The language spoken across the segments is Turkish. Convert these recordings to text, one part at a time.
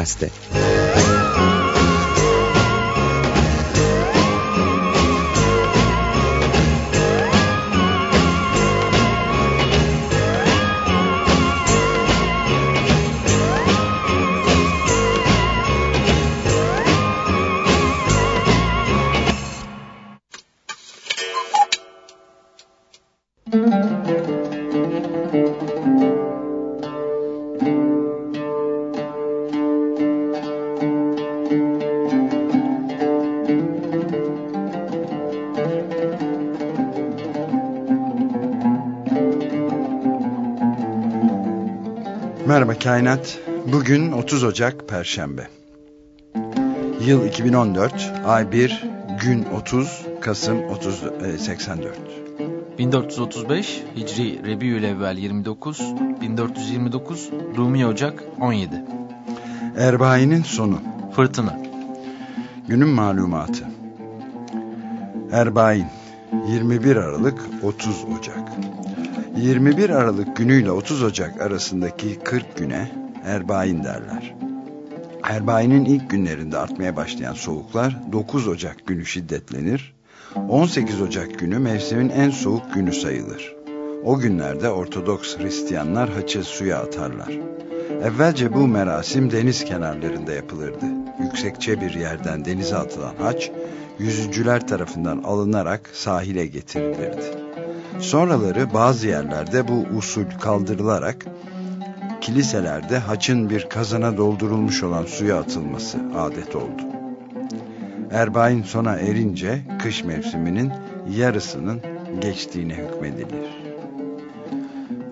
Açık Kainat. Bugün 30 Ocak Perşembe. Yıl 2014, ay 1, gün 30, Kasım 30, e, 84. 1435 Hicri Rebiülevvel 29, 1429 Rumi Ocak 17. Erbayi'nin sonu. Fırtına. Günün malumatı. Erbayin 21 Aralık 30 Ocak. 21 Aralık günüyle 30 Ocak arasındaki 40 güne Erbayin derler. Erbayinin ilk günlerinde artmaya başlayan soğuklar 9 Ocak günü şiddetlenir. 18 Ocak günü mevsimin en soğuk günü sayılır. O günlerde Ortodoks Hristiyanlar haçı suya atarlar. Evvelce bu merasim deniz kenarlarında yapılırdı. Yüksekçe bir yerden denize atılan haç, yüzücüler tarafından alınarak sahile getirilirdi. Sonraları bazı yerlerde bu usul kaldırılarak kiliselerde haçın bir kazana doldurulmuş olan suya atılması adet oldu. Erbain sona erince kış mevsiminin yarısının geçtiğine hükmedilir.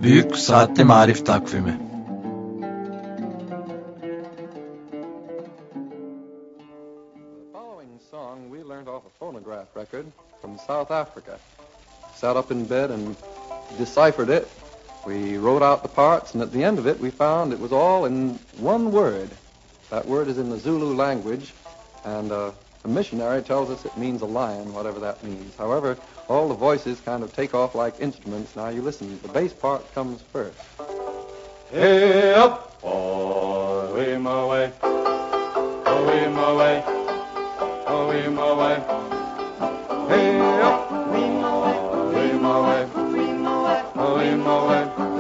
Büyük Saatli Marif Takvimi South Africa. Sat up in bed and deciphered it. We wrote out the parts, and at the end of it, we found it was all in one word. That word is in the Zulu language, and uh, a missionary tells us it means a lion, whatever that means. However, all the voices kind of take off like instruments. Now you listen, the bass part comes first. Hey up, oh, my way, oh, my way, oh, my way. Hey up, Limole, Limole, Limole, Limole.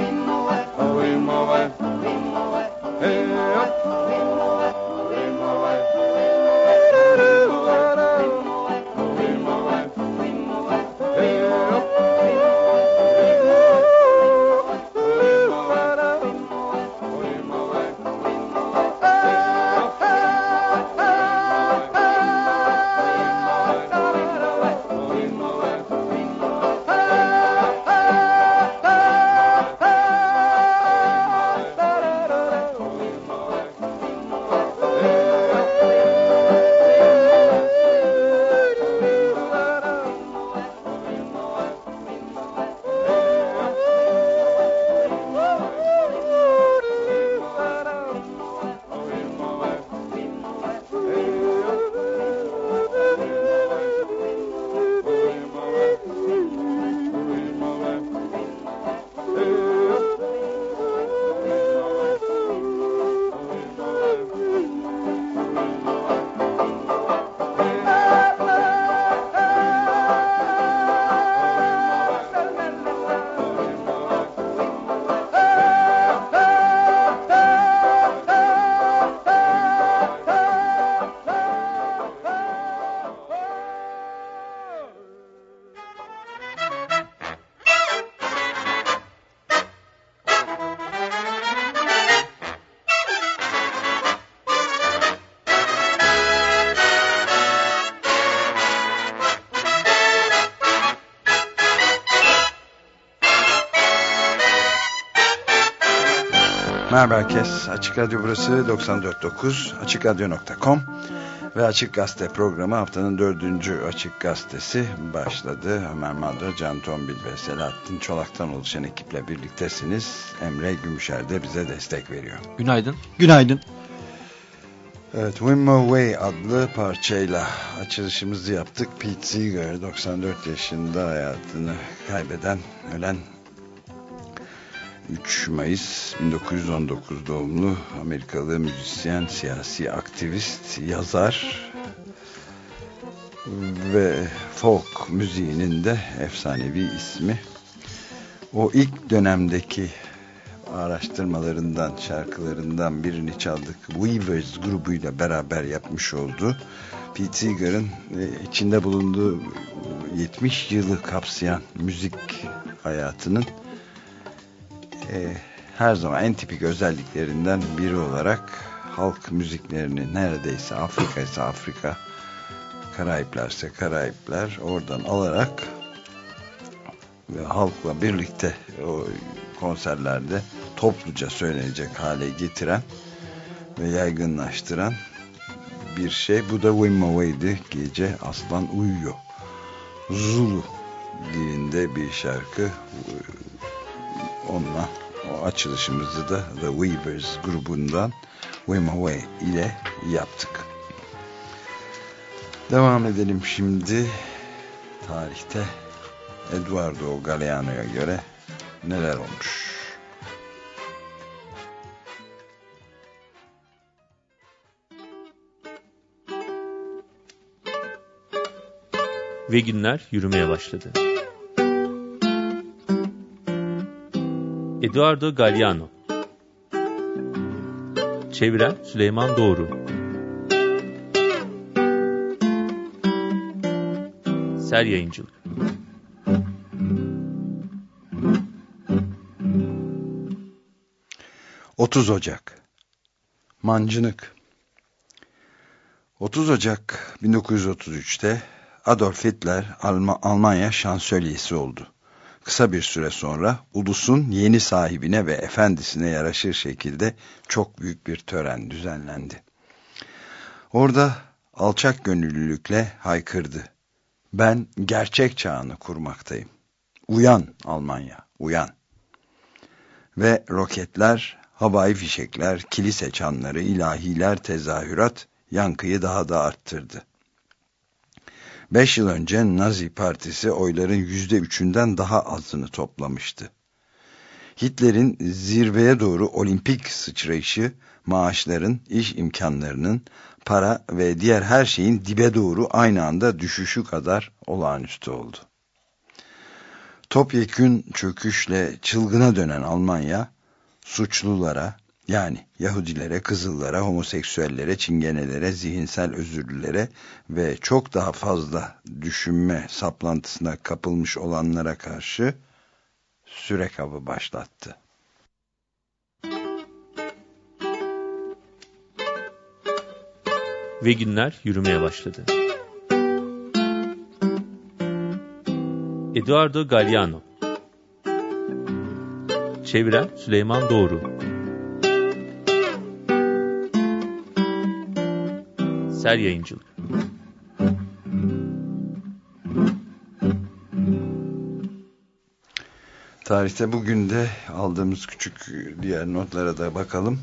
Merhaba herkes. Açık Radyo burası 94.9 AçıkRadyo.com ve Açık Gazete programı haftanın dördüncü Açık Gazetesi başladı. Ömer Madra, Can Tombil ve Selahattin Çolak'tan oluşan ekiple birliktesiniz. Emre Gümüşer de bize destek veriyor. Günaydın. Günaydın. Evet, Win My Way adlı parçayla açılışımızı yaptık. Pete Seeger 94 yaşında hayatını kaybeden, ölen 3 Mayıs 1919 doğumlu Amerikalı müzisyen, siyasi aktivist, yazar ve folk müziğinin de efsanevi ismi. O ilk dönemdeki araştırmalarından, şarkılarından birini çaldık. Weavers grubuyla beraber yapmış oldu. Pete Seeger'ın e, içinde bulunduğu 70 yılı kapsayan müzik hayatının e, her zaman en tipik özelliklerinden biri olarak halk müziklerini neredeyse Afrika ise Afrika, Karayipler ise Karayipler oradan alarak ve halkla birlikte o konserlerde topluca söylenecek hale getiren ve yaygınlaştıran bir şey. Bu da Wimaway'di. Gece Aslan Uyuyor. Zulu dilinde bir şarkı. Onunla o açılışımızı da The Weavers grubundan Wimaway ile yaptık. Devam edelim şimdi tarihte Eduardo Galeano'ya göre neler olmuş? Ve günler yürümeye başladı. Eduardo Galeano Çeviren Süleyman Doğru. Ser Yayıncılık. 30 Ocak. Mancınık. 30 Ocak 1933'te Adolf Hitler Alm Almanya şansölyesi oldu. Kısa bir süre sonra ulusun yeni sahibine ve efendisine yaraşır şekilde çok büyük bir tören düzenlendi. Orada alçak gönüllülükle haykırdı. Ben gerçek çağını kurmaktayım. Uyan Almanya, uyan. Ve roketler havai fişekler, kilise çanları, ilahiler, tezahürat yankıyı daha da arttırdı. Beş yıl önce Nazi Partisi oyların yüzde üçünden daha azını toplamıştı. Hitler'in zirveye doğru olimpik sıçrayışı, maaşların, iş imkanlarının, para ve diğer her şeyin dibe doğru aynı anda düşüşü kadar olağanüstü oldu. Topyekün çöküşle çılgına dönen Almanya, suçlulara yani Yahudilere, Kızıllara, homoseksüellere, çingenelere, zihinsel özürlülere ve çok daha fazla düşünme saplantısına kapılmış olanlara karşı sürek avı başlattı. Ve günler yürümeye başladı. Eduardo Galeano Çeviren Süleyman Doğru Ser Yayıncılık Tarihte bugün de aldığımız küçük diğer notlara da bakalım.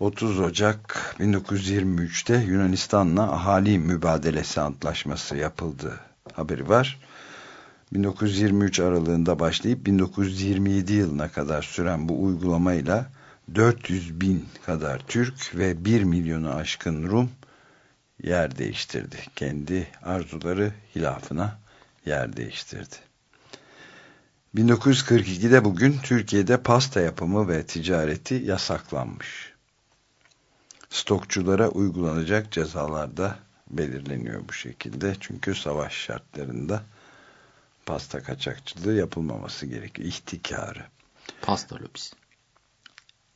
30 Ocak 1923'te Yunanistan'la ahali mübadelesi antlaşması yapıldı haberi var. 1923 aralığında başlayıp 1927 yılına kadar süren bu uygulamayla 400 bin kadar Türk ve 1 milyonu aşkın Rum yer değiştirdi. Kendi arzuları hilafına yer değiştirdi. 1942'de bugün Türkiye'de pasta yapımı ve ticareti yasaklanmış. Stokçulara uygulanacak cezalar da belirleniyor bu şekilde. Çünkü savaş şartlarında pasta kaçakçılığı yapılmaması gerekiyor. İhtikarı. Pasta lobisi.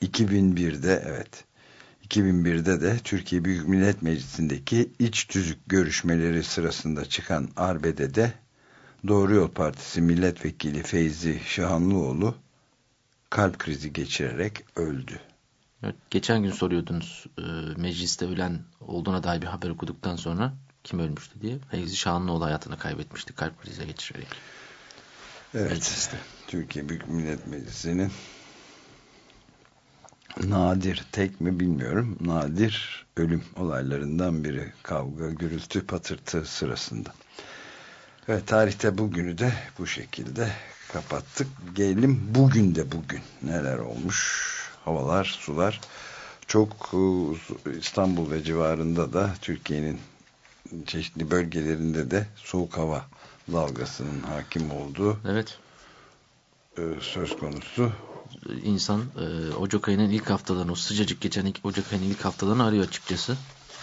2001'de evet. 2001'de de Türkiye Büyük Millet Meclisi'ndeki iç tüzük görüşmeleri sırasında çıkan arbedede Doğru Yol Partisi Milletvekili Feyzi Şahanlıoğlu kalp krizi geçirerek öldü. Evet, geçen gün soruyordunuz e, mecliste ölen olduğuna dair bir haber okuduktan sonra kim ölmüştü diye. Feyzi Şahanlıoğlu hayatını kaybetmişti kalp krizi geçirerek. Evet. Mecliste. Türkiye Büyük Millet Meclisi'nin nadir tek mi bilmiyorum nadir ölüm olaylarından biri kavga gürültü patırtı sırasında Evet tarihte bugünü de bu şekilde kapattık. Gelelim bugün de bugün neler olmuş. Havalar, sular çok e, İstanbul ve civarında da Türkiye'nin çeşitli bölgelerinde de soğuk hava dalgasının hakim olduğu Evet. e, söz konusu. İnsan e, Ocak ayının ilk haftalarını, o sıcacık geçen ilk, Ocak ayının ilk haftalarını arıyor açıkçası.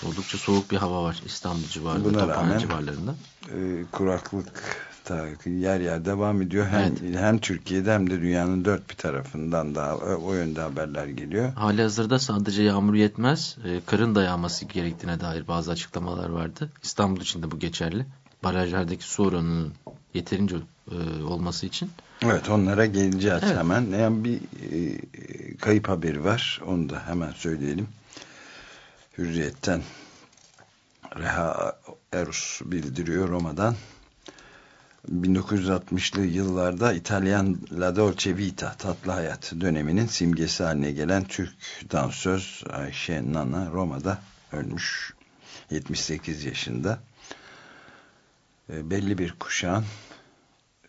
Oldukça soğuk bir hava var İstanbul civarında, Buna Tophane rağmen- civarlarında. E, kuraklık da yer yer devam ediyor. Hem, hem Türkiye'de hem de dünyanın dört bir tarafından da o yönde haberler geliyor. Hali hazırda sadece yağmur yetmez, e, karın da yağması gerektiğine dair bazı açıklamalar vardı. İstanbul için de bu geçerli. Barajlardaki su oranının yeterince e, olması için. Evet onlara geleceğiz Evet. hemen. Yani bir e, kayıp haberi var. Onu da hemen söyleyelim. Hürriyet'ten Reha Erus bildiriyor Roma'dan. 1960'lı yıllarda İtalyan La Dolce Vita tatlı hayat döneminin simgesi haline gelen Türk dansöz Ayşe Nana Roma'da ölmüş. 78 yaşında. E, belli bir kuşağın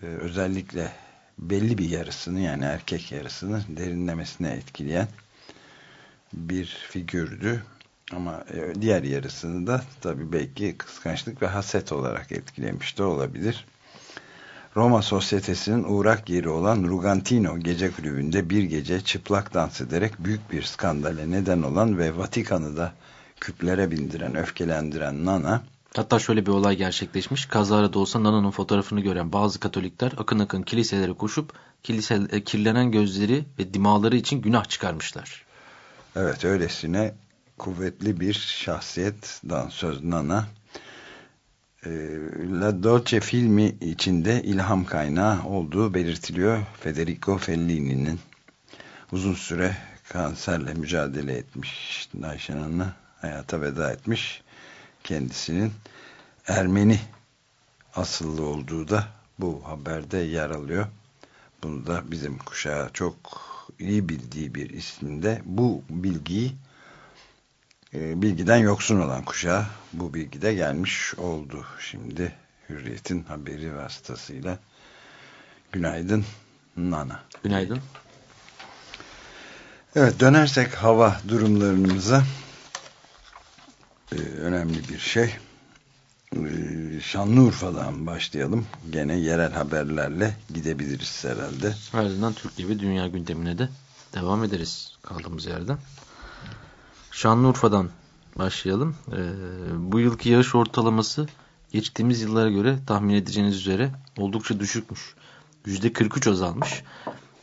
e, özellikle belli bir yarısını yani erkek yarısını derinlemesine etkileyen bir figürdü. Ama e, diğer yarısını da tabii belki kıskançlık ve haset olarak etkilemiş de olabilir. Roma sosyetesinin uğrak yeri olan Rugantino gece kulübünde bir gece çıplak dans ederek büyük bir skandale neden olan ve Vatikan'ı da küplere bindiren, öfkelendiren Nana Hatta şöyle bir olay gerçekleşmiş. Kazara da olsa Nana'nın fotoğrafını gören bazı Katolikler akın akın kiliselere koşup kilise, e, kirlenen gözleri ve dimağları için günah çıkarmışlar. Evet öylesine kuvvetli bir şahsiyet dansöz Nana. E, La Dolce filmi içinde ilham kaynağı olduğu belirtiliyor. Federico Fellini'nin uzun süre kanserle mücadele etmiş Ayşen Hanım'la hayata veda etmiş. Kendisinin Ermeni asıllı olduğu da bu haberde yer alıyor. Bunu da bizim kuşağı çok iyi bildiği bir isimde bu bilgiyi e, bilgiden yoksun olan kuşağa bu bilgi de gelmiş oldu. Şimdi Hürriyet'in haberi vasıtasıyla günaydın Nana. Günaydın. Evet dönersek hava durumlarımıza önemli bir şey. E, Şanlıurfa'dan başlayalım. Gene yerel haberlerle gidebiliriz herhalde. Ardından Türkiye ve dünya gündemine de devam ederiz kaldığımız yerden. Şanlıurfa'dan başlayalım. Ee, bu yılki yağış ortalaması geçtiğimiz yıllara göre tahmin edeceğiniz üzere oldukça düşükmüş. %43 azalmış.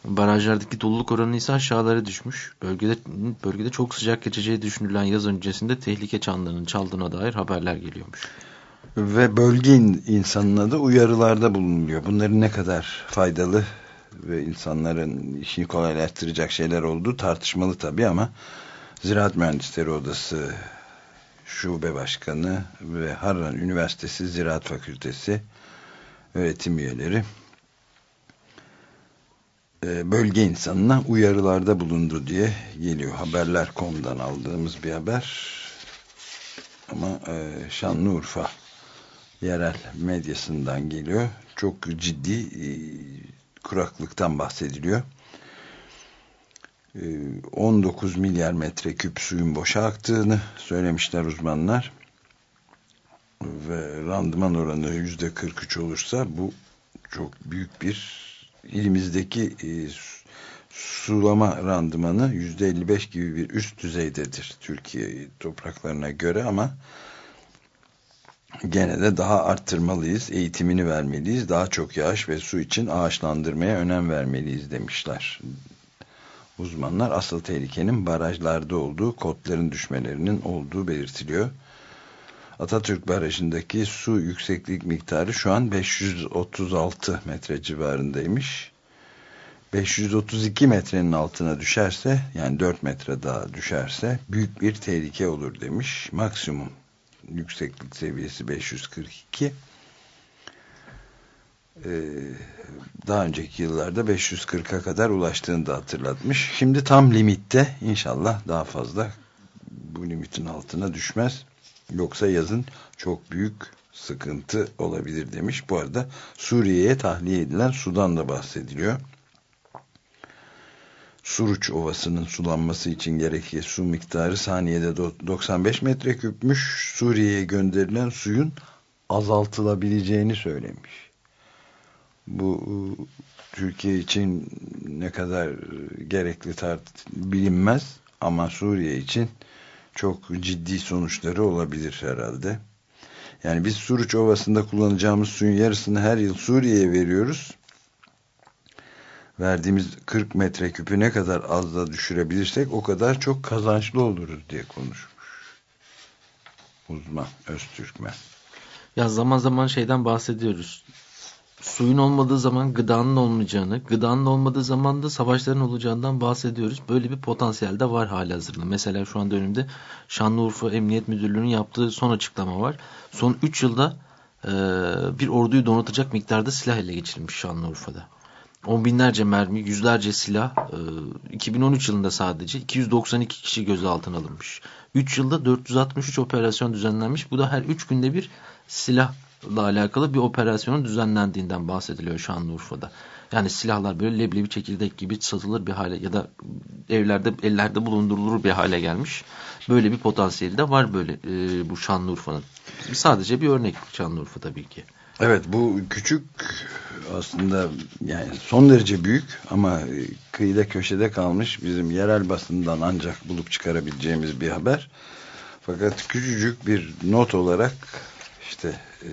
Barajlardaki doluluk oranı ise aşağılara düşmüş. Bölgede, bölgede çok sıcak geçeceği düşünülen yaz öncesinde tehlike çanlarının çaldığına dair haberler geliyormuş. Ve bölge in- insanına da uyarılarda bulunuluyor. Bunların ne kadar faydalı ve insanların işini kolaylaştıracak şeyler olduğu tartışmalı tabii ama Ziraat Mühendisleri Odası Şube Başkanı ve Harran Üniversitesi Ziraat Fakültesi öğretim üyeleri bölge insanına uyarılarda bulundu diye geliyor. Haberler.com'dan aldığımız bir haber. Ama e, Şanlıurfa yerel medyasından geliyor. Çok ciddi e, kuraklıktan bahsediliyor. E, 19 milyar metreküp suyun boşa aktığını söylemişler uzmanlar. Ve randıman oranı yüzde 43 olursa bu çok büyük bir ilimizdeki e, su- sulama randımanı yüzde 55 gibi bir üst düzeydedir Türkiye topraklarına göre ama gene de daha arttırmalıyız, eğitimini vermeliyiz, daha çok yağış ve su için ağaçlandırmaya önem vermeliyiz demişler. Uzmanlar asıl tehlikenin barajlarda olduğu, kotların düşmelerinin olduğu belirtiliyor. Atatürk Barajı'ndaki su yükseklik miktarı şu an 536 metre civarındaymış. 532 metrenin altına düşerse yani 4 metre daha düşerse büyük bir tehlike olur demiş. Maksimum yükseklik seviyesi 542. Ee, daha önceki yıllarda 540'a kadar ulaştığını da hatırlatmış. Şimdi tam limitte inşallah daha fazla bu limitin altına düşmez. Yoksa yazın çok büyük sıkıntı olabilir demiş. Bu arada Suriye'ye tahliye edilen sudan da bahsediliyor. Suruç Ovası'nın sulanması için gerekli su miktarı saniyede 95 metreküpmüş. Suriye'ye gönderilen suyun azaltılabileceğini söylemiş. Bu Türkiye için ne kadar gerekli tart bilinmez ama Suriye için çok ciddi sonuçları olabilir herhalde. Yani biz Suruç Ovası'nda kullanacağımız suyun yarısını her yıl Suriye'ye veriyoruz. Verdiğimiz 40 metreküpü ne kadar az da düşürebilirsek o kadar çok kazançlı oluruz diye konuşmuş. Uzman Öztürkmen. Ya zaman zaman şeyden bahsediyoruz. Suyun olmadığı zaman gıdanın olmayacağını, gıdanın olmadığı zaman da savaşların olacağından bahsediyoruz. Böyle bir potansiyel de var hali hazırda. Mesela şu anda önümde Şanlıurfa Emniyet Müdürlüğü'nün yaptığı son açıklama var. Son 3 yılda e, bir orduyu donatacak miktarda silah ele geçirilmiş Şanlıurfa'da. On binlerce mermi, yüzlerce silah, e, 2013 yılında sadece 292 kişi gözaltına alınmış. 3 yılda 463 operasyon düzenlenmiş. Bu da her 3 günde bir silahla alakalı bir operasyonun düzenlendiğinden bahsediliyor Şanlıurfa'da. Yani silahlar böyle leblebi çekirdek gibi satılır bir hale ya da evlerde ellerde bulundurulur bir hale gelmiş. Böyle bir potansiyeli de var böyle e, bu Şanlıurfa'nın. Sadece bir örnek Şanlıurfa tabii ki. Evet bu küçük aslında yani son derece büyük ama kıyıda köşede kalmış bizim yerel basından ancak bulup çıkarabileceğimiz bir haber. Fakat küçücük bir not olarak işte e,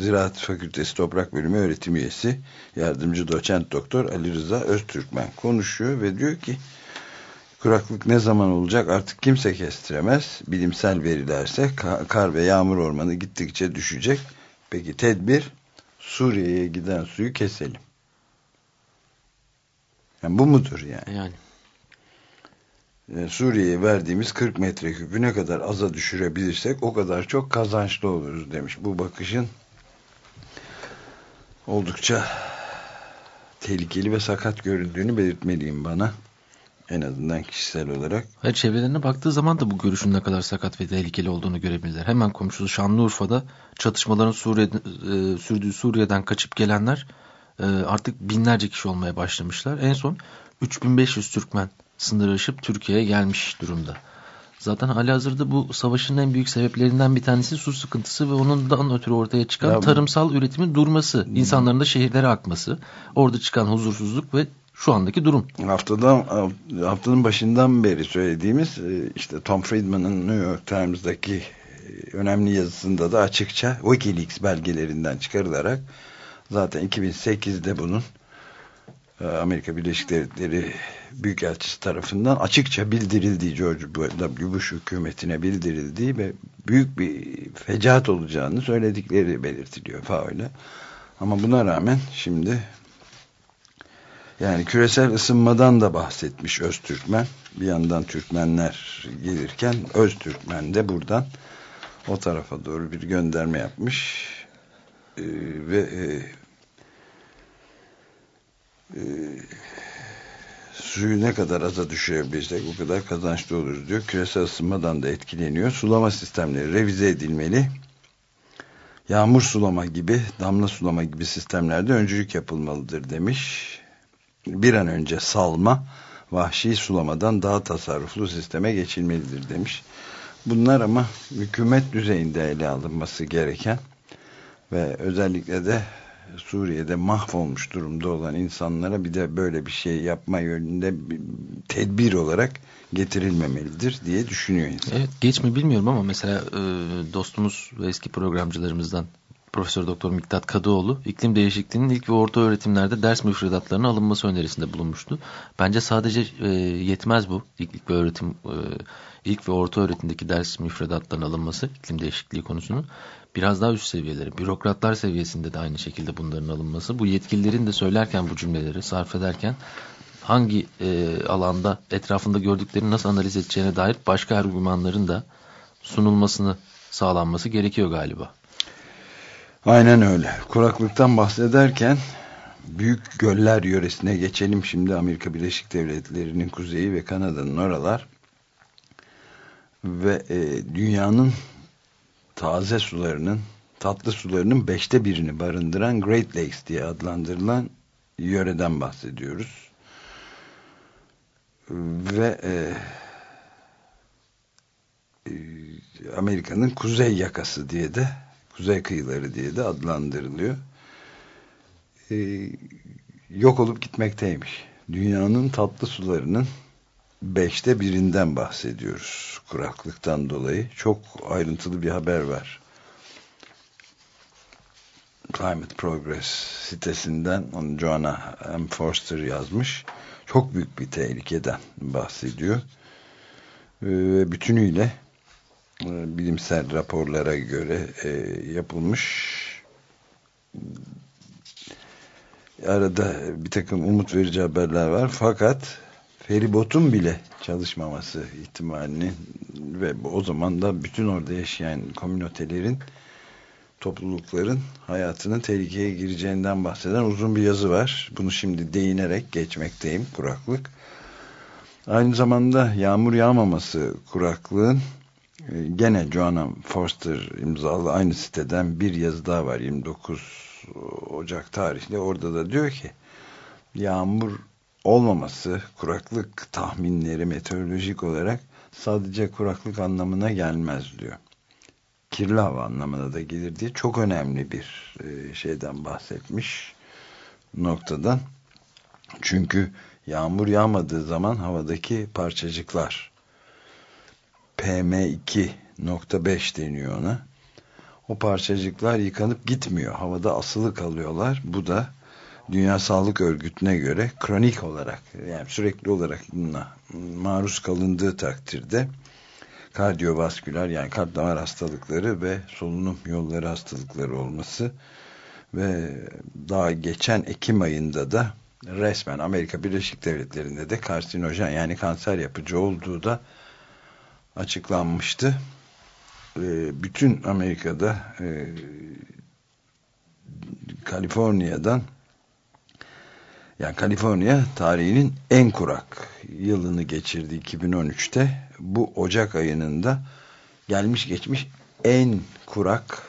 Ziraat Fakültesi Toprak Bölümü öğretim üyesi yardımcı doçent doktor Ali Rıza Öztürkmen konuşuyor ve diyor ki kuraklık ne zaman olacak artık kimse kestiremez. Bilimsel verilerse kar ve yağmur ormanı gittikçe düşecek. Peki tedbir Suriye'ye giden suyu keselim. Yani bu mudur yani? Yani. Ee, Suriye'ye verdiğimiz 40 metreküpü ne kadar aza düşürebilirsek o kadar çok kazançlı oluruz demiş. Bu bakışın oldukça tehlikeli ve sakat göründüğünü belirtmeliyim bana. En azından kişisel olarak. Hayır çevrelerine baktığı zaman da bu görüşün ne kadar sakat ve tehlikeli olduğunu görebilirler. Hemen komşusu Şanlıurfa'da çatışmaların Suriye, e, sürdüğü Suriye'den kaçıp gelenler e, artık binlerce kişi olmaya başlamışlar. En son 3500 Türkmen sınırı aşıp Türkiye'ye gelmiş durumda. Zaten hali hazırda bu savaşın en büyük sebeplerinden bir tanesi su sıkıntısı ve onundan ötürü ortaya çıkan ya, tarımsal üretimin durması, insanların da şehirlere akması, orada çıkan huzursuzluk ve şu andaki durum. Haftadan haftanın başından beri söylediğimiz e, işte Tom Friedman'ın New York Times'daki e, önemli yazısında da açıkça WikiLeaks belgelerinden çıkarılarak zaten 2008'de bunun Amerika Birleşik Devletleri Büyükelçisi tarafından açıkça bildirildiği George W. Bush hükümetine bildirildiği ve büyük bir fecaat olacağını söyledikleri belirtiliyor FAO ile. Ama buna rağmen şimdi yani küresel ısınmadan da bahsetmiş Öztürkmen. Bir yandan Türkmenler gelirken Öztürkmen de buradan o tarafa doğru bir gönderme yapmış. Ee, ve e, e, suyu ne kadar aza düşürebilirsek o kadar kazançlı oluruz diyor. Küresel ısınmadan da etkileniyor. Sulama sistemleri revize edilmeli. Yağmur sulama gibi, damla sulama gibi sistemlerde öncülük yapılmalıdır demiş bir an önce salma, vahşi sulamadan daha tasarruflu sisteme geçilmelidir demiş. Bunlar ama hükümet düzeyinde ele alınması gereken ve özellikle de Suriye'de mahvolmuş durumda olan insanlara bir de böyle bir şey yapma yönünde tedbir olarak getirilmemelidir diye düşünüyor insan. Evet geç mi bilmiyorum ama mesela e, dostumuz ve eski programcılarımızdan Profesör Doktor Miktat Kadıoğlu iklim değişikliğinin ilk ve orta öğretimlerde ders müfredatlarına alınması önerisinde bulunmuştu. Bence sadece e, yetmez bu ilk ve öğretim e, ilk ve orta öğretimdeki ders müfredatlarının alınması iklim değişikliği konusunu biraz daha üst seviyeleri, bürokratlar seviyesinde de aynı şekilde bunların alınması, bu yetkililerin de söylerken bu cümleleri sarf ederken hangi e, alanda etrafında gördüklerini nasıl analiz edeceğine dair başka argümanların da sunulmasını sağlanması gerekiyor galiba. Aynen öyle. Kuraklıktan bahsederken büyük göller yöresine geçelim şimdi Amerika Birleşik Devletleri'nin kuzeyi ve Kanada'nın oralar ve e, dünyanın taze sularının tatlı sularının beşte birini barındıran Great Lakes diye adlandırılan yöreden bahsediyoruz. Ve e, e, Amerika'nın kuzey yakası diye de kuzey kıyıları diye de adlandırılıyor. E, yok olup gitmekteymiş. Dünyanın tatlı sularının beşte birinden bahsediyoruz kuraklıktan dolayı. Çok ayrıntılı bir haber var. Climate Progress sitesinden onu Joanna M. Forster yazmış. Çok büyük bir tehlikeden bahsediyor. Ee, ve bütünüyle e, bilimsel raporlara göre e, yapılmış arada bir takım umut verici haberler var fakat feribotun bile çalışmaması ihtimalini ve o zaman da bütün orada yaşayan komünotelerin toplulukların hayatının tehlikeye gireceğinden bahseden uzun bir yazı var. Bunu şimdi değinerek geçmekteyim kuraklık. Aynı zamanda yağmur yağmaması kuraklığın e, gene Joanna Forster imzalı aynı siteden bir yazı daha var 29 Ocak tarihli orada da diyor ki yağmur olmaması kuraklık tahminleri meteorolojik olarak sadece kuraklık anlamına gelmez diyor. Kirli hava anlamına da gelir diye çok önemli bir e, şeyden bahsetmiş noktadan. Çünkü yağmur yağmadığı zaman havadaki parçacıklar PM2.5 deniyor ona. O parçacıklar yıkanıp gitmiyor. Havada asılı kalıyorlar. Bu da Dünya Sağlık Örgütü'ne göre kronik olarak yani sürekli olarak buna maruz kalındığı takdirde kardiyovasküler yani kalp damar hastalıkları ve solunum yolları hastalıkları olması ve daha geçen Ekim ayında da resmen Amerika Birleşik Devletleri'nde de karsinojen yani kanser yapıcı olduğu da açıklanmıştı. Bütün Amerika'da Kaliforniya'dan yani Kaliforniya tarihinin en kurak yılını geçirdi 2013'te. Bu Ocak ayının da gelmiş geçmiş en kurak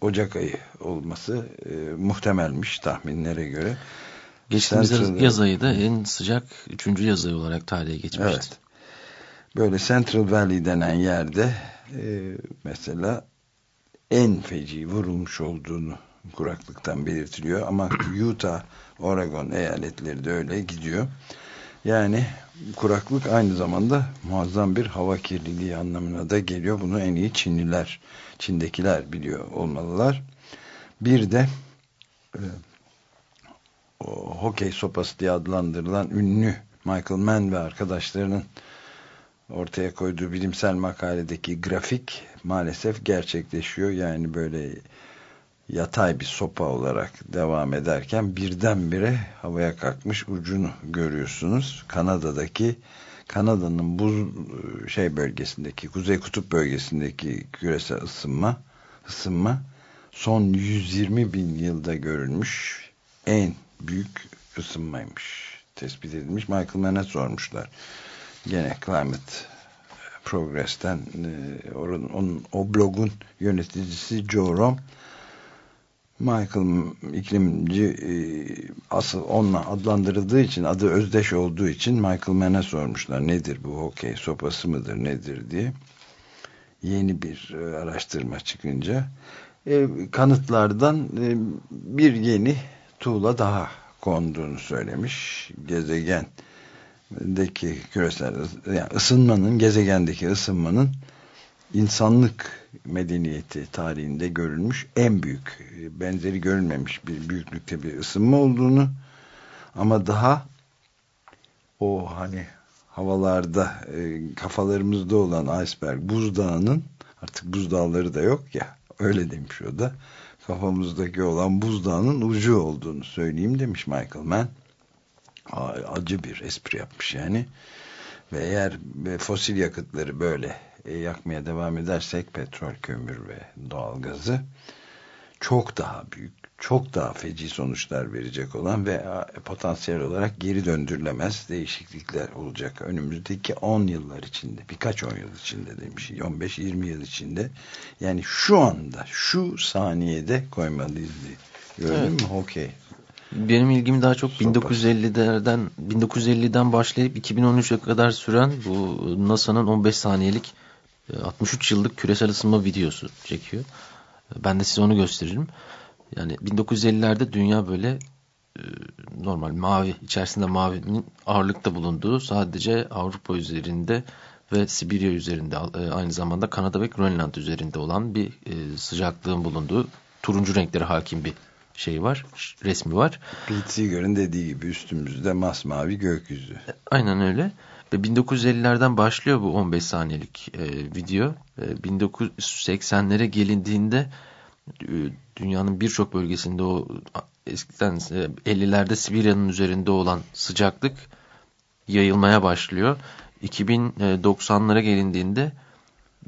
Ocak ayı olması e, muhtemelmiş tahminlere göre. Geçtiğimiz Central, yaz ayı da en sıcak üçüncü yaz ayı olarak tarihe geçmişti. Evet. Böyle Central Valley denen yerde e, mesela en feci vurulmuş olduğunu kuraklıktan belirtiliyor ama Utah, Oregon eyaletleri de öyle gidiyor. Yani kuraklık aynı zamanda muazzam bir hava kirliliği anlamına da geliyor. Bunu en iyi Çinliler, Çin'dekiler biliyor olmalılar. Bir de e, o, hokey sopası diye adlandırılan ünlü Michael Mann ve arkadaşlarının ortaya koyduğu bilimsel makaledeki grafik maalesef gerçekleşiyor. Yani böyle yatay bir sopa olarak devam ederken birdenbire havaya kalkmış ucunu görüyorsunuz. Kanada'daki Kanada'nın buz şey bölgesindeki Kuzey Kutup bölgesindeki küresel ısınma ısınma son 120 bin yılda görülmüş en büyük ısınmaymış. Tespit edilmiş. Michael Mann'e sormuşlar. Gene Climate Progress'ten e, onun, onun, o blogun yöneticisi Joe Rom Michael iklimci e, asıl onunla adlandırıldığı için adı özdeş olduğu için Michael Mann'e sormuşlar nedir bu? Hokey sopası mıdır nedir? diye. Yeni bir e, araştırma çıkınca e, kanıtlardan e, bir yeni tuğla daha konduğunu söylemiş. Gezegendeki küresel yani ısınmanın gezegendeki ısınmanın insanlık medeniyeti tarihinde görülmüş en büyük benzeri görülmemiş bir büyüklükte bir ısınma olduğunu ama daha o hani havalarda e, kafalarımızda olan iceberg buzdağının artık buzdağları da yok ya öyle demiş o da kafamızdaki olan buzdağının ucu olduğunu söyleyeyim demiş Michael Mann. Acı bir espri yapmış yani. Ve eğer fosil yakıtları böyle e, yakmaya devam edersek petrol, kömür ve doğalgazı çok daha büyük, çok daha feci sonuçlar verecek olan ve e, potansiyel olarak geri döndürülemez değişiklikler olacak önümüzdeki 10 yıllar içinde birkaç 10 yıl içinde demiş 15-20 yıl içinde yani şu anda şu saniyede koymalıyız diye gördün Evet. mü okey Benim ilgim daha çok Sopa. 1950'lerden 1950'den başlayıp 2013'e kadar süren bu NASA'nın 15 saniyelik e, 63 yıllık küresel ısınma videosu çekiyor. E, Ben de size onu gösteririm. Yani 1950'lerde dünya böyle e, normal mavi içerisinde mavinin ağırlıkta bulunduğu sadece Avrupa üzerinde ve Sibirya üzerinde e, aynı zamanda Kanada ve Grönland üzerinde olan bir e, sıcaklığın bulunduğu turuncu renkleri hakim bir şey var, resmi var. Pete Seeger'ın dediği gibi üstümüzde masmavi gökyüzü Aynen öyle. Ve 1950'lerden başlıyor bu 15 saniyelik e, video. E, 1980'lere gelindiğinde e, dünyanın birçok bölgesinde o eskiden e, 50'lerde Sibirya'nın üzerinde olan sıcaklık yayılmaya başlıyor. 2090'lara gelindiğinde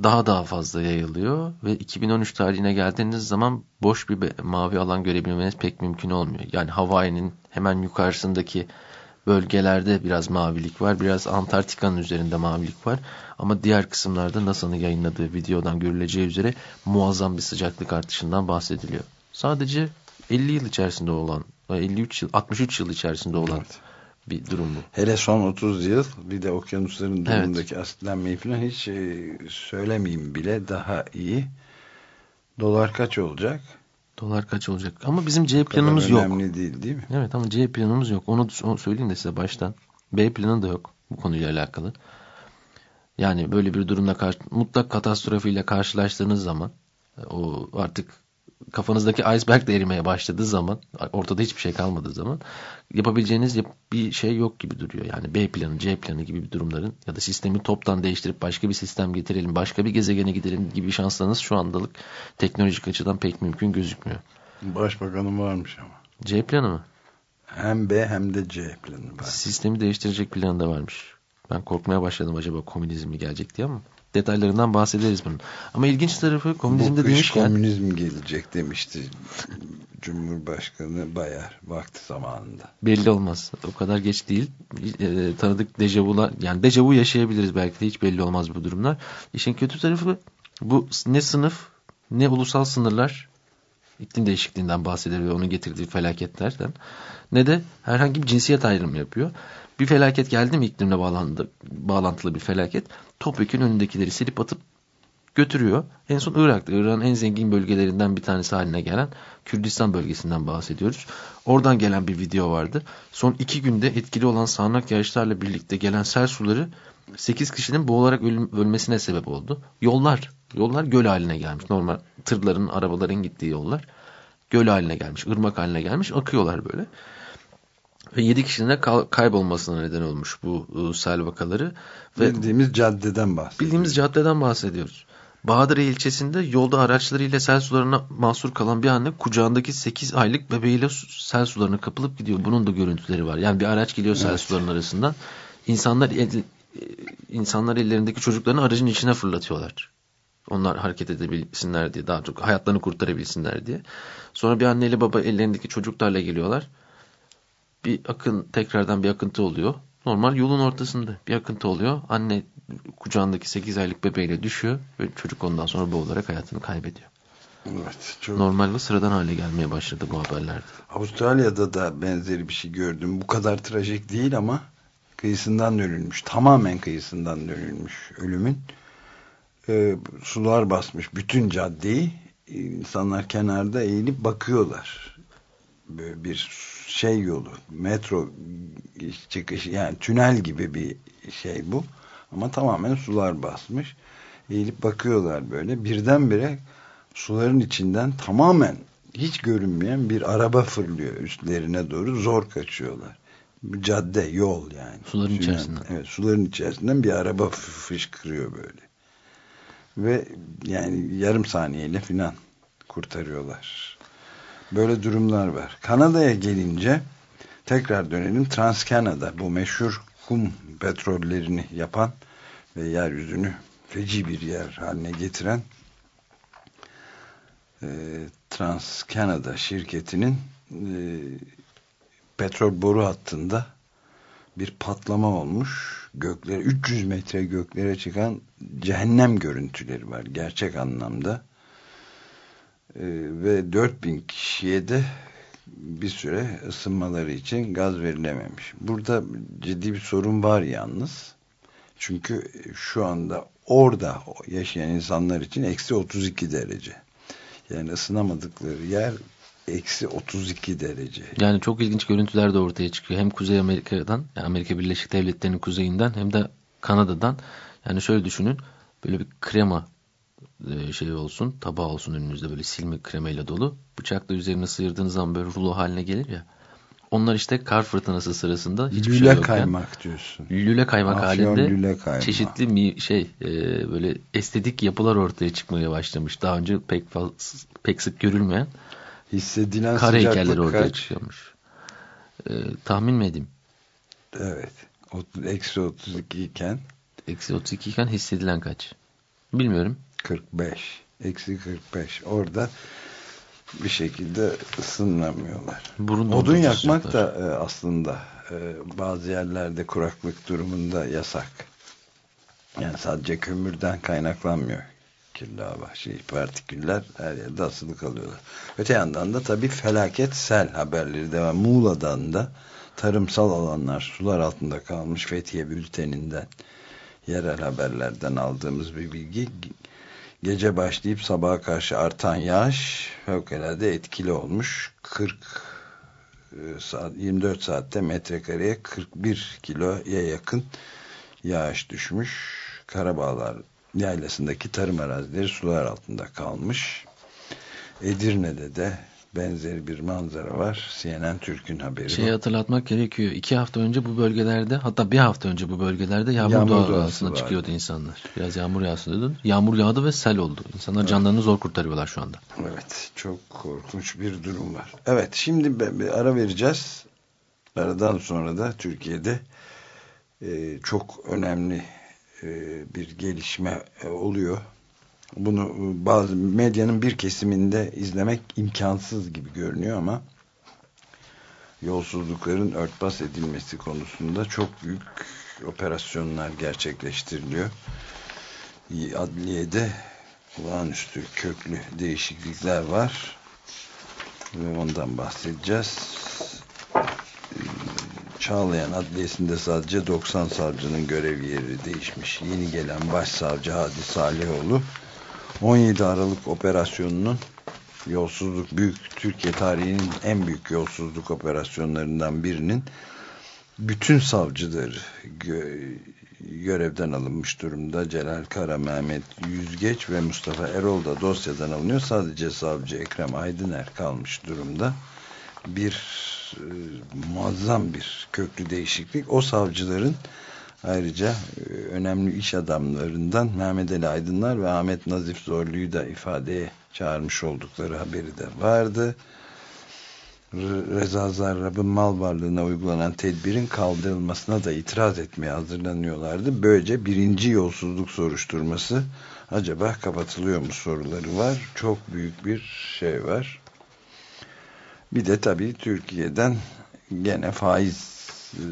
daha daha fazla yayılıyor ve 2013 tarihine geldiğiniz zaman boş bir mavi alan görebilmeniz pek mümkün olmuyor. Yani Hawaii'nin hemen yukarısındaki bölgelerde biraz mavilik var. Biraz Antarktika'nın üzerinde mavilik var. Ama diğer kısımlarda NASA'nın yayınladığı videodan görüleceği üzere muazzam bir sıcaklık artışından bahsediliyor. Sadece 50 yıl içerisinde olan, 53 yıl, 63 yıl içerisinde olan Evet. bir durum bu. Hele son 30 yıl bir de okyanusların Evet. durumundaki asitlenmeyi falan hiç e, söylemeyeyim bile daha iyi. Dolar kaç olacak? Dolar kaç olacak? Ama bizim C planımız yok. önemli değil değil mi? Evet ama C planımız yok. Onu, onu söyleyeyim de size baştan. B planı da yok bu konuyla alakalı. Yani böyle bir durumla karşı, mutlak katastrofiyle karşılaştığınız zaman e, o artık kafanızdaki iceberg de erimeye başladığı zaman ortada hiçbir şey kalmadığı zaman yapabileceğiniz yap- bir şey yok gibi duruyor. Yani B planı, C planı gibi bir durumların ya da sistemi toptan değiştirip başka bir sistem getirelim, başka bir gezegene gidelim gibi şanslarınız şu andalık teknolojik açıdan pek mümkün gözükmüyor. Başbakanım varmış ama. C planı mı? Hem B hem de C planı var. Sistemi değiştirecek planı da varmış. Ben korkmaya başladım acaba komünizm mi gelecek diye ama detaylarından bahsederiz bunun. Ama ilginç tarafı komünizmde Bu demişken komünizm gelecek demişti Cumhurbaşkanı Bayar vakti zamanında. belli olmaz. O kadar geç değil. E, tanıdık dejavular yani dejavu yaşayabiliriz belki de hiç belli olmaz bu durumlar. İşin kötü tarafı bu ne sınıf ne ulusal sınırlar iklim değişikliğinden bahsediyor ve onun getirdiği felaketlerden ne de herhangi bir cinsiyet ayrımı yapıyor. Bir felaket geldi mi iklimle bağlantılı, bağlantılı bir felaket topyekun önündekileri silip atıp götürüyor. En son Irak'ta, Irak'ın en zengin bölgelerinden bir tanesi haline gelen Kürdistan bölgesinden bahsediyoruz. Oradan gelen bir video vardı. Son iki günde etkili olan sağanak yağışlarla birlikte gelen sel suları 8 kişinin boğularak ölmesine sebep oldu. Yollar, yollar göl haline gelmiş. Normal tırların, arabaların gittiği yollar göl haline gelmiş, ırmak haline gelmiş, akıyorlar böyle. Ve 7 kişinin kaybolmasına neden olmuş bu ıı, sel vakaları. Ve Bildiğimiz caddeden bahsediyoruz. Bildiğimiz caddeden bahsediyoruz. Bahadırı ilçesinde yolda araçlarıyla sel sularına mahsur kalan bir anne kucağındaki 8 aylık bebeğiyle sel sularına kapılıp gidiyor. Bunun da görüntüleri var. Yani bir araç geliyor sel Evet. sularının arasından. İnsanlar el- insanlar ellerindeki çocuklarını aracın içine fırlatıyorlar. Onlar hareket edebilsinler diye, daha çok hayatlarını kurtarabilsinler diye. Sonra bir anneyle baba ellerindeki çocuklarla geliyorlar. Bir akın tekrardan bir akıntı oluyor. Normal yolun ortasında bir akıntı oluyor. Anne kucağındaki 8 aylık bebeğiyle düşüyor ve çocuk ondan sonra boğularak hayatını kaybediyor. Evet, çok Normal ve sıradan hale gelmeye başladı bu haberlerde. Avustralya'da da benzeri bir şey gördüm. Bu kadar trajik değil ama kıyısından dönülmüş. Tamamen kıyısından dönülmüş ölümün. Ee, sular basmış bütün caddeyi. İnsanlar kenarda eğilip bakıyorlar. Böyle bir şey yolu, metro çıkışı yani tünel gibi bir şey bu. Ama tamamen sular basmış. Eğilip bakıyorlar böyle. Birdenbire suların içinden tamamen hiç görünmeyen bir araba fırlıyor üstlerine doğru zor kaçıyorlar. Cadde, yol yani. Suların Tünel. içerisinden. Evet, suların içerisinden bir araba fışkırıyor böyle. Ve yani yarım saniyeyle filan kurtarıyorlar. Böyle durumlar var. Kanada'ya gelince tekrar dönelim. Transkanada bu meşhur kum petrollerini yapan ve yeryüzünü feci bir yer haline getiren e, Trans Canada şirketinin e, petrol boru hattında bir patlama olmuş. Göklere 300 metre göklere çıkan cehennem görüntüleri var gerçek anlamda. E, ve 4000 kişiye de bir süre ısınmaları için gaz verilememiş. Burada ciddi bir sorun var yalnız. Çünkü şu anda orada yaşayan insanlar için eksi 32 derece. Yani ısınamadıkları yer eksi 32 derece. Yani çok ilginç görüntüler de ortaya çıkıyor. Hem Kuzey Amerika'dan, yani Amerika Birleşik Devletleri'nin kuzeyinden hem de Kanada'dan. Yani şöyle düşünün, böyle bir krema şey olsun, tabağı olsun önünüzde böyle silme kremayla dolu. Bıçakla üzerine sıyırdığınız zaman böyle rulo haline gelir ya. Onlar işte kar fırtınası sırasında hiçbir lüle şey yokken, kaymak diyorsun. Lüle kaymak Afyon halinde lüle kaymak. çeşitli mi, şey e, böyle estetik yapılar ortaya çıkmaya başlamış. Daha önce pek faz, pek sık görülmeyen Hissedilen kar heykelleri ortaya kaç? çıkıyormuş. E, tahmin mi edeyim? Evet. Eksi 32 iken Eksi 32 iken hissedilen kaç? Bilmiyorum. 45. Eksi 45. Orada bir şekilde ısınamıyorlar. Burun Odun yakmak da e, aslında e, bazı yerlerde kuraklık durumunda yasak. Yani sadece kömürden kaynaklanmıyor. Kirli hava, şey, partiküller her yerde asılı kalıyorlar. Öte yandan da tabii felaket sel haberleri de var. Muğla'dan da tarımsal alanlar sular altında kalmış Fethiye bülteninden yerel haberlerden aldığımız bir bilgi gece başlayıp sabaha karşı artan yağış fevkalade etkili olmuş. 40 e, saat 24 saatte metrekareye 41 kiloya yakın yağış düşmüş. Karabağlar yaylasındaki tarım arazileri sular altında kalmış. Edirne'de de benzeri bir manzara var CNN Türk'ün haberi Şeyi bu. hatırlatmak gerekiyor. İki hafta önce bu bölgelerde hatta bir hafta önce bu bölgelerde yağmur, Yağmur doğası doğası vardı. çıkıyordu insanlar. Biraz yağmur yağsın dedin. Yağmur yağdı ve sel oldu. İnsanlar canlarını zor kurtarıyorlar şu anda. Evet, çok korkunç bir durum var. Evet, şimdi bir ara vereceğiz. Aradan sonra da Türkiye'de e, çok önemli e, bir gelişme e, oluyor. Bunu e, bazı medyanın bir kesiminde izlemek imkansız gibi görünüyor ama yolsuzlukların örtbas edilmesi konusunda çok büyük operasyonlar gerçekleştiriliyor. Adliyede olağanüstü köklü değişiklikler var ve ondan bahsedeceğiz. Çağlayan Adliyesi'nde sadece 90 savcının görev yeri değişmiş. Yeni gelen başsavcı Hadi Salihoğlu 17 Aralık operasyonunun yolsuzluk büyük Türkiye tarihinin en büyük yolsuzluk operasyonlarından birinin bütün savcıları gö görevden alınmış durumda. Celal Kara, Mehmet Yüzgeç ve Mustafa Erol da dosyadan alınıyor. Sadece savcı Ekrem Aydıner kalmış durumda. Bir e, muazzam bir köklü değişiklik. O savcıların ayrıca e, önemli iş adamlarından Mehmet Ali Aydınlar ve Ahmet Nazif Zorlu'yu da ifadeye çağırmış oldukları haberi de vardı. Reza Zarrab'ın mal varlığına uygulanan tedbirin kaldırılmasına da itiraz etmeye hazırlanıyorlardı. Böylece birinci yolsuzluk soruşturması acaba kapatılıyor mu soruları var. Çok büyük bir şey var. Bir de tabii Türkiye'den gene faiz e,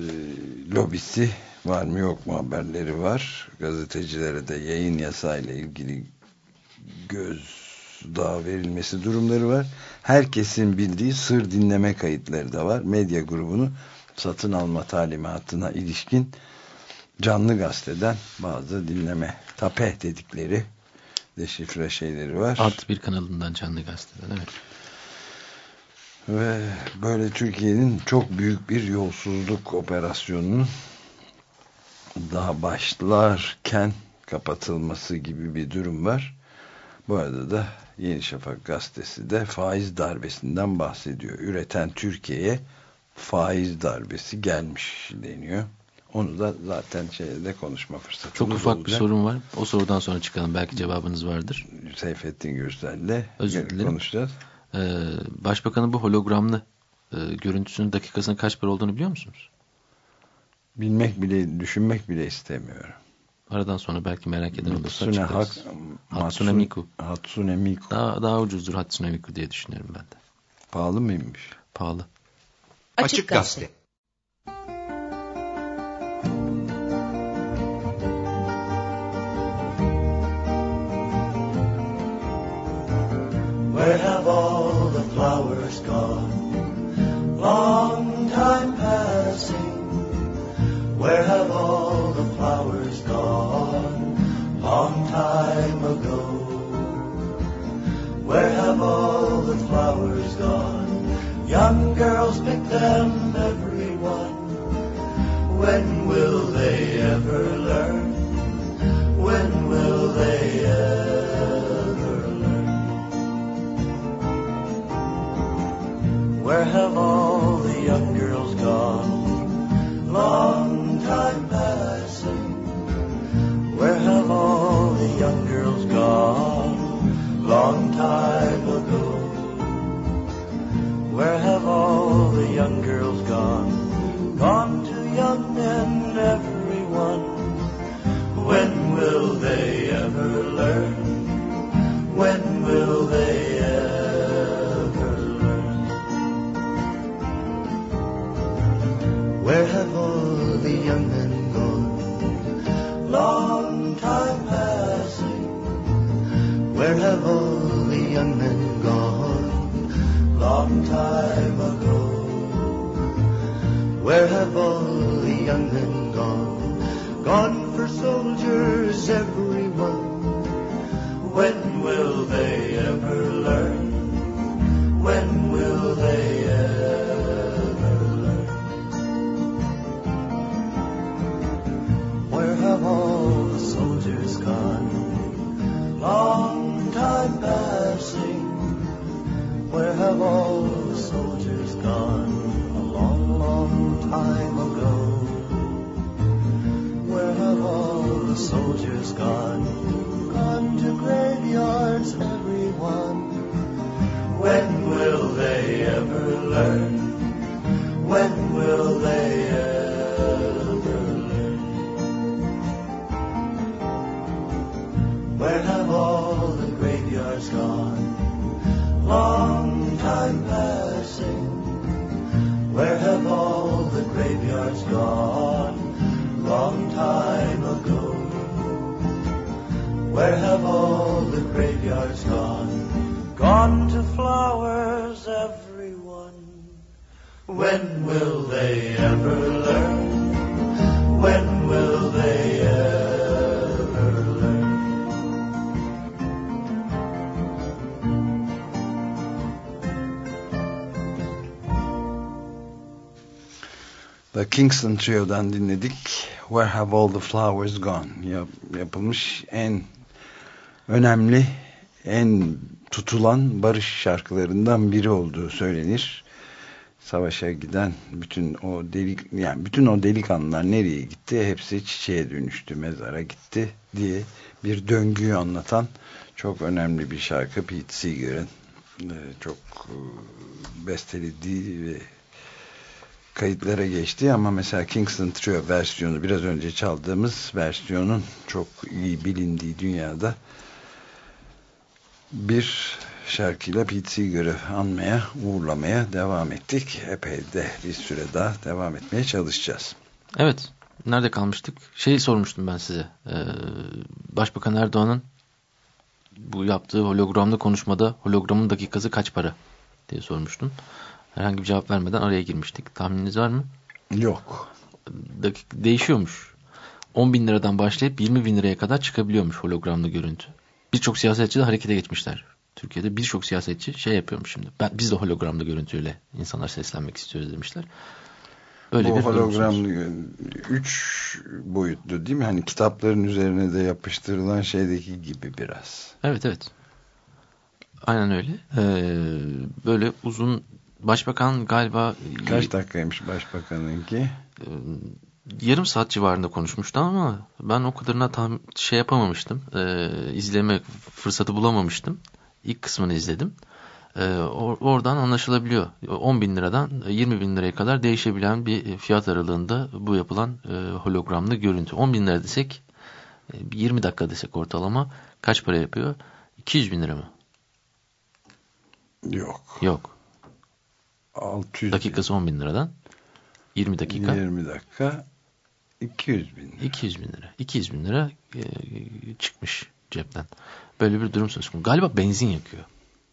lobisi var mı yok mu haberleri var. Gazetecilere de yayın yasayla ilgili göz dağı verilmesi durumları var. Herkesin bildiği sır dinleme kayıtları da var. Medya grubunu satın alma talimatına ilişkin canlı gazeteden bazı dinleme tape dedikleri deşifre şeyleri var. Art bir kanalından canlı gazeteden evet. Ve böyle Türkiye'nin çok büyük bir yolsuzluk operasyonunun daha başlarken kapatılması gibi bir durum var. Bu arada da Yeni Şafak gazetesi de faiz darbesinden bahsediyor. Üreten Türkiye'ye faiz darbesi gelmiş deniyor. Onu da zaten şeyde konuşma fırsatı Çok ufak bir sorun var. O sorudan sonra çıkalım. Belki cevabınız vardır. Seyfettin Gürsel'le konuşacağız. Ee, Başbakanın bu hologramlı e, görüntüsünün dakikasının kaç para olduğunu biliyor musunuz? Bilmek bile, düşünmek bile istemiyorum. Aradan sonra belki merak eden olursa Üstüne hak, çıkarız. Hatsune Miku. Hatsune Miku. Daha, daha ucuzdur Hatsune Miku diye düşünüyorum ben de. Pahalı mıymış? Pahalı. Açık Gazete. Where them, everyone? When will they ever soldiers, everyone. When will they ever learn? When will they ever learn? Where have all the soldiers gone? Long time passing. Where have all the soldiers gone? A long, long time ago. Where have all the soldiers gone? Gone to graveyards, everyone. When will they ever learn? Will they ever learn? When will they ever learn? The Kingston Trio'dan dinledik. Where Have All the Flowers Gone? Yap, yapılmış en önemli, en tutulan barış şarkılarından biri olduğu söylenir. Savaşa giden bütün o delik yani bütün o delikanlılar nereye gitti? Hepsi çiçeğe dönüştü, mezara gitti diye bir döngüyü anlatan çok önemli bir şarkı Pete Seeger'ın e, çok e, bestelediği ve kayıtlara geçti ama mesela Kingston Trio versiyonu biraz önce çaldığımız versiyonun çok iyi bilindiği dünyada bir şarkıyla Pete Seeger'ı anmaya, uğurlamaya devam ettik. Epey de bir süre daha devam etmeye çalışacağız. Evet. Nerede kalmıştık? Şeyi sormuştum ben size. Ee, Başbakan Erdoğan'ın bu yaptığı hologramlı konuşmada hologramın dakikası kaç para diye sormuştum. Herhangi bir cevap vermeden araya girmiştik. Tahmininiz var mı? Yok. Dakik değişiyormuş. 10 bin liradan başlayıp 20 bin liraya kadar çıkabiliyormuş hologramlı görüntü. Birçok siyasetçi de harekete geçmişler. Türkiye'de birçok siyasetçi şey yapıyormuş şimdi. Ben, biz de hologramlı görüntüyle insanlar seslenmek istiyoruz demişler. Öyle Bu bir hologramlı 3 boyutlu değil mi? Hani kitapların üzerine de yapıştırılan şeydeki gibi biraz. Evet evet. Aynen öyle. Ee, böyle uzun başbakan galiba kaç dakikaymış başbakanınki? E, yarım saat civarında konuşmuştu ama ben o kadarına tam şey yapamamıştım. E, izleme fırsatı bulamamıştım. İlk kısmını izledim. E, or oradan anlaşılabiliyor. 10 bin liradan 20 bin liraya kadar değişebilen bir fiyat aralığında bu yapılan e, hologramlı görüntü. 10 bin lira desek E, bir 20 dakika desek ortalama kaç para yapıyor? 200 bin lira mı? Yok. Yok. 600 Dakikası 10 bin liradan 20 dakika 20 dakika 200 bin. 200 bin lira. 200 bin lira e, çıkmış cepten. Böyle bir durum söz konusu. Galiba benzin yakıyor.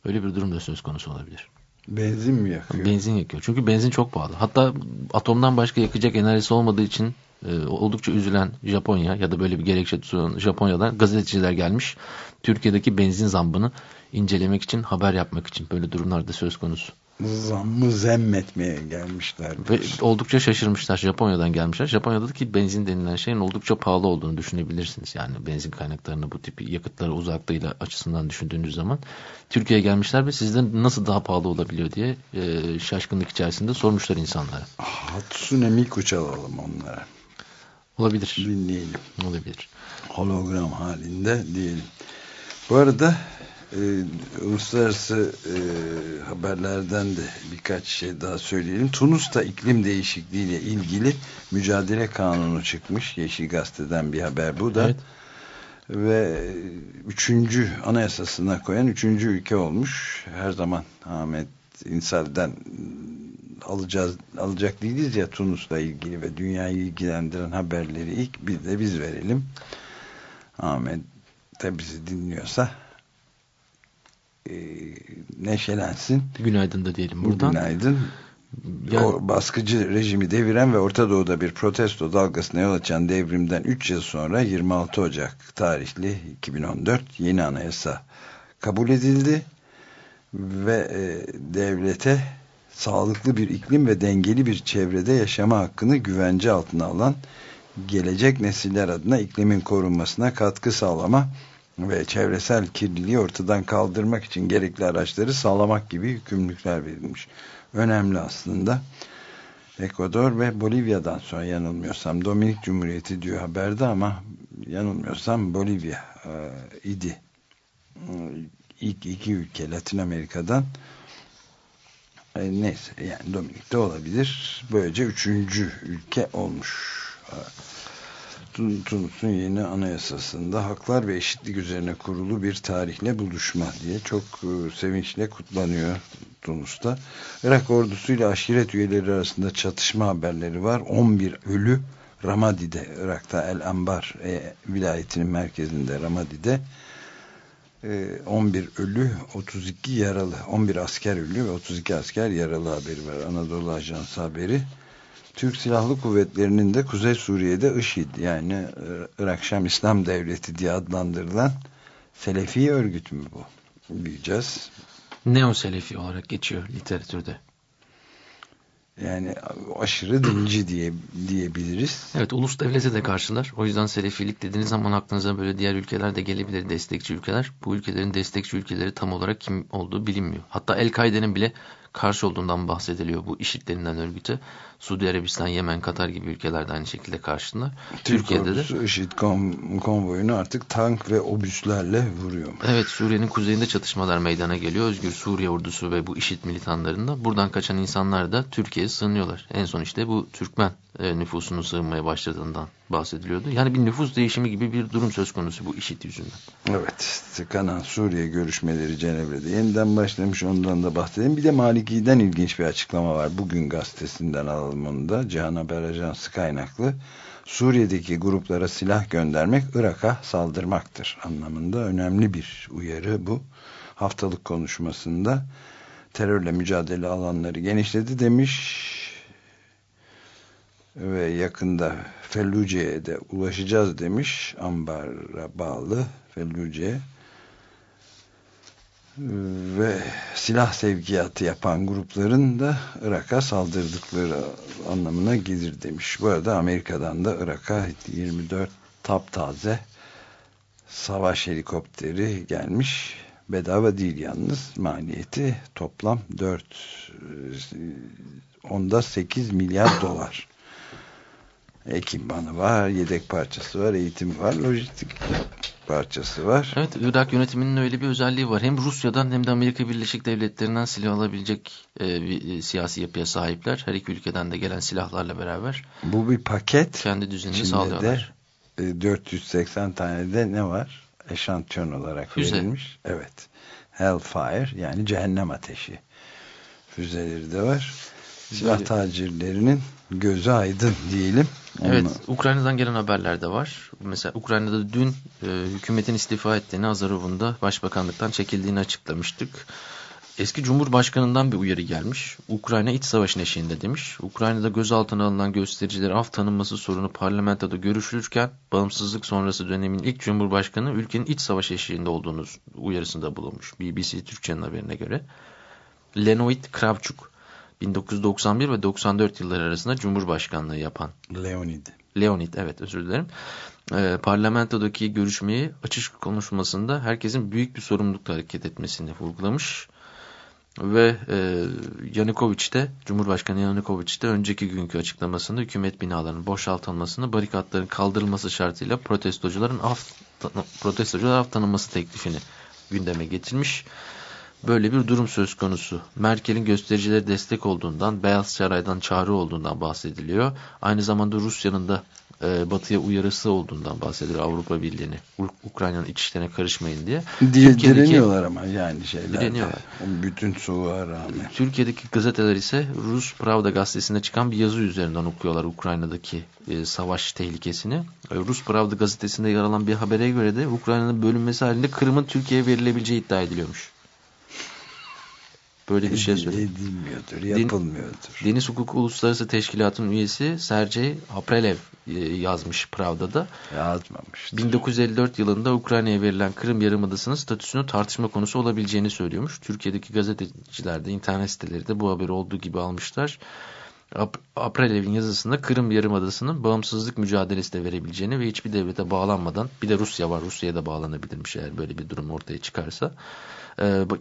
Öyle bir durum da söz konusu olabilir. Benzin mi yakıyor? Benzin yakıyor. Çünkü benzin çok pahalı. Hatta atomdan başka yakacak enerjisi olmadığı için e, oldukça üzülen Japonya ya da böyle bir gerekçe tutan Japonya'dan gazeteciler gelmiş. Türkiye'deki benzin zammını incelemek için, haber yapmak için böyle durumlarda söz konusu. Zammı zemmetmeye gelmişler. Ve oldukça şaşırmışlar. Japonya'dan gelmişler. Japonya'daki benzin denilen şeyin oldukça pahalı olduğunu düşünebilirsiniz. Yani benzin kaynaklarını bu tip yakıtları uzaklığıyla açısından düşündüğünüz zaman. Türkiye'ye gelmişler ve sizden nasıl daha pahalı olabiliyor diye e, şaşkınlık içerisinde sormuşlar insanlara. Hatsune Miku çalalım onlara. Olabilir. Dinleyelim. Olabilir. Hologram halinde diyelim. Bu arada e, uluslararası e, haberlerden de birkaç şey daha söyleyelim. Tunus'ta iklim değişikliğiyle ilgili mücadele kanunu çıkmış. Yeşil Gazete'den bir haber bu da. Evet. Ve üçüncü anayasasına koyan üçüncü ülke olmuş. Her zaman Ahmet İnsal'den alacağız, alacak değiliz ya Tunus'la ilgili ve dünyayı ilgilendiren haberleri ilk bir de biz verelim. Ahmet de bizi dinliyorsa e, neşelensin. Günaydın da diyelim buradan. Günaydın. Yani- O baskıcı rejimi deviren ve Orta Doğu'da bir protesto dalgasına yol açan devrimden 3 yıl sonra 26 Ocak tarihli 2014 yeni anayasa kabul edildi ve e, devlete sağlıklı bir iklim ve dengeli bir çevrede yaşama hakkını güvence altına alan gelecek nesiller adına iklimin korunmasına katkı sağlama ve çevresel kirliliği ortadan kaldırmak için gerekli araçları sağlamak gibi yükümlülükler verilmiş. Önemli aslında. Ekvador ve Bolivya'dan sonra yanılmıyorsam Dominik Cumhuriyeti diyor haberde ama yanılmıyorsam Bolivya e, idi. E, İlk iki ülke Latin Amerika'dan e, neyse yani Dominik'te olabilir. Böylece üçüncü ülke olmuş. E, Tunus'un yeni anayasasında haklar ve eşitlik üzerine kurulu bir tarihle buluşma diye çok e, sevinçle kutlanıyor Tunus'ta. Irak ordusuyla aşiret üyeleri arasında çatışma haberleri var. 11 ölü Ramadi'de, Irak'ta El Ambar e, vilayetinin merkezinde Ramadi'de e, 11 ölü, 32 yaralı, 11 asker ölü ve 32 asker yaralı haberi var. Anadolu Ajansı haberi. Türk Silahlı Kuvvetleri'nin de Kuzey Suriye'de IŞİD yani Irak Şam İslam Devleti diye adlandırılan Selefi örgüt mü bu? Bileceğiz. Neo Selefi olarak geçiyor literatürde. Yani aşırı dinci diye diyebiliriz. Evet ulus devlete de karşılar. O yüzden Selefilik dediğiniz zaman aklınıza böyle diğer ülkeler de gelebilir destekçi ülkeler. Bu ülkelerin destekçi ülkeleri tam olarak kim olduğu bilinmiyor. Hatta El-Kaide'nin bile karşı olduğundan bahsediliyor bu IŞİD denilen örgüte. Suudi Arabistan, Yemen, Katar gibi ülkeler de aynı şekilde karşılar. Türk Türkiye'de de IŞİD kon- konvoyunu artık tank ve obüslerle vuruyor. Evet Suriye'nin kuzeyinde çatışmalar meydana geliyor. Özgür Suriye ordusu ve bu IŞİD militanlarında buradan kaçan insanlar da Türkiye'ye sığınıyorlar. En son işte bu Türkmen e, nüfusunun sığınmaya bahsediliyordu. Yani bir nüfus değişimi gibi bir durum söz konusu bu IŞİD yüzünden. Evet, tıkanan Suriye görüşmeleri Cenevre'de yeniden başlamış ondan da bahsedelim. Bir de Maliki'den ilginç bir açıklama var. Bugün gazetesinden alalım onu. Cihan Haber Ajansı kaynaklı. Suriye'deki gruplara silah göndermek Irak'a saldırmaktır anlamında önemli bir uyarı bu. Haftalık konuşmasında terörle mücadele alanları genişledi demiş ve yakında Felluce'ye de ulaşacağız demiş. Ambar'a bağlı Felluce'ye ve silah sevkiyatı yapan grupların da Irak'a saldırdıkları anlamına gelir demiş. Bu arada Amerika'dan da Irak'a 24 taptaze savaş helikopteri gelmiş. Bedava değil yalnız. Maliyeti toplam 4 onda 8 milyar dolar. Ekipmanı var, yedek parçası var, eğitim var, lojistik parçası var. Evet Irak yönetiminin öyle bir özelliği var. Hem Rusya'dan hem de Amerika Birleşik Devletleri'nden silah alabilecek e, bir e, siyasi yapıya sahipler. Her iki ülkeden de gelen silahlarla beraber Bu bir paket. kendi düzenini İçinde sağlıyorlar. de e, 480 tane de ne var? Eşantiyon olarak Füze. verilmiş. Evet. Hellfire yani cehennem ateşi füzeleri de var. Silah tacirlerinin gözü aydın diyelim. Evet, Onu- Ukrayna'dan gelen haberler de var. Mesela Ukrayna'da dün e, hükümetin istifa ettiğini, Azarov'un da başbakanlıktan çekildiğini açıklamıştık. Eski Cumhurbaşkanı'ndan bir uyarı gelmiş. Ukrayna iç savaşın eşiğinde demiş. Ukrayna'da gözaltına alınan göstericiler af tanınması sorunu parlamentoda görüşülürken bağımsızlık sonrası dönemin ilk Cumhurbaşkanı ülkenin iç savaş eşiğinde olduğunu uyarısında bulunmuş. BBC Türkçe'nin haberine göre. Lenoid Kravchuk 1991 ve 94 yılları arasında Cumhurbaşkanlığı yapan Leonid. Leonid evet özür dilerim. Ee, parlamentodaki görüşmeyi açış konuşmasında herkesin büyük bir sorumlulukla hareket etmesini vurgulamış. Ve e, Yanukovych de Cumhurbaşkanı Yanukovych de önceki günkü açıklamasında hükümet binalarının boşaltılmasını barikatların kaldırılması şartıyla protestocuların af, protestocular af tanınması teklifini gündeme getirmiş. Böyle bir durum söz konusu. Merkel'in göstericilere destek olduğundan, Beyaz Saray'dan çağrı olduğundan bahsediliyor. Aynı zamanda Rusya'nın da e, batıya uyarısı olduğundan bahsediyor Avrupa Birliği'ni. Uk- Ukrayna'nın iç işlerine karışmayın diye. Diye Türkiye'deki- direniyorlar ama yani şeyler. Direniyorlar. Bütün soğuğa rağmen. Türkiye'deki gazeteler ise Rus Pravda gazetesinde çıkan bir yazı üzerinden okuyorlar Ukrayna'daki e, savaş tehlikesini. E, Rus Pravda gazetesinde yer alan bir habere göre de Ukrayna'nın bölünmesi halinde Kırım'ın Türkiye'ye verilebileceği iddia ediliyormuş. Böyle bir şey söylüyor. Edilmiyordur, yapılmıyordur. Deniz Hukuku Uluslararası Teşkilatı'nın üyesi Sergey Aprelev e, yazmış Pravda'da. Yazmamıştır. 1954 yılında Ukrayna'ya verilen Kırım Yarımadası'nın statüsünün tartışma konusu olabileceğini söylüyormuş. Türkiye'deki gazeteciler de internet siteleri de bu haberi olduğu gibi almışlar. Ap- Aprelev'in yazısında Kırım Yarımadası'nın bağımsızlık mücadelesi de verebileceğini ve hiçbir devlete bağlanmadan bir de Rusya var Rusya'ya da bağlanabilirmiş eğer böyle bir durum ortaya çıkarsa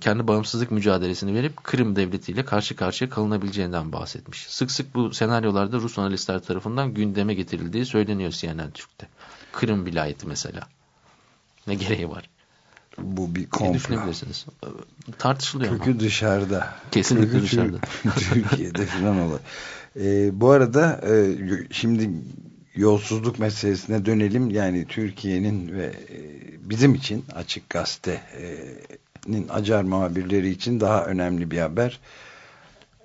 kendi bağımsızlık mücadelesini verip Kırım devletiyle karşı karşıya kalınabileceğinden bahsetmiş. Sık sık bu senaryolarda Rus analistler tarafından gündeme getirildiği söyleniyor CNN Türk'te. Kırım vilayeti mesela. Ne gereği var? Bu bir Ne komplo. düşünebilirsiniz? Tartışılıyor ama. Kökü dışarıda. Kesinlikle Kökü dışarıda. Türkiye'de falan olur. Ee, bu arada e, şimdi yolsuzluk meselesine dönelim. Yani Türkiye'nin ve e, bizim için Açık Gazete'nin acar muhabirleri için daha önemli bir haber.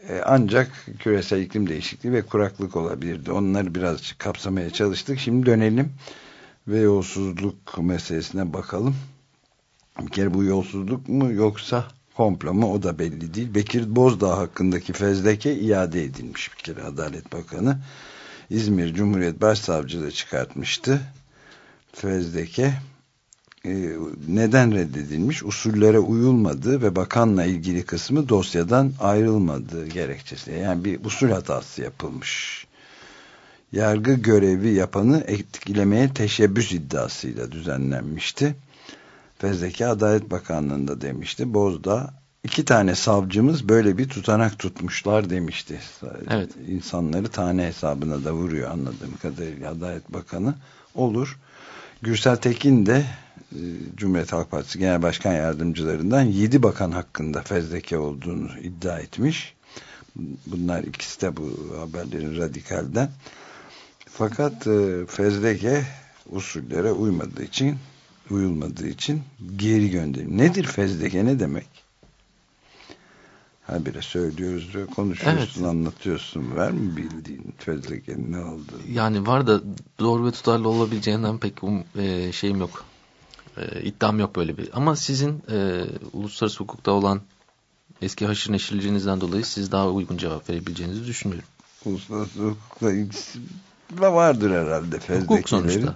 E, ancak küresel iklim değişikliği ve kuraklık olabilirdi. Onları biraz kapsamaya çalıştık. Şimdi dönelim ve yolsuzluk meselesine bakalım. Bir kere bu yolsuzluk mu yoksa komplo mu o da belli değil. Bekir Bozdağ hakkındaki fezleke iade edilmiş bir kere Adalet Bakanı. İzmir Cumhuriyet Başsavcılığı çıkartmıştı. Fezleke neden reddedilmiş? Usullere uyulmadığı ve bakanla ilgili kısmı dosyadan ayrılmadığı gerekçesiyle. Yani bir usul hatası yapılmış. Yargı görevi yapanı etkilemeye teşebbüs iddiasıyla düzenlenmişti. Fezleke Adalet Bakanlığı'nda demişti. Bozda iki tane savcımız böyle bir tutanak tutmuşlar demişti. Evet. İnsanları tane hesabına da vuruyor anladığım kadarıyla Adalet Bakanı. Olur. Gürsel Tekin de e, Cumhuriyet Halk Partisi Genel Başkan Yardımcılarından 7 bakan hakkında fezleke olduğunu iddia etmiş. Bunlar ikisi de bu haberlerin radikalden. Fakat e, fezleke usullere uymadığı için uyulmadığı için geri gönderim. Nedir fezleke ne demek? Habire söylüyoruz ve konuşuyorsun, Evet. anlatıyorsun. Var mı bildiğin fezlekenin ne olduğunu? Yani var da doğru ve tutarlı olabileceğinden pek um, e, şeyim yok. E, iddiam yok böyle bir. Ama sizin e, uluslararası hukukta olan eski haşır neşirliğinizden dolayı siz daha uygun cevap verebileceğinizi düşünüyorum. Uluslararası hukukla ilgisi vardır herhalde Hukuk sonuçta.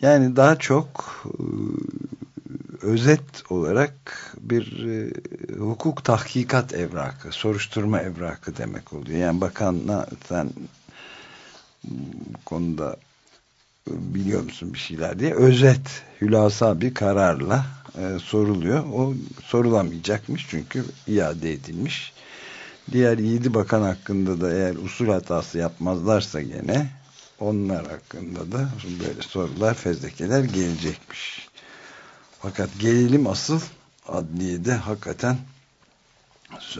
Yani daha çok e, özet olarak bir e, hukuk tahkikat evrakı, soruşturma evrakı demek oluyor. Yani bakanla sen konuda biliyor musun bir şeyler diye özet, hülasa bir kararla e, soruluyor. O sorulamayacakmış çünkü iade edilmiş. Diğer yedi bakan hakkında da eğer usul hatası yapmazlarsa gene onlar hakkında da böyle sorular, fezlekeler gelecekmiş. Fakat gelelim asıl adliyede hakikaten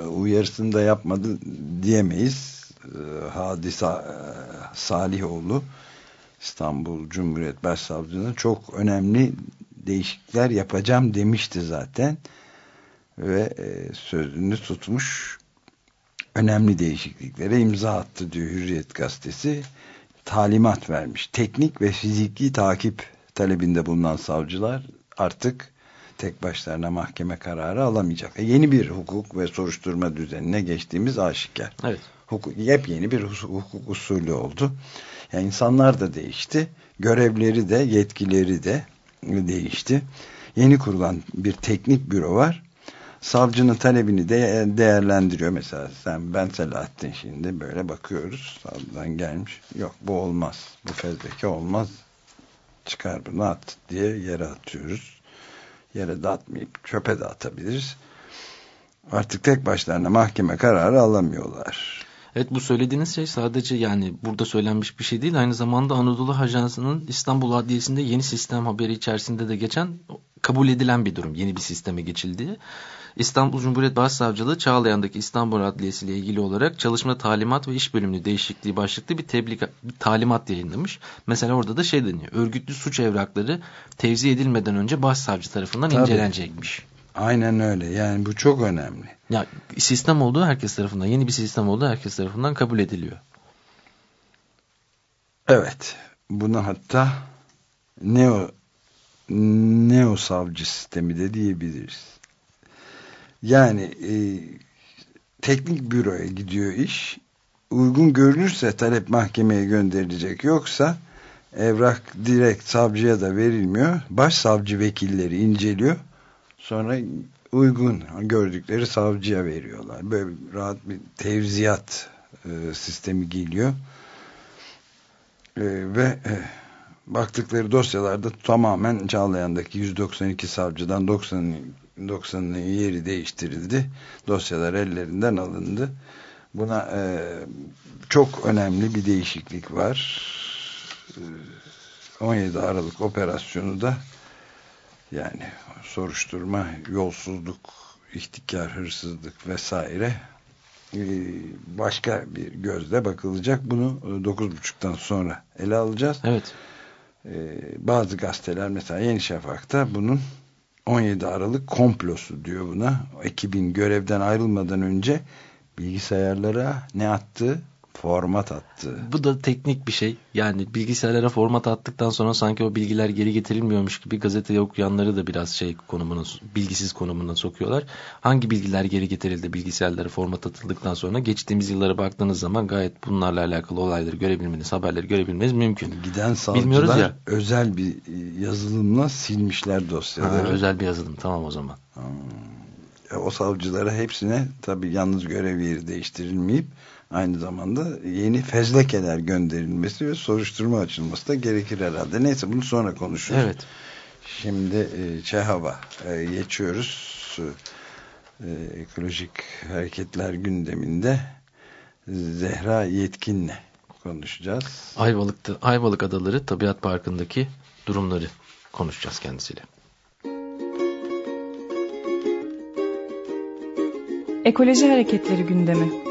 uyarısını da yapmadı diyemeyiz. Ee, Hadisa e, Salihoğlu İstanbul Cumhuriyet Başsavcılığı'na çok önemli değişiklikler yapacağım demişti zaten ve e, sözünü tutmuş önemli değişikliklere imza attı diyor Hürriyet gazetesi talimat vermiş. Teknik ve fiziki takip talebinde bulunan savcılar artık tek başlarına mahkeme kararı alamayacak. E, yeni bir hukuk ve soruşturma düzenine geçtiğimiz aşikar. Evet. Hukuk, yepyeni bir hukuk usulü oldu. Yani insanlar da değişti. Görevleri de, yetkileri de değişti. Yeni kurulan bir teknik büro var. Savcının talebini de değerlendiriyor. Mesela sen ben Selahattin şimdi böyle bakıyoruz. Savcıdan gelmiş. Yok bu olmaz. Bu fezleke olmaz. Çıkar bunu at diye yere atıyoruz. Yere de atmayıp çöpe de atabiliriz. Artık tek başlarına mahkeme kararı alamıyorlar. Evet bu söylediğiniz şey sadece yani burada söylenmiş bir şey değil. Aynı zamanda Anadolu Ajansı'nın İstanbul Adliyesi'nde yeni sistem haberi içerisinde de geçen kabul edilen bir durum. Yeni bir sisteme geçildiği. İstanbul Cumhuriyet Başsavcılığı Çağlayan'daki İstanbul Adliyesi ile ilgili olarak çalışma talimat ve iş bölümünü değişikliği başlıklı bir, tebliğ, bir talimat yayınlamış. Mesela orada da şey deniyor. Örgütlü suç evrakları tevzi edilmeden önce başsavcı tarafından Tabii. incelenecekmiş. Aynen öyle. Yani bu çok önemli. Ya sistem olduğu herkes tarafından, yeni bir sistem olduğu herkes tarafından kabul ediliyor. Evet. Bunu hatta neo neo savcı sistemi de diyebiliriz. Yani e, teknik büroya gidiyor iş. Uygun görünürse talep mahkemeye gönderilecek. Yoksa evrak direkt savcıya da verilmiyor. Başsavcı vekilleri inceliyor. Sonra uygun gördükleri savcıya veriyorlar. Böyle rahat bir tevziyat e, sistemi geliyor. E, ve e, baktıkları dosyalarda tamamen Çağlayan'daki 192 savcıdan 90 90'ın yeri değiştirildi. Dosyalar ellerinden alındı. Buna e, çok önemli bir değişiklik var. E, 17 Aralık operasyonu da yani soruşturma, yolsuzluk, ihtikar, hırsızlık vesaire e, başka bir gözle bakılacak. Bunu 9.30'dan sonra ele alacağız. Evet. E, bazı gazeteler mesela Yeni Şafak'ta bunun 17 Aralık komplosu diyor buna. Ekibin görevden ayrılmadan önce bilgisayarlara ne attı? Format attı. Bu da teknik bir şey. Yani bilgisayarlara format attıktan sonra sanki o bilgiler geri getirilmiyormuş gibi gazeteyi okuyanları da biraz şey konumuna, bilgisiz konumuna sokuyorlar. Hangi bilgiler geri getirildi bilgisayarlara format atıldıktan sonra geçtiğimiz yıllara baktığınız zaman gayet bunlarla alakalı olayları görebilmeniz, haberleri görebilmeniz mümkün. Giden savcılar ya. özel bir yazılımla silmişler dosyaları. Ha, özel bir yazılım tamam o zaman. Hmm. O savcılara hepsine tabi yalnız görev yeri değiştirilmeyip aynı zamanda yeni fezlekeler gönderilmesi ve soruşturma açılması da gerekir herhalde. Neyse bunu sonra konuşuruz. Evet. Şimdi e, ÇEHAV'a e, geçiyoruz. E, ekolojik hareketler gündeminde Zehra Yetkin'le konuşacağız. Ayvalık'ta, Ayvalık Adaları Tabiat Parkı'ndaki durumları konuşacağız kendisiyle. Ekoloji Hareketleri gündemi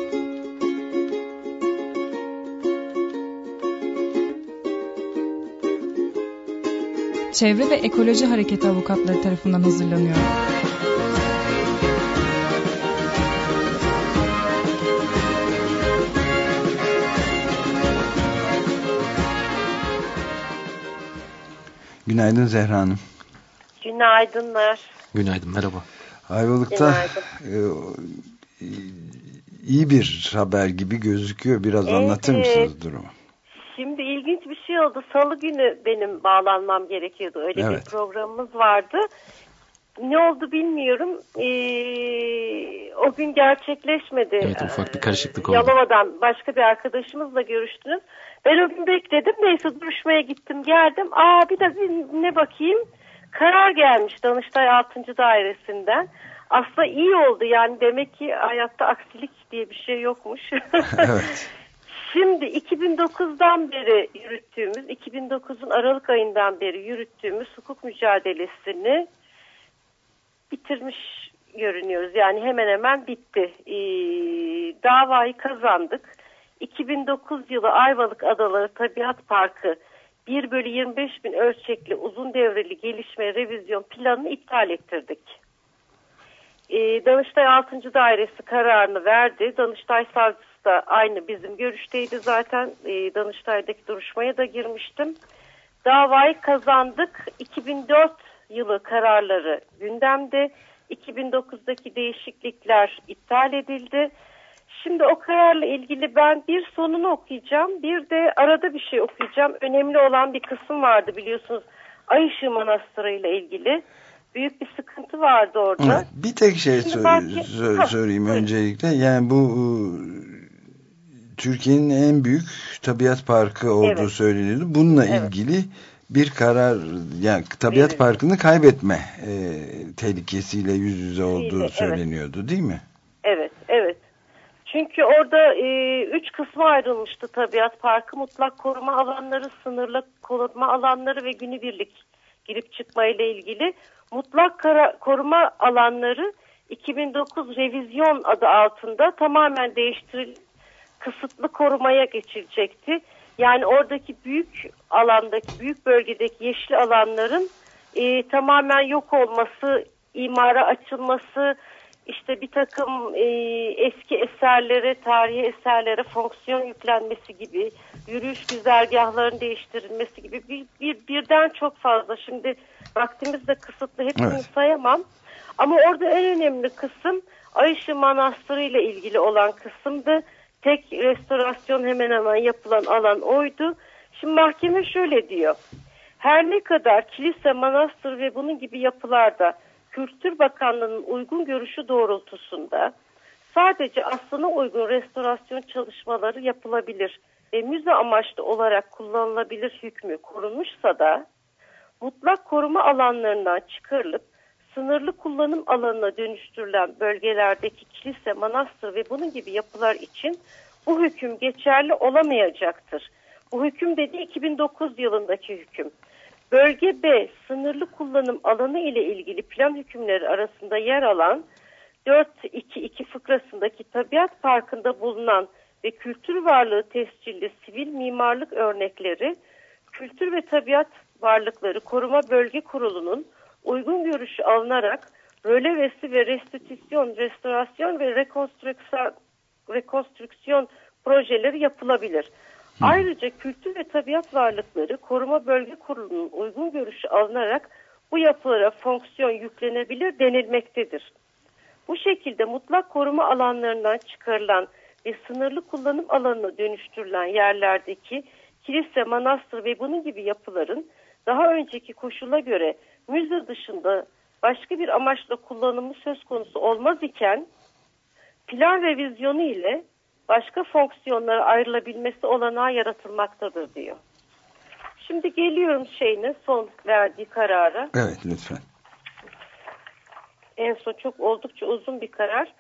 Çevre ve Ekoloji Hareketi avukatları tarafından hazırlanıyor. Günaydın Zehra Hanım. Günaydınlar. Günaydın, merhaba. Ayvalık'ta e, iyi bir haber gibi gözüküyor. Biraz evet. anlatır mısınız durumu? Şimdi oldu. Salı günü benim bağlanmam gerekiyordu. Öyle Evet. bir programımız vardı. Ne oldu bilmiyorum. Ee, o gün gerçekleşmedi. Evet, ufak bir Ee, karışıklık oldu. Yalova'dan başka bir arkadaşımızla görüştünüz. Ben o gün bekledim. Neyse duruşmaya gittim geldim. Aa bir de bir ne bakayım. Karar gelmiş Danıştay 6. Dairesi'nden. Aslında iyi oldu yani demek ki hayatta aksilik diye bir şey yokmuş. Evet. Şimdi 2009'dan beri yürüttüğümüz, 2009'un Aralık ayından beri yürüttüğümüz hukuk mücadelesini bitirmiş görünüyoruz. Yani hemen hemen bitti. Ee, davayı kazandık. 2009 yılı Ayvalık Adaları Tabiat Parkı 1 bölü 25 bin ölçekli uzun devreli gelişme revizyon planını iptal ettirdik. E, Danıştay 6. Dairesi kararını verdi. Danıştay savcısı da aynı bizim görüşteydi zaten. E, Danıştay'daki duruşmaya da girmiştim. Davayı kazandık. 2004 yılı kararları gündemde. 2009'daki değişiklikler iptal edildi. Şimdi o kararla ilgili ben bir sonunu okuyacağım. Bir de arada bir şey okuyacağım. Önemli olan bir kısım vardı biliyorsunuz. Ay Işığı Manastırı ile ilgili. Büyük bir sıkıntı vardı orada. Evet, bir tek şey Şimdi belki- sor- Ha, öncelikle. Yani bu e, Türkiye'nin en büyük tabiat parkı olduğu Evet. söyleniyordu. Bununla Evet. ilgili bir karar yani tabiat Verildi. parkını kaybetme e, tehlikesiyle yüz yüze olduğu evet. söyleniyordu değil mi? Evet, evet. Çünkü orada e, üç kısma ayrılmıştı tabiat parkı. Mutlak koruma alanları, sınırlı koruma alanları ve günübirlik girip çıkma ile ilgili. Mutlak kara- koruma alanları 2009 revizyon adı altında tamamen değiştirilip kısıtlı korumaya geçilecekti. Yani oradaki büyük alandaki, büyük bölgedeki yeşil alanların e, tamamen yok olması, imara açılması, işte bir takım e, eski eserlere, tarihi eserlere fonksiyon yüklenmesi gibi, yürüyüş güzergahlarının değiştirilmesi gibi bir, bir birden çok fazla. Şimdi vaktimiz de kısıtlı, hepsini Evet. sayamam. Ama orada en önemli kısım Ayşe Manastırı ile ilgili olan kısımdı. Tek restorasyon hemen hemen yapılan alan oydu. Şimdi mahkeme şöyle diyor. Her ne kadar kilise, manastır ve bunun gibi yapılarda Kültür Bakanlığı'nın uygun görüşü doğrultusunda sadece aslına uygun restorasyon çalışmaları yapılabilir ve müze amaçlı olarak kullanılabilir hükmü korunmuşsa da mutlak koruma alanlarından çıkarılıp sınırlı kullanım alanına dönüştürülen bölgelerdeki kilise, manastır ve bunun gibi yapılar için bu hüküm geçerli olamayacaktır. Bu hüküm dedi 2009 yılındaki hüküm. Bölge B sınırlı kullanım alanı ile ilgili plan hükümleri arasında yer alan 4.2.2 fıkrasındaki tabiat parkında bulunan ve kültür varlığı tescilli sivil mimarlık örnekleri Kültür ve Tabiat Varlıkları Koruma Bölge Kurulu'nun uygun görüşü alınarak rölevesi ve restitüsyon, restorasyon ve rekonstrüksiyon, projeleri yapılabilir. Ayrıca Kültür ve Tabiat Varlıkları Koruma Bölge Kurulu'nun uygun görüşü alınarak bu yapılara fonksiyon yüklenebilir denilmektedir. Bu şekilde mutlak koruma alanlarından çıkarılan ve sınırlı kullanım alanına dönüştürülen yerlerdeki kilise, manastır ve bunun gibi yapıların daha önceki koşula göre müze dışında başka bir amaçla kullanımı söz konusu olmaz iken plan revizyonu ile başka fonksiyonlara ayrılabilmesi olanağı yaratılmaktadır diyor. Şimdi geliyorum şeyine son verdiği karara. Evet lütfen. En son çok oldukça uzun bir karar.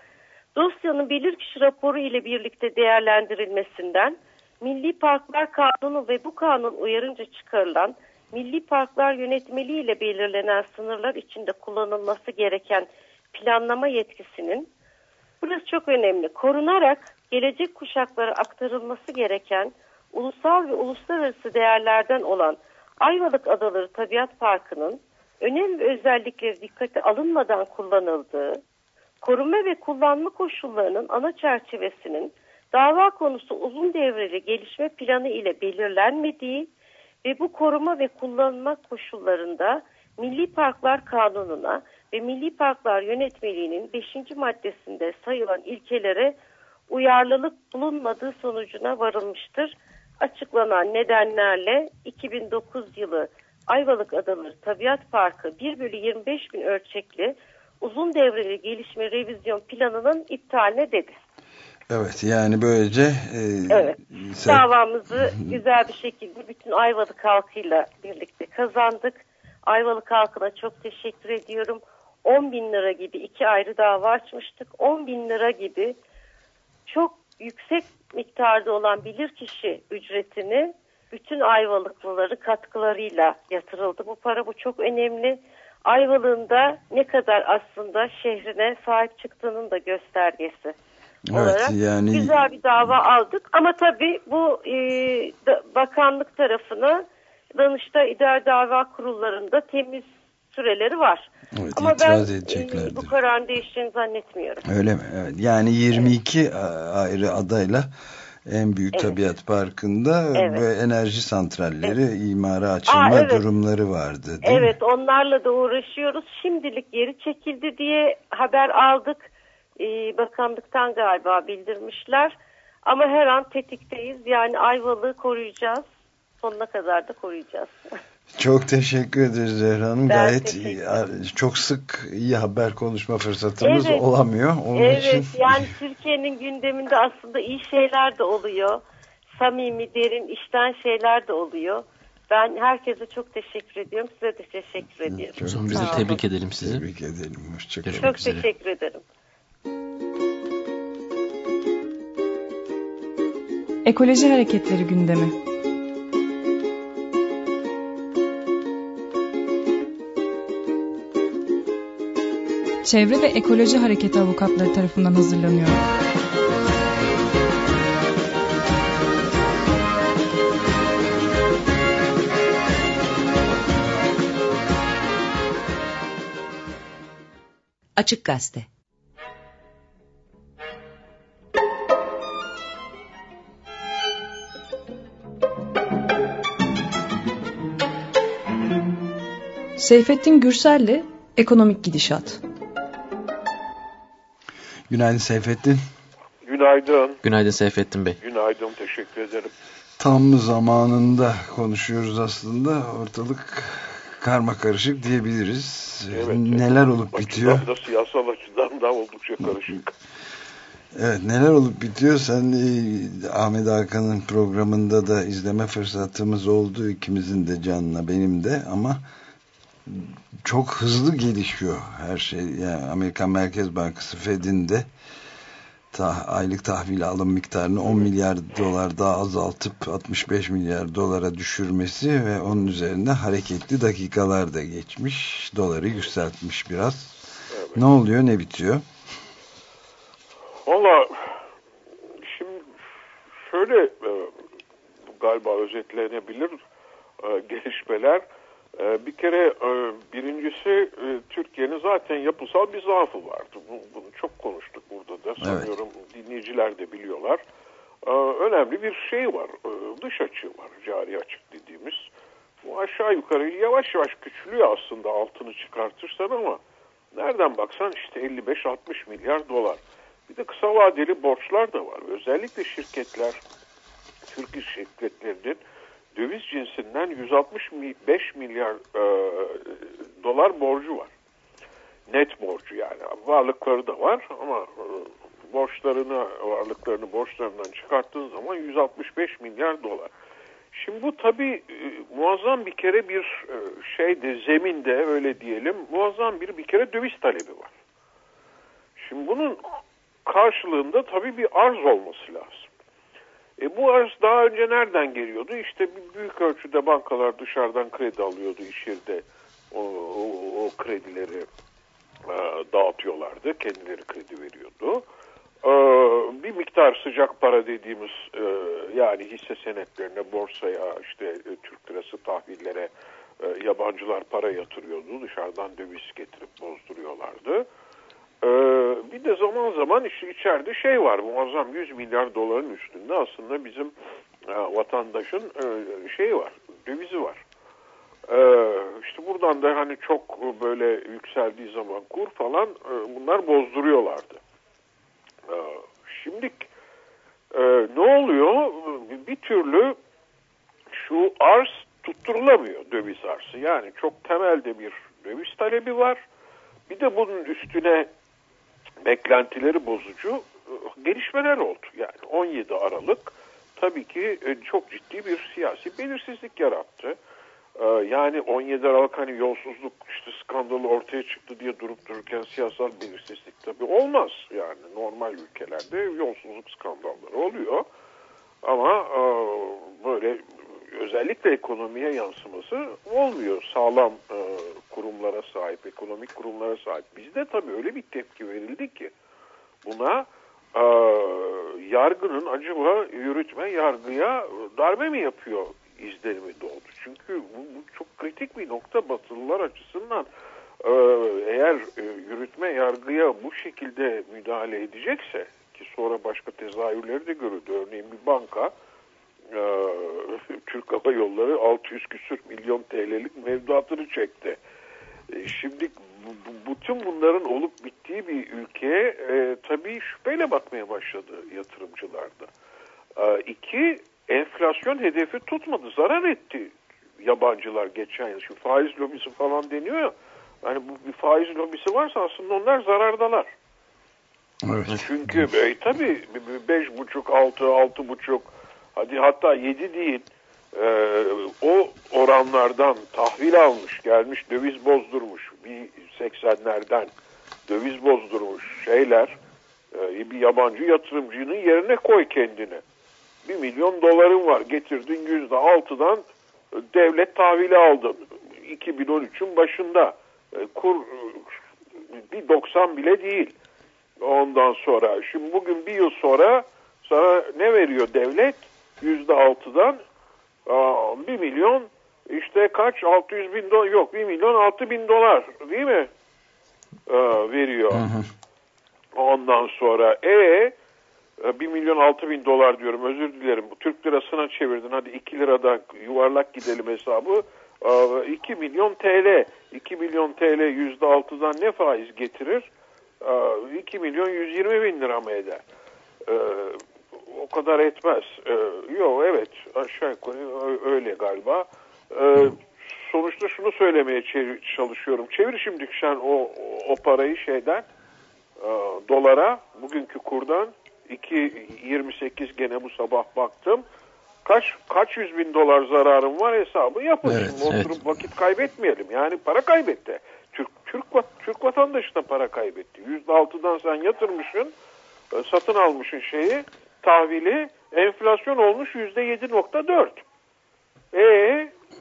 Dosyanın bilirkişi raporu ile birlikte değerlendirilmesinden Milli Parklar Kanunu ve bu kanun uyarınca çıkarılan Milli Parklar Yönetmeliği ile belirlenen sınırlar içinde kullanılması gereken planlama yetkisinin burası çok önemli. Korunarak gelecek kuşaklara aktarılması gereken ulusal ve uluslararası değerlerden olan Ayvalık Adaları Tabiat Parkı'nın önem ve özellikleri dikkate alınmadan kullanıldığı, koruma ve kullanma koşullarının ana çerçevesinin dava konusu uzun devreli gelişme planı ile belirlenmediği ve bu koruma ve kullanma koşullarında Milli Parklar Kanunu'na ve Milli Parklar Yönetmeliği'nin 5. maddesinde sayılan ilkelere uyarlılık bulunmadığı sonucuna varılmıştır. Açıklanan nedenlerle 2009 yılı Ayvalık Adaları Tabiat Parkı 1 bölü 25 bin ölçekli uzun devreli gelişme revizyon planının iptaline dedi. Evet yani böylece e, Evet. sen- Davamızı güzel bir şekilde bütün Ayvalık halkıyla birlikte kazandık. Ayvalık halkına çok teşekkür ediyorum. 10 bin lira gibi iki ayrı dava açmıştık. 10 bin lira gibi çok yüksek miktarda olan bilirkişi ücretini bütün Ayvalıklıları katkılarıyla yatırıldı. Bu para bu çok önemli. Ayvalık'ın da ne kadar aslında şehrine sahip çıktığının da göstergesi olarak Evet yani güzel bir dava aldık. Ama tabii bu e, bakanlık tarafına Danıştay İdare Dava Kurullarında temiz süreleri var. Evet, Ama ben e, bu kararın değişeceğini zannetmiyorum. Öyle mi? Evet. Yani 22 ayrı adayla en büyük Evet. tabiat parkında Evet. ve enerji santralleri imara açılma Aa, evet. durumları vardı değil mi? Evet onlarla da uğraşıyoruz. Şimdilik geri çekildi diye haber aldık. Ee, bakanlıktan galiba bildirmişler. Ama her an tetikteyiz. Yani Ayvalık'ı koruyacağız. Sonuna kadar da koruyacağız. Çok teşekkür ederiz Zehra Hanım. Ben Gayet iyi, çok sık iyi haber konuşma fırsatımız Evet. olamıyor. Onun evet için yani Türkiye'nin gündeminde aslında iyi şeyler de oluyor. Samimi, derin, işten şeyler de oluyor. Ben herkese çok teşekkür ediyorum. Size de teşekkür ediyorum. O zaman biz Sağ de olun. tebrik edelim sizi. tebrik edelim. Hoşçakalın. Çok teşekkür ederim. Ekoloji Hareketleri gündemi. Çevre ve Ekoloji Hareketi avukatları tarafından hazırlanıyor. Açık Gazete. Seyfettin Gürsel'le Ekonomik Gidişat. Günaydın Seyfettin. Günaydın. Günaydın Seyfettin Bey. Günaydın. Teşekkür ederim. Tam zamanında konuşuyoruz aslında. Ortalık karma karışık diyebiliriz. Evet. Neler olup Açıdan bitiyor? da siyasal açıdan da oldukça karışık. Evet neler olup bitiyor? Sen e, Ahmet Hakan'ın programında da izleme fırsatımız oldu. ikimizin de canına benim de ama çok hızlı gelişiyor her şey. Yani Amerikan Merkez Bankası Fed'in de ta, aylık tahvil alım miktarını 10 milyar dolar daha azaltıp 65 milyar dolara düşürmesi ve onun üzerinde hareketli dakikalar da geçmiş. Doları yükseltmiş biraz. Ne oluyor ne bitiyor? Valla şimdi şöyle e, galiba özetlenebilir e, gelişmeler. E, bir kere e, birincisi e, Türkiye'nin zaten yapısal bir zaafı vardı. Bu- Bunu çok konuştuk burada da. Sanıyorum dinleyiciler de biliyorlar. E, önemli bir şey var. E, dış açığı var. Cari açık dediğimiz. Bu aşağı yukarı yavaş yavaş küçülüyor aslında altını çıkartırsan ama nereden baksan işte 55-60 milyar dolar. Bir de kısa vadeli borçlar da var. Özellikle şirketler, Türk iş şirketlerinin döviz cinsinden 165 milyar e, dolar borcu var. Net borcu yani. Varlıkları da var ama e, borçlarını, varlıklarını borçlarından çıkarttığın zaman 165 milyar dolar. Şimdi bu tabii e, muazzam bir kere bir e, şeyde zeminde öyle diyelim muazzam bir bir kere döviz talebi var. Şimdi bunun karşılığında tabii bir arz olması lazım. E bu arz daha önce nereden geliyordu? İşte büyük ölçüde bankalar dışarıdan kredi alıyordu iş o, o, o kredileri e, dağıtıyorlardı. Kendileri kredi veriyordu. E, bir miktar sıcak para dediğimiz e, yani hisse senetlerine, borsaya, işte e, Türk lirası tahvillere e, yabancılar para yatırıyordu. Dışarıdan döviz getirip bozduruyorlardı. Ee, bir de zaman zaman işte içeride şey var muazzam 100 milyar doların üstünde aslında bizim e, vatandaşın e, şeyi var dövizi var. Ee, işte buradan da hani çok böyle yükseldiği zaman kur falan e, bunlar bozduruyorlardı. Ee, şimdi e, ne oluyor? Bir türlü şu arz tutturulamıyor döviz arzı. Yani çok temelde bir döviz talebi var. Bir de bunun üstüne beklentileri bozucu e, gelişmeler oldu. Yani 17 Aralık tabii ki e, çok ciddi bir siyasi belirsizlik yarattı. E, Yani 17 Aralık hani yolsuzluk işte skandalı ortaya çıktı diye durup dururken siyasal belirsizlik tabii olmaz. Yani normal ülkelerde yolsuzluk skandalları oluyor. Ama böyle özellikle ekonomiye yansıması olmuyor. Sağlam e, kurumlara sahip, ekonomik kurumlara sahip. Bizde tabii öyle bir tepki verildi ki buna e, yargının acaba yürütme yargıya darbe mi yapıyor izlenimi doğdu. Çünkü bu, bu çok kritik bir nokta Batılılar açısından. Ee, eğer e, yürütme yargıya bu şekilde müdahale edecekse ki sonra başka tezahürleri de görüldü. Örneğin bir banka e, Türk Hava Yolları 600 küsür milyon TL'lik mevduatını çekti. E, Şimdi bütün bunların olup bittiği bir ülkeye e, tabii şüpheyle bakmaya başladı yatırımcılarda. E, iki, enflasyon hedefi tutmadı, zarar etti yabancılar geçen yıl. Şimdi faiz lobisi falan deniyor ya, hani bu bir faiz lobisi varsa aslında onlar zarardalar. Evet. Çünkü e, tabii beş buçuk, altı, altı buçuk, hadi hatta yedi değil. e, o oranlardan tahvil almış, gelmiş döviz bozdurmuş. Bir 80'lerden döviz bozdurmuş şeyler. e, bir yabancı yatırımcının yerine koy kendini. Bir milyon doların var. Getirdin yüzde altıdan devlet tahvili aldın. 2013'ün başında. E, Kur e, bir 90 bile değil. Ondan sonra şimdi bugün bir yıl sonra sana ne veriyor devlet? Yüzde altıdan bir milyon işte kaç 600 bin dolar yok bir milyon altı bin dolar değil mi? Aa, veriyor. Ondan sonra e 1 milyon 6 bin dolar diyorum özür dilerim. Bu Türk lirasına çevirdin hadi 2 liradan yuvarlak gidelim hesabı. Aa, 2 milyon TL. 2 milyon TL yüzde altıdan ne faiz getirir? Aa, 2 milyon 120 bin lira mı eder? O kadar etmez. Ee, yok evet aşağı yukarı öyle galiba. Ee, sonuçta şunu söylemeye çalışıyorum. Çevir şimdi sen o, o parayı şeyden e, dolara bugünkü kurdan 2.28 gene bu sabah baktım. Kaç kaç yüz bin dolar zararım var hesabı yapın. Evet, Şimdi oturup vakit kaybetmeyelim. Yani para kaybetti. Türk Türk Türk vatandaşı da para kaybetti. Yüzde altıdan sen yatırmışsın, e, satın almışsın şeyi, tahvili, enflasyon olmuş yüzde yedi nokta dört. E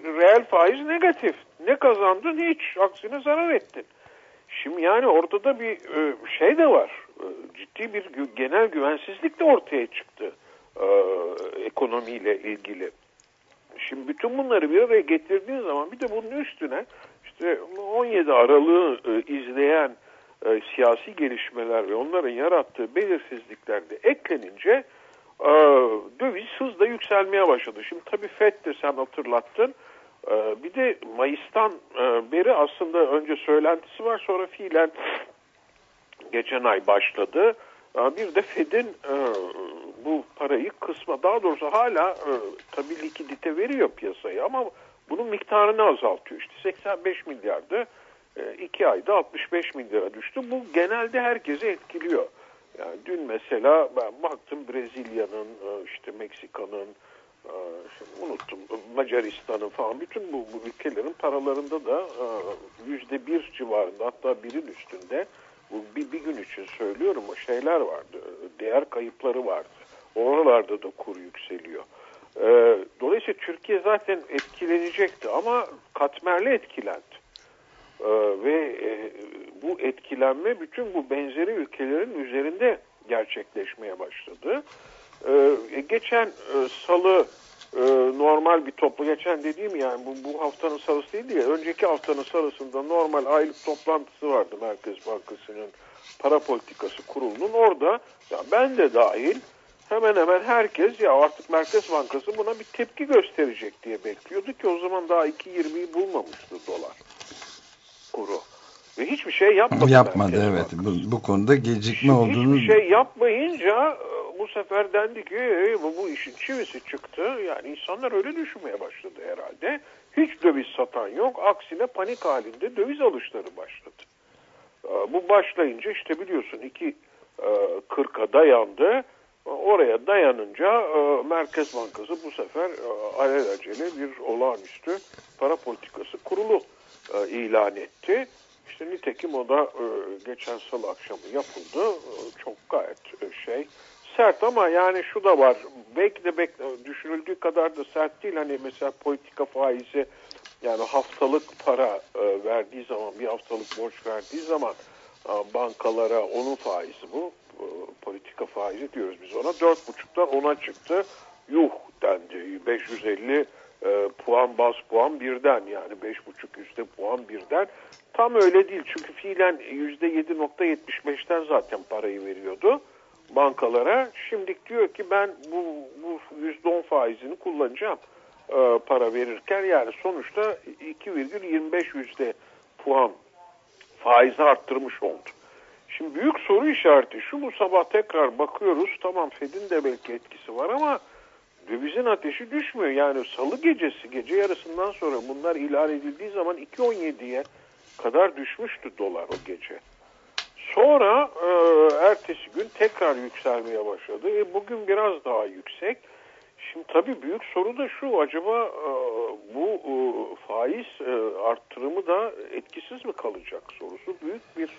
reel faiz negatif. Ne kazandın? Hiç. Aksine zarar ettin. Şimdi yani ortada bir e, şey de var. E, Ciddi bir genel güvensizlik de ortaya çıktı e, ekonomiyle ilgili. Şimdi bütün bunları bir araya getirdiğin zaman bir de bunun üstüne işte 17 Aralık'ı izleyen e, siyasi gelişmeler ve onların yarattığı belirsizlikler de eklenince e, döviz hızla yükselmeye başladı. Şimdi tabii FED de sen hatırlattın. E, bir de Mayıs'tan e, beri aslında önce söylentisi var sonra fiilen geçen ay başladı. E, Bir de Fed'in e, bu parayı kısma daha doğrusu hala e, tabii likidite veriyor piyasaya ama bunun miktarını azaltıyor. İşte 85 milyardı. E, iki ayda 65 milyara düştü. Bu genelde herkesi etkiliyor. Yani dün mesela ben baktım Brezilya'nın, e, işte Meksika'nın, e, unuttum Macaristan'ın falan bütün bu, bu ülkelerin paralarında da yüzde bir civarında hatta birin üstünde bu bir, bir gün için söylüyorum o şeyler vardı. Değer kayıpları vardı. Oralarda da kur yükseliyor. Dolayısıyla Türkiye zaten etkilenecekti ama katmerli etkilendi. Ee, ve e, bu etkilenme bütün bu benzeri ülkelerin üzerinde gerçekleşmeye başladı. Ee, geçen e, salı e, normal bir toplu geçen dediğim yani bu, bu haftanın salısı değil ya önceki haftanın salısında normal aylık toplantısı vardı Merkez Bankası'nın para politikası kurulunun orada ya ben de dahil hemen hemen herkes ya artık Merkez Bankası buna bir tepki gösterecek diye bekliyordu ki o zaman daha 2.20'yi bulmamıştı dolar kuru. Ve hiçbir şey yapmadı. Yapmadı evet. Bu, bu konuda gecikme Şimdi olduğunu Hiçbir şey yapmayınca e, bu sefer dendi ki "E, bu, bu işin çivisi çıktı. Yani insanlar öyle düşünmeye başladı herhalde. Hiç döviz satan yok. Aksine panik halinde döviz alışları başladı. E, Bu başlayınca işte biliyorsun iki e, 40'a dayandı. E, Oraya dayanınca Merkez Bankası bu sefer alelacele bir olağanüstü para politikası kurulu e, ilan etti. İşte nitekim o da e, geçen salı akşamı yapıldı. E, çok gayet şey sert ama yani şu da var. Belki de bek- düşünüldüğü kadar da sert değil. Hani mesela politika faizi yani haftalık para verdiği zaman bir haftalık borç verdiği zaman bankalara onun faizi bu. Politika faizi diyoruz biz ona. Dört buçuktan ona çıktı. Yuh dendi. 550 e, puan bas puan birden. Yani 5,5 yüzde puan birden. Tam öyle değil. Çünkü fiilen yüzde 7.75'ten zaten parayı veriyordu bankalara. Şimdi diyor ki ben bu, bu yüzde 10 faizini kullanacağım e, para verirken. Yani sonuçta 2,25 yüzde puan faizi arttırmış oldu. Şimdi büyük soru işareti şu. Bu sabah tekrar bakıyoruz. Tamam Fed'in de belki etkisi var ama dövizin ateşi düşmüyor. Yani salı gecesi gece yarısından sonra bunlar ilan edildiği zaman 2.17'ye kadar düşmüştü dolar o gece. Sonra e, ertesi gün tekrar yükselmeye başladı. E, bugün biraz daha yüksek. Şimdi tabii büyük soru da şu acaba e, bu e, faiz e, arttırımı da etkisiz mi kalacak sorusu büyük bir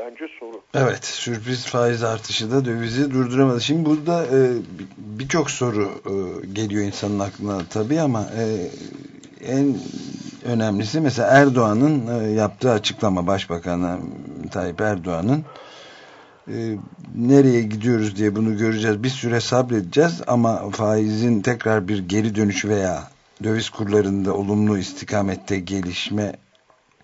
bence soru. Evet sürpriz faiz artışı da dövizi durduramadı. Şimdi burada e, birçok soru e, geliyor insanın aklına tabii ama e, en önemlisi mesela Erdoğan'ın e, yaptığı açıklama Başbakan'a Tayyip Erdoğan'ın e, nereye gidiyoruz diye bunu göreceğiz. Bir süre sabredeceğiz ama faizin tekrar bir geri dönüş veya döviz kurlarında olumlu istikamette gelişme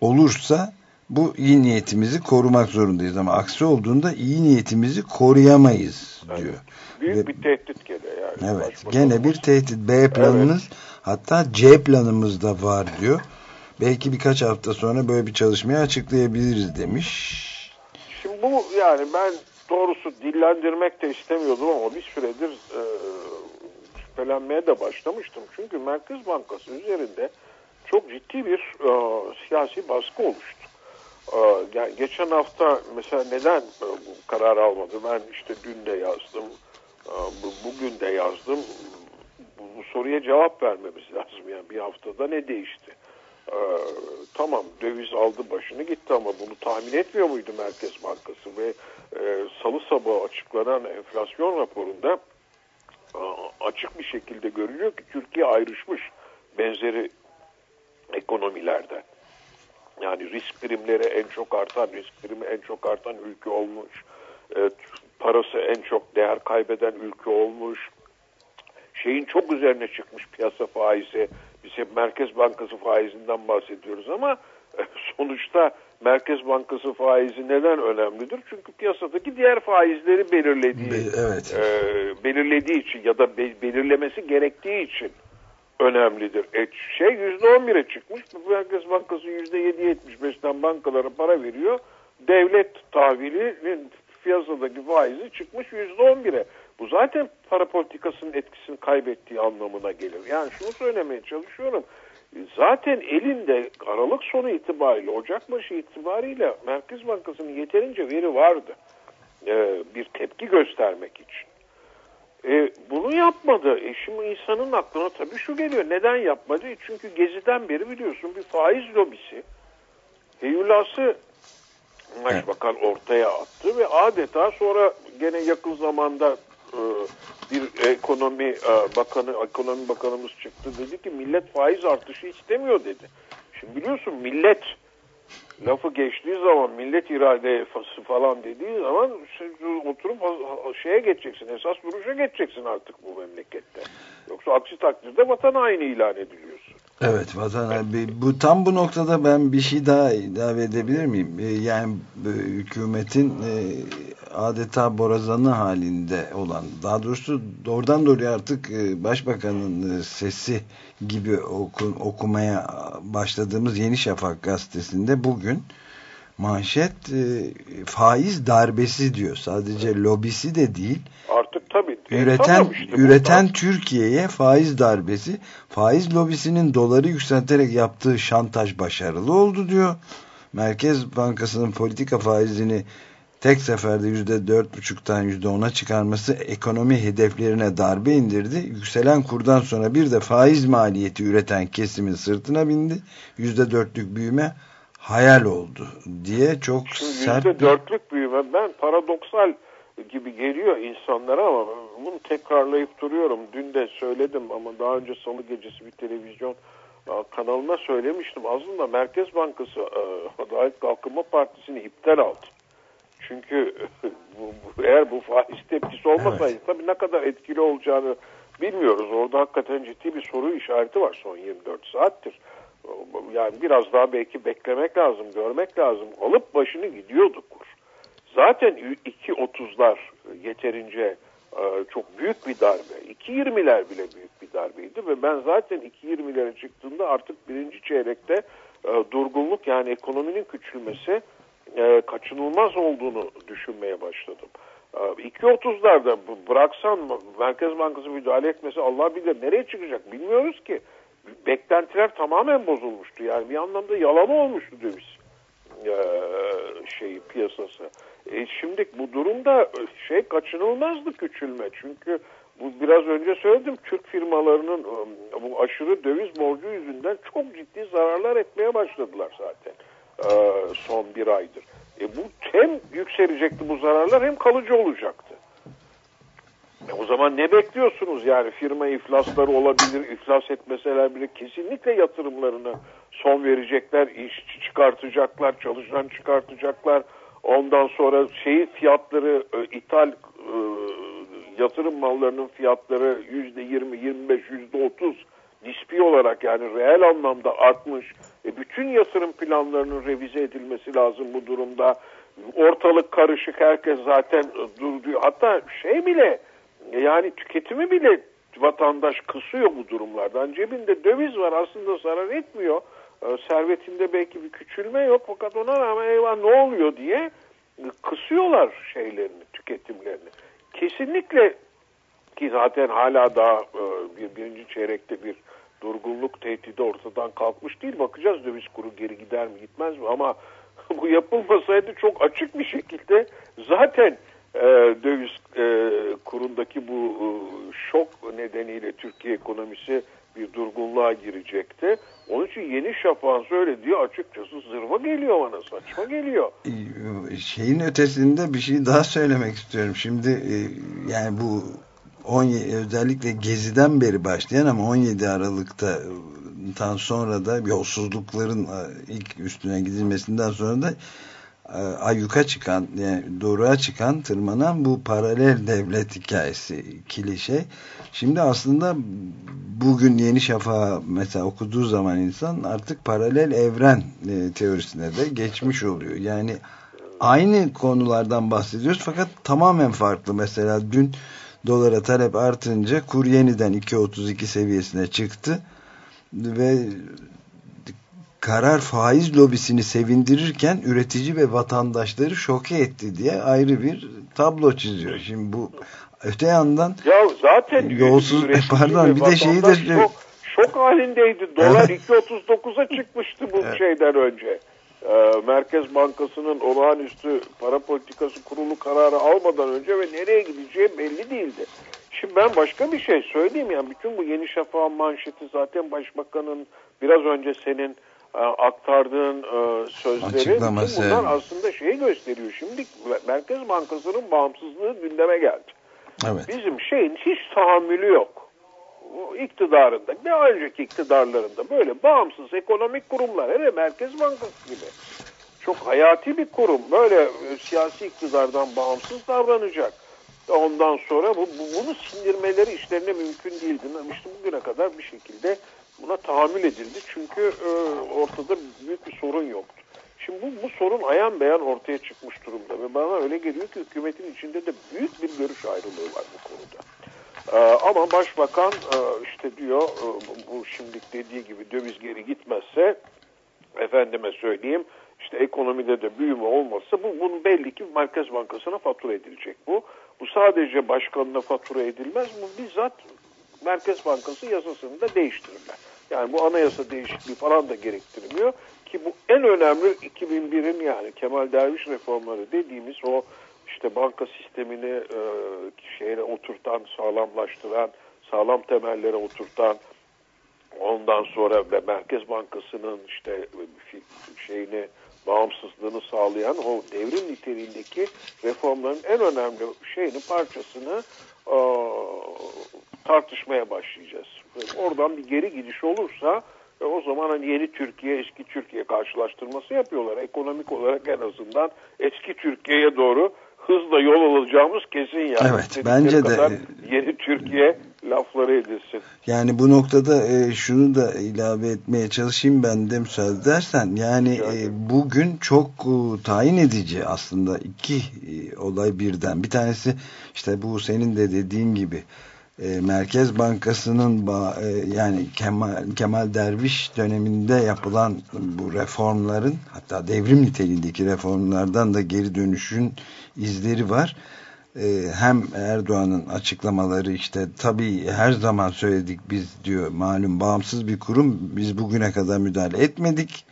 olursa bu iyi niyetimizi korumak zorundayız ama aksi olduğunda iyi niyetimizi koruyamayız diyor. Evet. Büyük Ve, bir tehdit gene yani. Evet gene bir tehdit. B planımız evet. hatta C planımız da var diyor. Belki birkaç hafta sonra böyle bir çalışmayı açıklayabiliriz demiş. Şimdi bu yani ben doğrusu dillendirmek de istemiyordum ama bir süredir e, şüphelenmeye de başlamıştım. Çünkü Merkez Bankası üzerinde çok ciddi bir e, siyasi baskı oluştu. Yani geçen hafta mesela neden karar almadı? Ben işte dün de yazdım, bugün de yazdım. Bu, soruya cevap vermemiz lazım. Yani bir haftada ne değişti? Tamam döviz aldı başını gitti ama bunu tahmin etmiyor muydu Merkez Bankası ve e, salı sabahı açıklanan enflasyon raporunda açık bir şekilde görülüyor ki Türkiye ayrışmış benzeri ekonomilerden. Yani risk primleri en çok artan, risk primi en çok artan ülke olmuş. E, parası en çok değer kaybeden ülke olmuş. Şeyin çok üzerine çıkmış piyasa faizi biz hep Merkez Bankası faizinden bahsediyoruz ama sonuçta Merkez Bankası faizi neden önemlidir? Çünkü piyasadaki diğer faizleri belirlediği, evet. e, belirlediği için ya da be, belirlemesi gerektiği için önemlidir. E, şey %11'e çıkmış. Merkez Bankası %7.75'ten bankalara para veriyor. Devlet tahvilinin piyasadaki faizi çıkmış %11'e. Bu zaten para politikasının etkisini kaybettiği anlamına gelir. Yani şunu söylemeye çalışıyorum. Zaten elinde Aralık sonu itibariyle, Ocak başı itibariyle Merkez Bankası'nın yeterince veri vardı. Ee, bir tepki göstermek için. Ee, bunu yapmadı. E şimdi insanın aklına tabii şu geliyor. Neden yapmadı? E çünkü Gezi'den beri biliyorsun bir faiz lobisi Heyulası Başbakan ortaya attı ve adeta sonra gene yakın zamanda e, bir ekonomi e, bakanı, ekonomi bakanımız çıktı dedi ki millet faiz artışı istemiyor dedi. Şimdi biliyorsun millet lafı geçtiği zaman millet iradesi falan dediği zaman oturup şeye geçeceksin esas duruşa geçeceksin artık bu memlekette. Yoksa aksi takdirde vatan haini ilan ediliyorsun. Evet vatan abi bu tam bu noktada ben bir şey daha ilave edebilir miyim? Yani hükümetin adeta borazanı halinde olan daha doğrusu doğrudan doğruya artık başbakanın sesi gibi oku, okumaya başladığımız Yeni Şafak gazetesinde bugün manşet faiz darbesi diyor. Sadece lobisi de değil. Artık tabii. Üreten, işte üreten Türkiye'ye faiz darbesi. Faiz lobisinin doları yükselterek yaptığı şantaj başarılı oldu diyor. Merkez Bankası'nın politika faizini tek seferde yüzde dört buçuktan yüzde ona çıkarması ekonomi hedeflerine darbe indirdi. Yükselen kurdan sonra bir de faiz maliyeti üreten kesimin sırtına bindi. Yüzde dörtlük büyüme hayal oldu diye çok Şimdi sert. Yüzde dörtlük büyüme ben paradoksal gibi geliyor insanlara ama bunu tekrarlayıp duruyorum. Dün de söyledim ama daha önce salı gecesi bir televizyon kanalına söylemiştim. Aslında Merkez Bankası Adalet Kalkınma Partisi'ni iptal aldı. Çünkü eğer bu faiz tepkisi olmasaydı evet. tabii ne kadar etkili olacağını bilmiyoruz. Orada hakikaten ciddi bir soru işareti var son 24 saattir. Yani biraz daha belki beklemek lazım, görmek lazım. Alıp başını gidiyordu kur. Zaten 2.30'lar yeterince e, çok büyük bir darbe. 2.20'ler bile büyük bir darbeydi ve ben zaten 2.20'lere çıktığında artık birinci çeyrekte e, durgunluk yani ekonominin küçülmesi e, kaçınılmaz olduğunu düşünmeye başladım. 2.30'larda bıraksan Merkez Bankası müdahale etmesi Allah bilir nereye çıkacak bilmiyoruz ki. Beklentiler tamamen bozulmuştu. Yani bir anlamda yalama olmuştu döviz şeyi piyasası. E şimdi bu durumda şey kaçınılmazdı küçülme. Çünkü bu biraz önce söyledim Türk firmalarının bu aşırı döviz borcu yüzünden çok ciddi zararlar etmeye başladılar zaten son bir aydır. E bu hem yükselecekti bu zararlar hem kalıcı olacaktı. E o zaman ne bekliyorsunuz yani firma iflasları olabilir, iflas etmeseler bile kesinlikle yatırımlarını son verecekler, iş çıkartacaklar, çalışan çıkartacaklar. Ondan sonra şeyi fiyatları e, ithal e, yatırım mallarının fiyatları yüzde yirmi, yirmi beş, yüzde otuz nispi olarak yani reel anlamda artmış. E, bütün yatırım planlarının revize edilmesi lazım bu durumda. Ortalık karışık herkes zaten durduyor. Hatta şey bile yani tüketimi bile vatandaş kısıyor bu durumlardan. Cebinde döviz var aslında zarar etmiyor. Ee, servetinde belki bir küçülme yok fakat ona rağmen eyvah ne oluyor diye kısıyorlar şeylerini, tüketimlerini. Kesinlikle ki zaten hala daha e, bir birinci çeyrekte bir durgunluk tehdidi ortadan kalkmış değil. Bakacağız döviz kuru geri gider mi gitmez mi ama bu yapılmasaydı çok açık bir şekilde zaten e, döviz e, kurundaki bu e, şok nedeniyle Türkiye ekonomisi bir durgunluğa girecekti. Onun için yeni şafağın söylediği açıkçası zırva geliyor bana saçma geliyor. Şeyin ötesinde bir şey daha söylemek istiyorum. Şimdi e, yani bu 17, özellikle Gezi'den beri başlayan ama 17 Aralık'ta tan sonra da yolsuzlukların e, ilk üstüne gidilmesinden sonra da e, ayyuka çıkan yani doğruğa çıkan tırmanan bu paralel devlet hikayesi ikili şey. Şimdi aslında bugün Yeni Şafak'ı mesela okuduğu zaman insan artık paralel evren e, teorisine de geçmiş oluyor. Yani aynı konulardan bahsediyoruz fakat tamamen farklı. Mesela dün dolara talep artınca kur yeniden 2.32 seviyesine çıktı ve karar faiz lobisini sevindirirken üretici ve vatandaşları şoke etti diye ayrı bir tablo çiziyor. Şimdi bu öte yandan ya zaten yolsuz pardon bir de şeyi de şok, şok halindeydi. Dolar evet. 2.39'a çıkmıştı bu şeyden önce. Ee, Merkez Bankası'nın olağanüstü para politikası kurulu kararı almadan önce ve nereye gideceği belli değildi. Şimdi ben başka bir şey söyleyeyim yani bütün bu Yeni Şafak'ın manşeti zaten Başbakanın biraz önce senin e, aktardığın e, sözleri bunlar aslında şeyi gösteriyor. Şimdi Merkez Bankası'nın bağımsızlığı gündeme geldi. Evet. Bizim şeyin hiç tahammülü yok. İktidarında, ne önceki iktidarlarında böyle bağımsız ekonomik kurumlar, hele Merkez Bankası gibi çok hayati bir kurum. Böyle e, siyasi iktidardan bağımsız davranacak. Ondan sonra bu, bu, bunu sindirmeleri işlerine mümkün değildi. İşte bugüne kadar bir şekilde buna tahammül edildi. Çünkü e, ortada büyük bir sorun yoktu. Şimdi bu, bu sorun ayan beyan ortaya çıkmış durumda ve bana öyle geliyor ki hükümetin içinde de büyük bir görüş ayrılığı var bu konuda. Ee, ama başbakan e, işte diyor e, bu şimdilik dediği gibi döviz geri gitmezse efendime söyleyeyim işte ekonomide de büyüme olmazsa bu bunun belli ki Merkez Bankası'na fatura edilecek bu. Bu sadece başkanına fatura edilmez. Bu bizzat Merkez Bankası yasasını da değiştirirler. Yani bu anayasa değişikliği falan da gerektirmiyor ki bu en önemli 2001'in yani Kemal Derviş reformları dediğimiz o işte banka sistemini e, şehre oturtan, sağlamlaştıran, sağlam temellere oturtan, ondan sonra ve Merkez Bankası'nın işte şeyini bağımsızlığını sağlayan o devrim niteliğindeki reformların en önemli şeyini parçasını e, tartışmaya başlayacağız. Oradan bir geri gidiş olursa e, o zaman hani yeni Türkiye eski Türkiye karşılaştırması yapıyorlar. Ekonomik olarak en azından eski Türkiye'ye doğru hızla yol alacağımız kesin yani. Evet bence de. Yeni Türkiye lafları edilsin. Yani bu noktada e, şunu da ilave etmeye çalışayım ben de müsaade edersen. Yani e, bugün çok e, tayin edici aslında iki e, olay birden. Bir tanesi işte bu senin de dediğin gibi e, Merkez Bankası'nın ba- e, yani Kemal, Kemal Derviş döneminde yapılan bu reformların hatta devrim niteliğindeki reformlardan da geri dönüşün izleri var. E, hem Erdoğan'ın açıklamaları işte tabii her zaman söyledik biz diyor malum bağımsız bir kurum biz bugüne kadar müdahale etmedik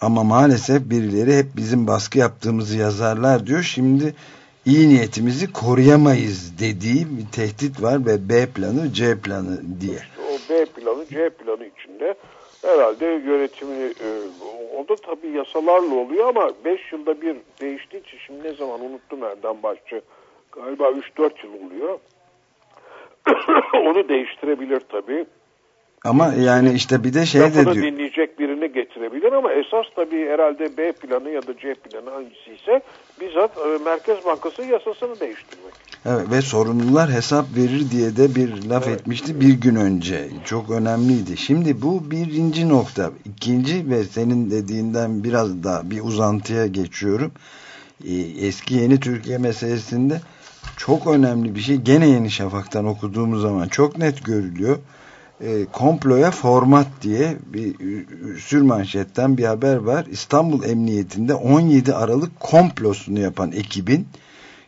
ama maalesef birileri hep bizim baskı yaptığımızı yazarlar diyor. Şimdi iyi niyetimizi koruyamayız dediği bir tehdit var ve B planı C planı diye. O B planı C planı içinde herhalde yönetimini e, o da tabii yasalarla oluyor ama 5 yılda bir değiştiği için şimdi ne zaman unuttum Erdem Başçı galiba 3-4 yıl oluyor. Onu değiştirebilir tabii. Ama yani işte bir de şey de diyor. dinleyecek birini getirebilir ama esas tabii herhalde B planı ya da C planı hangisi ise bizzat e, Merkez Bankası yasasını değiştirmek. Evet, ve sorumlular hesap verir diye de bir laf etmişti bir gün önce. Çok önemliydi. Şimdi bu birinci nokta. İkinci ve senin dediğinden biraz daha bir uzantıya geçiyorum. Ee, Eski yeni Türkiye meselesinde çok önemli bir şey. Gene Yeni Şafak'tan okuduğumuz zaman çok net görülüyor. E, komploya format diye bir sürmanşetten bir haber var. İstanbul Emniyetinde 17 Aralık komplosunu yapan ekibin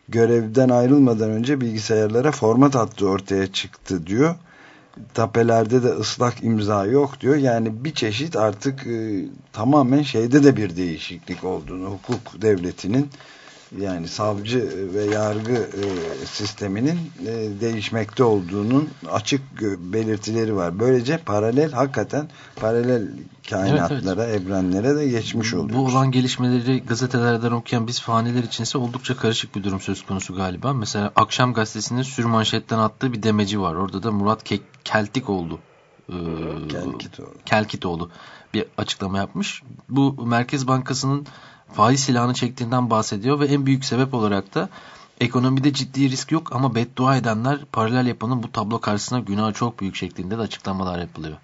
görevden ayrılmadan önce bilgisayarlara format attığı ortaya çıktı diyor. Tapelerde de ıslak imza yok diyor. Yani bir çeşit artık e, tamamen şeyde de bir değişiklik olduğunu, hukuk devletinin yani savcı ve yargı e, sisteminin e, değişmekte olduğunun açık belirtileri var. Böylece paralel hakikaten paralel kainatlara, Evet, evrenlere de geçmiş oluyor. Bu olan gelişmeleri gazetelerden okuyan biz faniler içinse oldukça karışık bir durum söz konusu galiba. Mesela Akşam Gazetesi'nin sürmanşetten attığı bir demeci var. Orada da Murat Ke Keltikoğlu e, Kelkitoğlu. Kelkitoğlu bir açıklama yapmış. Bu Merkez Bankası'nın faiz silahını çektiğinden bahsediyor ve en büyük sebep olarak da ekonomide ciddi risk yok ama beddua edenler paralel yapının bu tablo karşısında günahı çok büyük şeklinde de açıklamalar yapılıyor.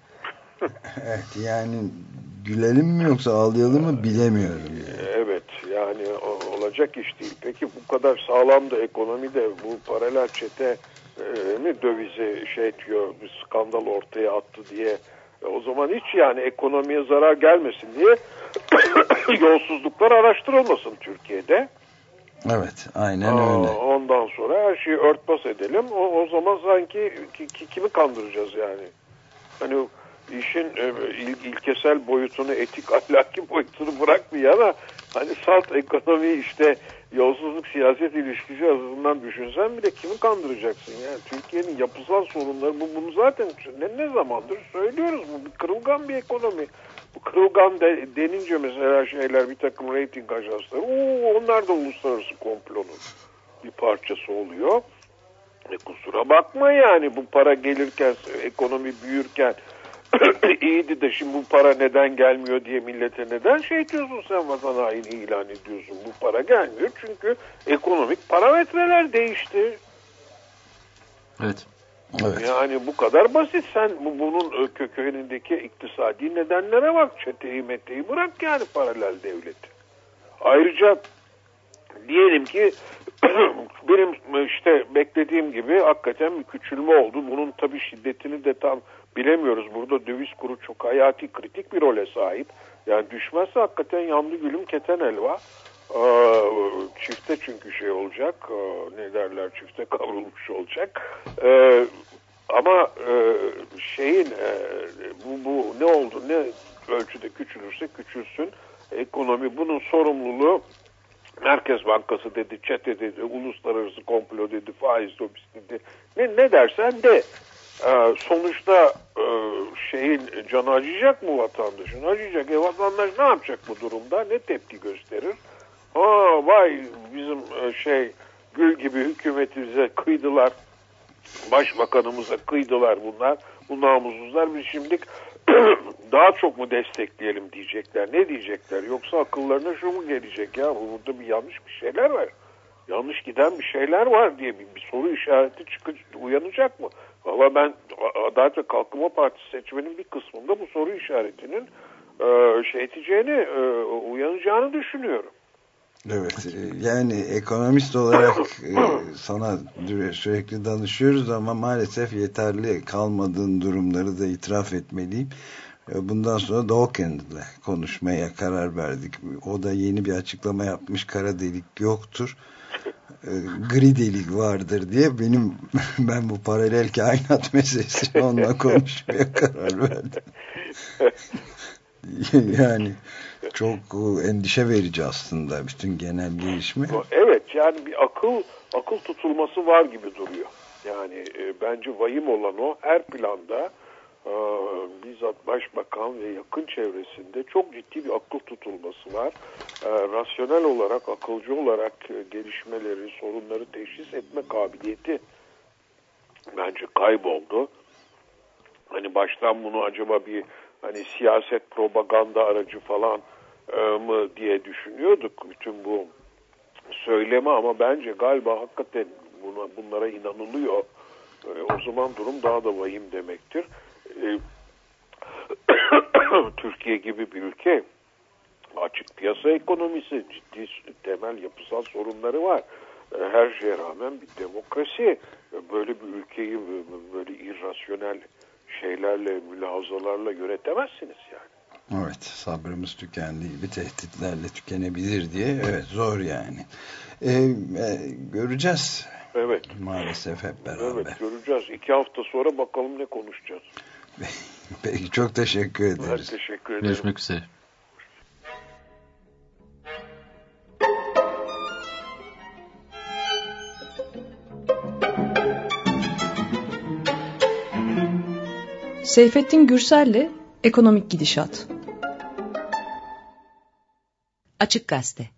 Evet yani gülelim mi yoksa ağlayalım mı bilemiyorum. Yani. Evet yani olacak iş değil. Peki bu kadar sağlam da ekonomide bu paralel çete e, mi dövizi şey diyor bir skandal ortaya attı diye e, o zaman hiç yani ekonomiye zarar gelmesin diye yolsuzluklar araştırılmasın Türkiye'de. Evet aynen Aa, öyle. Ondan sonra her şeyi örtbas edelim. O, o zaman sanki ki, ki- kimi kandıracağız yani? Hani işin e, il, ilkesel boyutunu, etik ahlaki boyutunu bırak bir yana hani salt ekonomi işte yolsuzluk siyaset ilişkisi azından düşünsen bile kimi kandıracaksın yani Türkiye'nin yapısal sorunları bu bunu zaten ne, ne zamandır söylüyoruz bu bir kırılgan bir ekonomi kırılgan de, denince mesela şeyler bir takım reyting ajansları oo, onlar da uluslararası komplonun bir parçası oluyor e kusura bakma yani bu para gelirken ekonomi büyürken iyiydi de şimdi bu para neden gelmiyor diye millete neden şey diyorsun sen vatan haini ilan ediyorsun bu para gelmiyor çünkü ekonomik parametreler değişti. Evet. Evet. Yani bu kadar basit sen bu, bunun kökenindeki iktisadi nedenlere bak çeteyi meteyi bırak yani paralel devleti. Ayrıca diyelim ki benim işte beklediğim gibi hakikaten bir küçülme oldu. Bunun tabii şiddetini de tam bilemiyoruz. Burada döviz kuru çok hayati kritik bir role sahip. Yani düşmezse hakikaten yandı gülüm keten elva. Ee, çifte çünkü şey olacak. Ne derler çifte kavrulmuş olacak. Ee, ama e, şeyin e, bu, bu ne oldu ne ölçüde küçülürse küçülsün ekonomi bunun sorumluluğu Merkez Bankası dedi, çete dedi, uluslararası komplo dedi, faiz lobisi dedi. Ne, ne dersen de e, sonuçta e, şeyin canı acıyacak mı vatandaşın? Acıyacak. E vatandaş ne yapacak bu durumda? Ne tepki gösterir? Ha vay bizim e, şey gül gibi hükümetimize kıydılar. Başbakanımıza kıydılar bunlar. Bu namussuzlar biz şimdi daha çok mu destekleyelim diyecekler. Ne diyecekler? Yoksa akıllarına şu mu gelecek ya? Burada bir yanlış bir şeyler var. Yanlış giden bir şeyler var diye bir, bir soru işareti çıkıp uyanacak mı? Valla ben Adalet ve Kalkınma Partisi seçmenin bir kısmında bu soru işaretinin e, şey edeceğini, e, uyanacağını düşünüyorum. Evet e, yani ekonomist olarak e, sana sürekli danışıyoruz ama maalesef yeterli kalmadığın durumları da itiraf etmeliyim. E, bundan sonra Dawkins konuşmaya karar verdik. O da yeni bir açıklama yapmış. Kara delik yoktur. Gri delik vardır diye benim ben bu paralel kainat meselesi onunla konuşmaya karar verdim. yani çok endişe verici aslında bütün genel gelişme. Evet yani bir akıl akıl tutulması var gibi duruyor. Yani e, bence vahim olan o her planda e, bizzat başbakan ve yakın çevresinde çok ciddi bir akıl tutulması var. E, rasyonel olarak, akılcı olarak e, gelişmeleri, sorunları teşhis etme kabiliyeti bence kayboldu. Hani baştan bunu acaba bir hani siyaset propaganda aracı falan e, mı diye düşünüyorduk bütün bu söyleme ama bence galiba hakikaten buna, bunlara inanılıyor. O zaman durum daha da vahim demektir. E, Türkiye gibi bir ülke açık piyasa ekonomisi ciddi temel yapısal sorunları var. E, her şeye rağmen bir demokrasi. Böyle bir ülkeyi böyle irrasyonel şeylerle, mülahazalarla yönetemezsiniz yani. Evet, sabrımız tükendi gibi tehditlerle tükenebilir diye. Evet, zor yani. Ee, e, göreceğiz. Evet. Maalesef hep beraber. Evet, göreceğiz. İki hafta sonra bakalım ne konuşacağız. Peki, çok teşekkür ederiz. Ben teşekkür ederim. Görüşmek üzere. Seyfettin Gürsel'le Ekonomik Gidişat. Açık Gazete.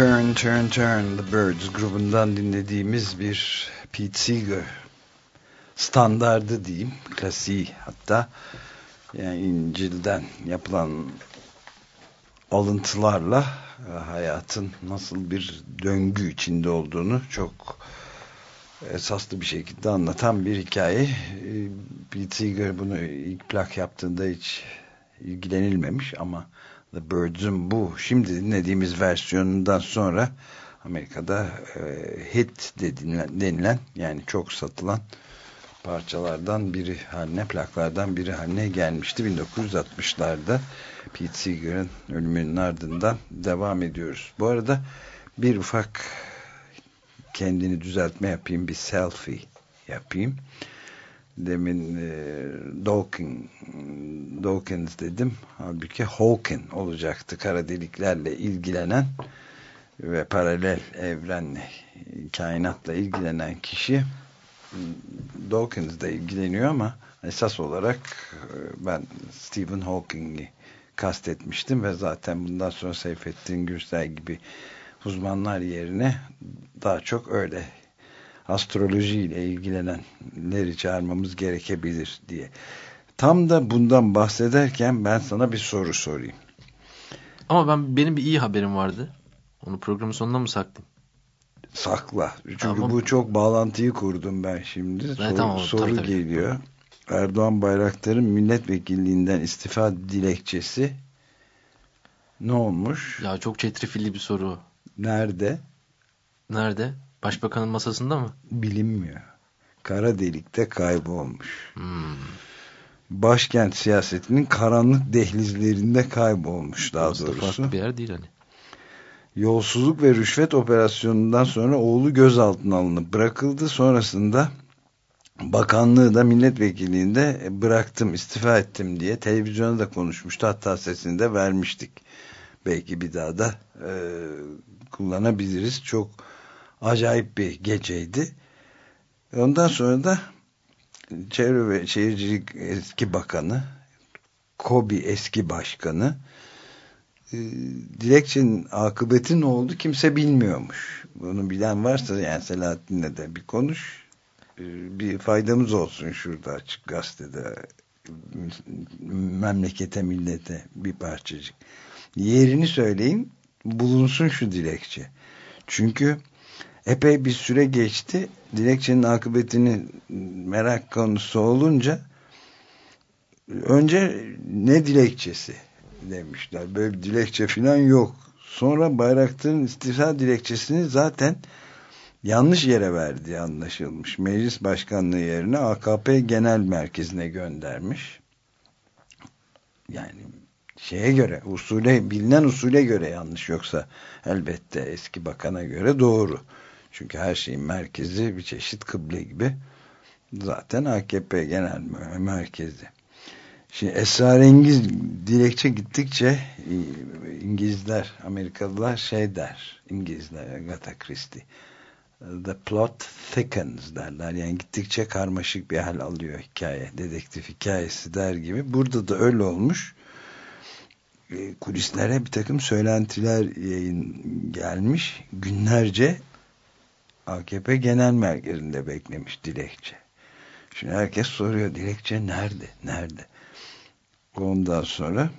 Turn Turn Turn The Birds grubundan dinlediğimiz bir Pete Seeger standardı diyeyim klasiği hatta yani İncil'den yapılan alıntılarla e, hayatın nasıl bir döngü içinde olduğunu çok esaslı bir şekilde anlatan bir hikaye. E, Pete Seeger bunu ilk plak yaptığında hiç ilgilenilmemiş ama The Birds'ün bu şimdi dinlediğimiz versiyonundan sonra Amerika'da e, hit denilen, denilen yani çok satılan parçalardan biri haline plaklardan biri haline gelmişti 1960'larda Pete Seeger'ın ölümünün ardından devam ediyoruz. Bu arada bir ufak kendini düzeltme yapayım bir selfie yapayım demin e, Dawkins, Dawkins dedim. Halbuki Hawking olacaktı kara deliklerle ilgilenen ve paralel evrenle kainatla ilgilenen kişi Dawkins da ilgileniyor ama esas olarak e, ben Stephen Hawking'i kastetmiştim ve zaten bundan sonra Seyfettin Gürsel gibi uzmanlar yerine daha çok öyle astrolojiyle ilgilenenleri çağırmamız gerekebilir diye. Tam da bundan bahsederken ben sana bir soru sorayım. Ama ben benim bir iyi haberim vardı. Onu programın sonunda mı saklayayım? Sakla. Çünkü Tamam. bu çok bağlantıyı kurdum ben şimdi. Evet, soru tamam, soru tabii, tabii. geliyor. Erdoğan Bayraktar'ın milletvekilliğinden istifa dilekçesi ne olmuş? Ya çok çetrefilli bir soru. Nerede? Nerede? Başbakanın masasında mı? Bilinmiyor. Kara delikte kaybolmuş. Hmm. Başkent siyasetinin karanlık dehlizlerinde kaybolmuş daha Burası da doğrusu. farklı bir yer değil hani. Yolsuzluk ve rüşvet operasyonundan sonra oğlu gözaltına alınıp bırakıldı. Sonrasında bakanlığı da milletvekilliğinde bıraktım, istifa ettim diye televizyona da konuşmuştu. Hatta sesini de vermiştik. Belki bir daha da e, kullanabiliriz. Çok acayip bir geceydi. Ondan sonra da Çevre ve Şehircilik eski bakanı, Kobi eski başkanı, e, dilekçenin akıbeti ne oldu kimse bilmiyormuş. Bunu bilen varsa yani Selahattin'le de bir konuş. E, Bir faydamız olsun şurada açık gazetede memlekete millete bir parçacık. Yerini söyleyin bulunsun şu dilekçe. Çünkü epey bir süre geçti. Dilekçenin akıbetini merak konusu olunca önce ne dilekçesi demişler. Böyle bir dilekçe falan yok. Sonra Bayraktar'ın istifa dilekçesini zaten yanlış yere verdiği anlaşılmış. Meclis başkanlığı yerine AKP genel merkezine göndermiş. Yani şeye göre usule bilinen usule göre yanlış yoksa elbette eski bakana göre doğru. Çünkü her şeyin merkezi bir çeşit kıble gibi zaten AKP genel merkezi. Şimdi esrarengiz dilekçe gittikçe İngilizler, Amerikalılar şey der. İngilizler, Agatha Christie. The plot thickens derler. Yani gittikçe karmaşık bir hal alıyor hikaye. Dedektif hikayesi der gibi. Burada da öyle olmuş. E, kulislere bir takım söylentiler yayın gelmiş. Günlerce AKP genel merkezinde beklemiş dilekçe. Şimdi herkes soruyor dilekçe nerede? Nerede? Ondan sonra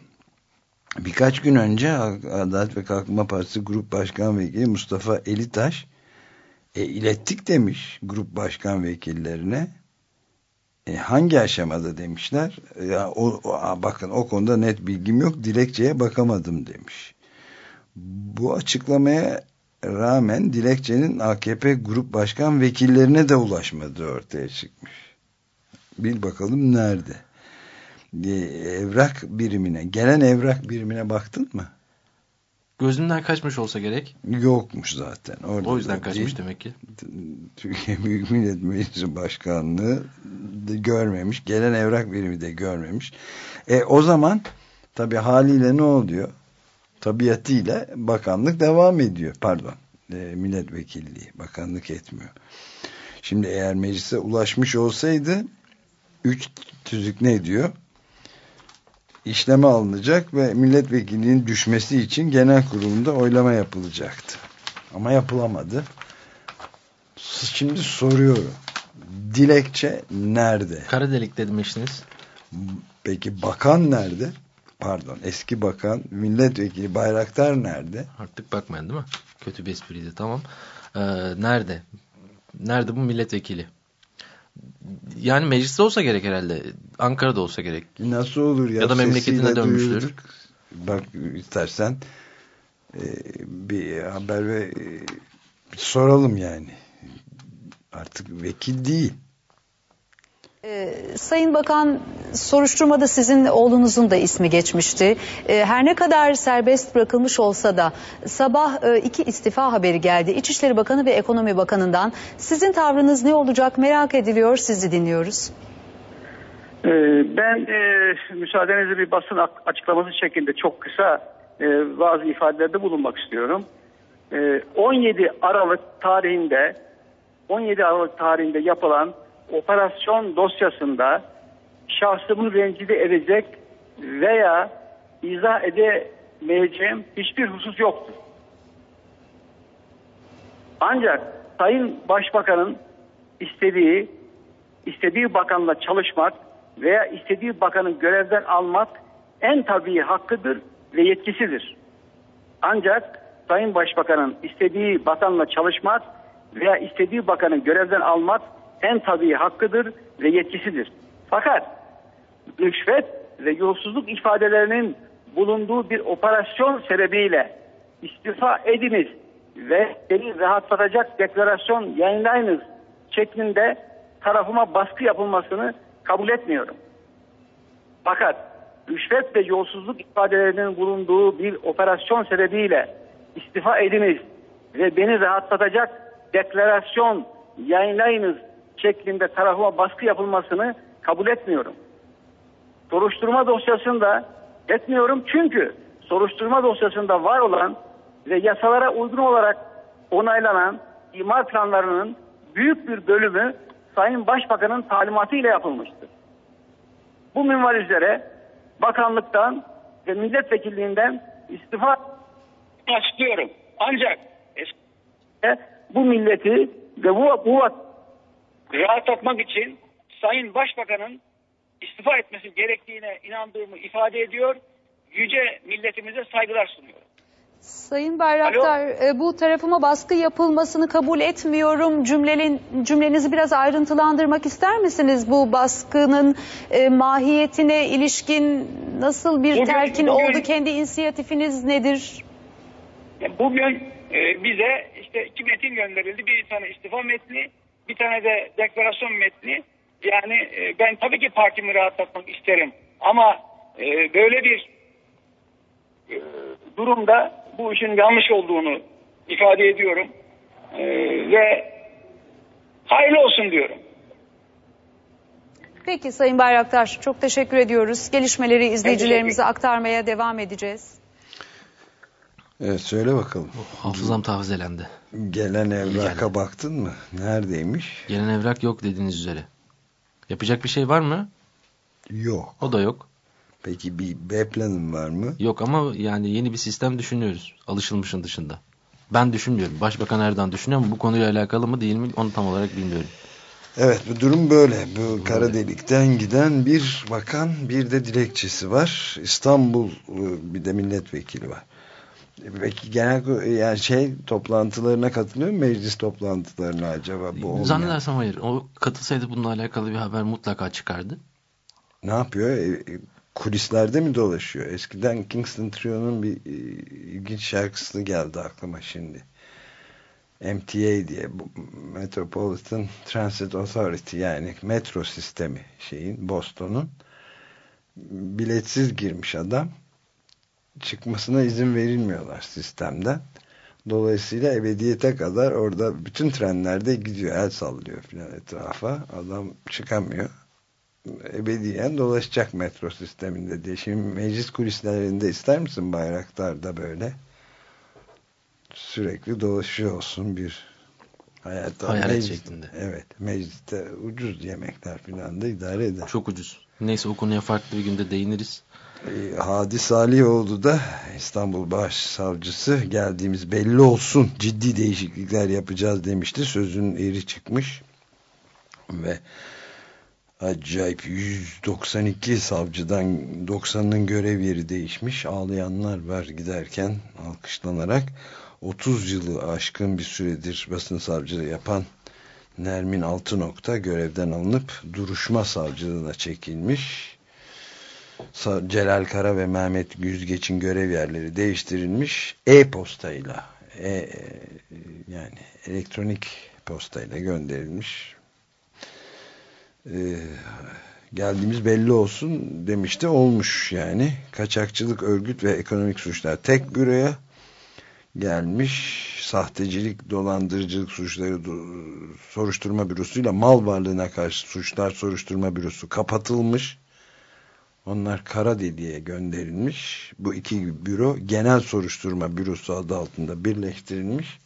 birkaç gün önce Adalet ve Kalkınma Partisi Grup Başkan Vekili Mustafa Elitaş e, ilettik demiş grup başkan vekillerine. E, hangi aşamada demişler? Ya, o, o, bakın o konuda net bilgim yok. Dilekçeye bakamadım demiş. Bu açıklamaya rağmen dilekçenin AKP grup başkan vekillerine de ulaşmadığı ortaya çıkmış. Bil bakalım nerede? E, evrak birimine, gelen evrak birimine baktın mı? Gözümden kaçmış olsa gerek. Yokmuş zaten. Orada o yüzden kaçmış değil. demek ki. Türkiye Büyük Millet Meclisi Başkanlığı da görmemiş. Gelen evrak birimi de görmemiş. E, o zaman tabi haliyle ne oluyor? Tabiatıyla bakanlık devam ediyor. Pardon. E, milletvekilliği. Bakanlık etmiyor. Şimdi eğer meclise ulaşmış olsaydı üç tüzük ne diyor? işleme alınacak ve milletvekilliğinin düşmesi için genel kurulunda oylama yapılacaktı. Ama yapılamadı. Şimdi soruyorum. Dilekçe nerede? Kara delik demiştiniz. Peki bakan nerede? Pardon eski bakan milletvekili Bayraktar nerede? Artık bakmayın değil mi? Kötü bir espriydi tamam. Ee, nerede? Nerede bu milletvekili? Yani mecliste olsa gerek herhalde. Ankara'da olsa gerek. Nasıl olur ya? Ya da memleketine dönmüştür. duyurduk. Bak istersen e, bir haber ve e, soralım yani. Artık vekil değil. Ee, Sayın Bakan soruşturmada sizin oğlunuzun da ismi geçmişti. Ee, her ne kadar serbest bırakılmış olsa da sabah e, iki istifa haberi geldi. İçişleri Bakanı ve Ekonomi Bakanı'ndan. Sizin tavrınız ne olacak merak ediliyor. Sizi dinliyoruz. Ee, Ben e, müsaadenizle bir basın açıklaması şeklinde çok kısa e, bazı ifadelerde bulunmak istiyorum. E, 17 Aralık tarihinde 17 Aralık tarihinde yapılan operasyon dosyasında şahsımı rencide edecek veya izah edemeyeceğim hiçbir husus yoktur. Ancak Sayın Başbakan'ın istediği istediği bakanla çalışmak veya istediği bakanı görevden almak en tabii hakkıdır ve yetkisidir. Ancak Sayın Başbakan'ın istediği bakanla çalışmak veya istediği bakanı görevden almak en tabii hakkıdır ve yetkisidir. Fakat rüşvet ve yolsuzluk ifadelerinin bulunduğu bir operasyon sebebiyle istifa ediniz ve beni rahatlatacak deklarasyon yayınlayınız şeklinde tarafıma baskı yapılmasını kabul etmiyorum. Fakat rüşvet ve yolsuzluk ifadelerinin bulunduğu bir operasyon sebebiyle istifa ediniz ve beni rahatlatacak deklarasyon yayınlayınız şeklinde tarafıma baskı yapılmasını kabul etmiyorum. Soruşturma dosyasında etmiyorum çünkü soruşturma dosyasında var olan ve yasalara uygun olarak onaylanan imar planlarının büyük bir bölümü Sayın Başbakan'ın talimatıyla yapılmıştır. Bu minval üzere bakanlıktan ve milletvekilliğinden istifa açıklıyorum. Ancak bu milleti ve bu, bu rahatlatmak için Sayın Başbakan'ın istifa etmesi gerektiğine inandığımı ifade ediyor. Yüce milletimize saygılar sunuyorum. Sayın Bayraktar e, bu tarafıma baskı yapılmasını kabul etmiyorum cümlenin, cümlenizi biraz ayrıntılandırmak ister misiniz? Bu baskının e, mahiyetine ilişkin nasıl bir Bugün- telkin bugün- oldu? Kendi inisiyatifiniz nedir? Bugün e, bize işte iki metin gönderildi. Bir tane istifa metni, bir tane de deklarasyon metni. Yani e, ben tabii ki partimi rahatlatmak isterim. Ama e, böyle bir e, durumda bu işin yanlış olduğunu ifade ediyorum. E, ve hayırlı olsun diyorum. Peki Sayın Bayraktar çok teşekkür ediyoruz. Gelişmeleri izleyicilerimize aktarmaya devam edeceğiz. Evet söyle bakalım. Hafızam tavzelendi. Gelen evraka baktın mı? Neredeymiş? Gelen evrak yok dediğiniz üzere. Yapacak bir şey var mı? Yok. O da yok. Peki bir B planın var mı? Yok ama yani yeni bir sistem düşünüyoruz. Alışılmışın dışında. Ben düşünmüyorum. Başbakan Erdoğan düşünüyor ama bu konuyla alakalı mı değil mi onu tam olarak bilmiyorum. Evet bu durum böyle. Bu kara delikten giden bir bakan bir de dilekçesi var. İstanbul e, bir de milletvekili var. Peki genel yani şey toplantılarına katılıyor mu meclis toplantılarına acaba bu olmayan? Zannedersem hayır. O katılsaydı bununla alakalı bir haber mutlaka çıkardı. Ne yapıyor? E, e, Kulislerde mi dolaşıyor? Eskiden Kingston Trio'nun bir e, ilginç şarkısı geldi aklıma şimdi. MTA diye Metropolitan Transit Authority yani metro sistemi şeyin Boston'un biletsiz girmiş adam çıkmasına izin verilmiyorlar sistemden. Dolayısıyla ebediyete kadar orada bütün trenlerde gidiyor el sallıyor filan etrafa adam çıkamıyor ebediyen dolaşacak metro sisteminde diye. Şimdi meclis kulislerinde ister misin bayraklarda böyle sürekli dolaşıyor olsun bir hayatta. Hayalet Meclis- şeklinde. Evet. Mecliste ucuz yemekler falan da idare eder. Çok ucuz. Neyse o konuya farklı bir günde değiniriz. E, Hadi Salihoğlu da İstanbul Başsavcısı geldiğimiz belli olsun ciddi değişiklikler yapacağız demişti. Sözün eri çıkmış ve acayip 192 savcıdan 90'ın görev yeri değişmiş. Ağlayanlar var giderken alkışlanarak 30 yılı aşkın bir süredir basın savcılığı yapan Nermin Altınok'ta görevden alınıp duruşma savcılığına çekilmiş. Celal Kara ve Mehmet Güzgeç'in görev yerleri değiştirilmiş. E-postayla e, yani elektronik postayla gönderilmiş. Ee, geldiğimiz belli olsun demişti. Olmuş yani. Kaçakçılık, örgüt ve ekonomik suçlar tek büroya gelmiş. Sahtecilik, dolandırıcılık suçları soruşturma bürosuyla mal varlığına karşı suçlar soruşturma bürosu kapatılmış. Onlar kara deliğe gönderilmiş. Bu iki büro genel soruşturma bürosu adı altında birleştirilmiş.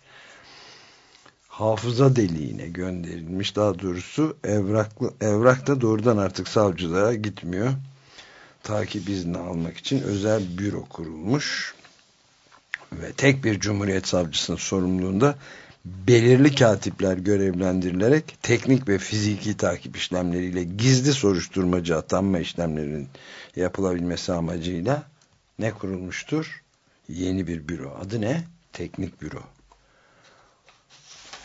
Hafıza deliğine gönderilmiş. Daha doğrusu evraklı, evrak da doğrudan artık savcılığa gitmiyor. Takip izni almak için özel büro kurulmuş. Ve tek bir cumhuriyet savcısının sorumluluğunda belirli katipler görevlendirilerek teknik ve fiziki takip işlemleriyle gizli soruşturmacı atanma işlemlerinin yapılabilmesi amacıyla ne kurulmuştur? Yeni bir büro. Adı ne? Teknik büro.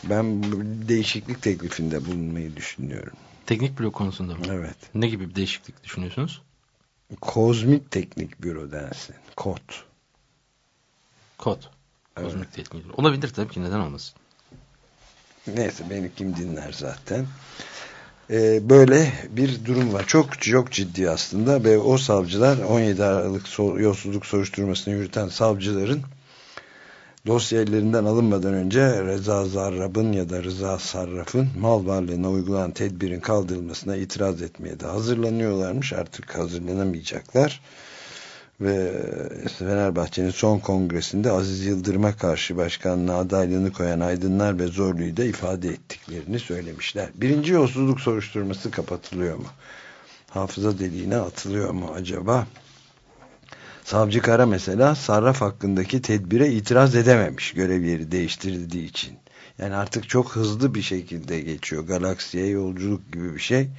Ben değişiklik teklifinde bulunmayı düşünüyorum. Teknik büro konusunda mı? Evet. Ne gibi bir değişiklik düşünüyorsunuz? Kozmik teknik büro dersin. Kod. Kod. Kozmik evet. teknik büro. Olabilir tabii ki neden olmasın. Neyse beni kim dinler zaten. Ee, böyle bir durum var. Çok çok ciddi aslında ve o savcılar 17 Aralık so yolsuzluk soruşturmasını yürüten savcıların dosya alınmadan önce Reza Zarrab'ın ya da Rıza Sarraf'ın mal varlığına uygulanan tedbirin kaldırılmasına itiraz etmeye de hazırlanıyorlarmış. Artık hazırlanamayacaklar ve Fenerbahçe'nin son kongresinde Aziz Yıldırım'a karşı başkanlığa adaylığını koyan aydınlar ve zorluyu da ifade ettiklerini söylemişler. Birinci yolsuzluk soruşturması kapatılıyor mu? Hafıza deliğine atılıyor mu acaba? Savcı Kara mesela sarraf hakkındaki tedbire itiraz edememiş görev yeri değiştirildiği için. Yani artık çok hızlı bir şekilde geçiyor. Galaksiye yolculuk gibi bir şey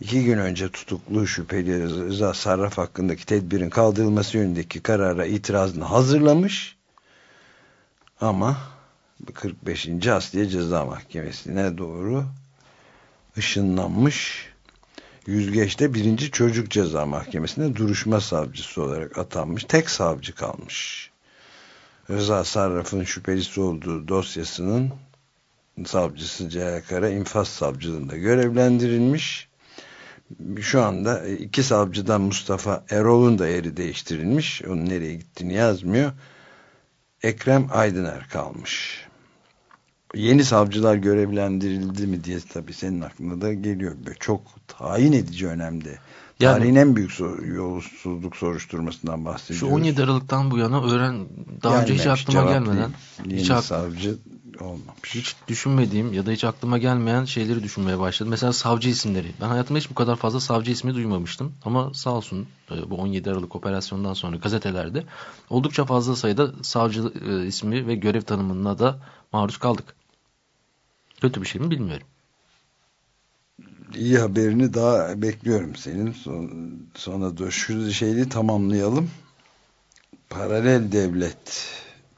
iki gün önce tutuklu şüpheli Rıza Sarraf hakkındaki tedbirin kaldırılması yönündeki karara itirazını hazırlamış. Ama 45. Asliye Ceza Mahkemesi'ne doğru ışınlanmış. Yüzgeçte birinci çocuk ceza mahkemesine duruşma savcısı olarak atanmış tek savcı kalmış. Rıza Sarraf'ın şüphelisi olduğu dosyasının savcısı Kara infaz savcılığında görevlendirilmiş şu anda iki savcıdan Mustafa Erol'un da yeri değiştirilmiş. Onun nereye gittiğini yazmıyor. Ekrem Aydıner kalmış. Yeni savcılar görevlendirildi mi diye tabii senin aklına da geliyor. Çok tayin edici önemli. Yani, Tarihin en büyük yolsuzluk soruşturmasından bahsediyoruz. Şu 17 Aralık'tan bu yana öğren daha önce hiç aklıma gelmeden yeni hiç savcı olmamış. Hiç düşünmediğim ya da hiç aklıma gelmeyen şeyleri düşünmeye başladım. Mesela savcı isimleri. Ben hayatımda hiç bu kadar fazla savcı ismi duymamıştım. Ama sağ olsun e, bu 17 Aralık operasyondan sonra gazetelerde oldukça fazla sayıda savcı e, ismi ve görev tanımına da maruz kaldık. Kötü bir şey mi bilmiyorum. İyi haberini daha bekliyorum senin. Son, sonra da şu şeyi tamamlayalım. Paralel devlet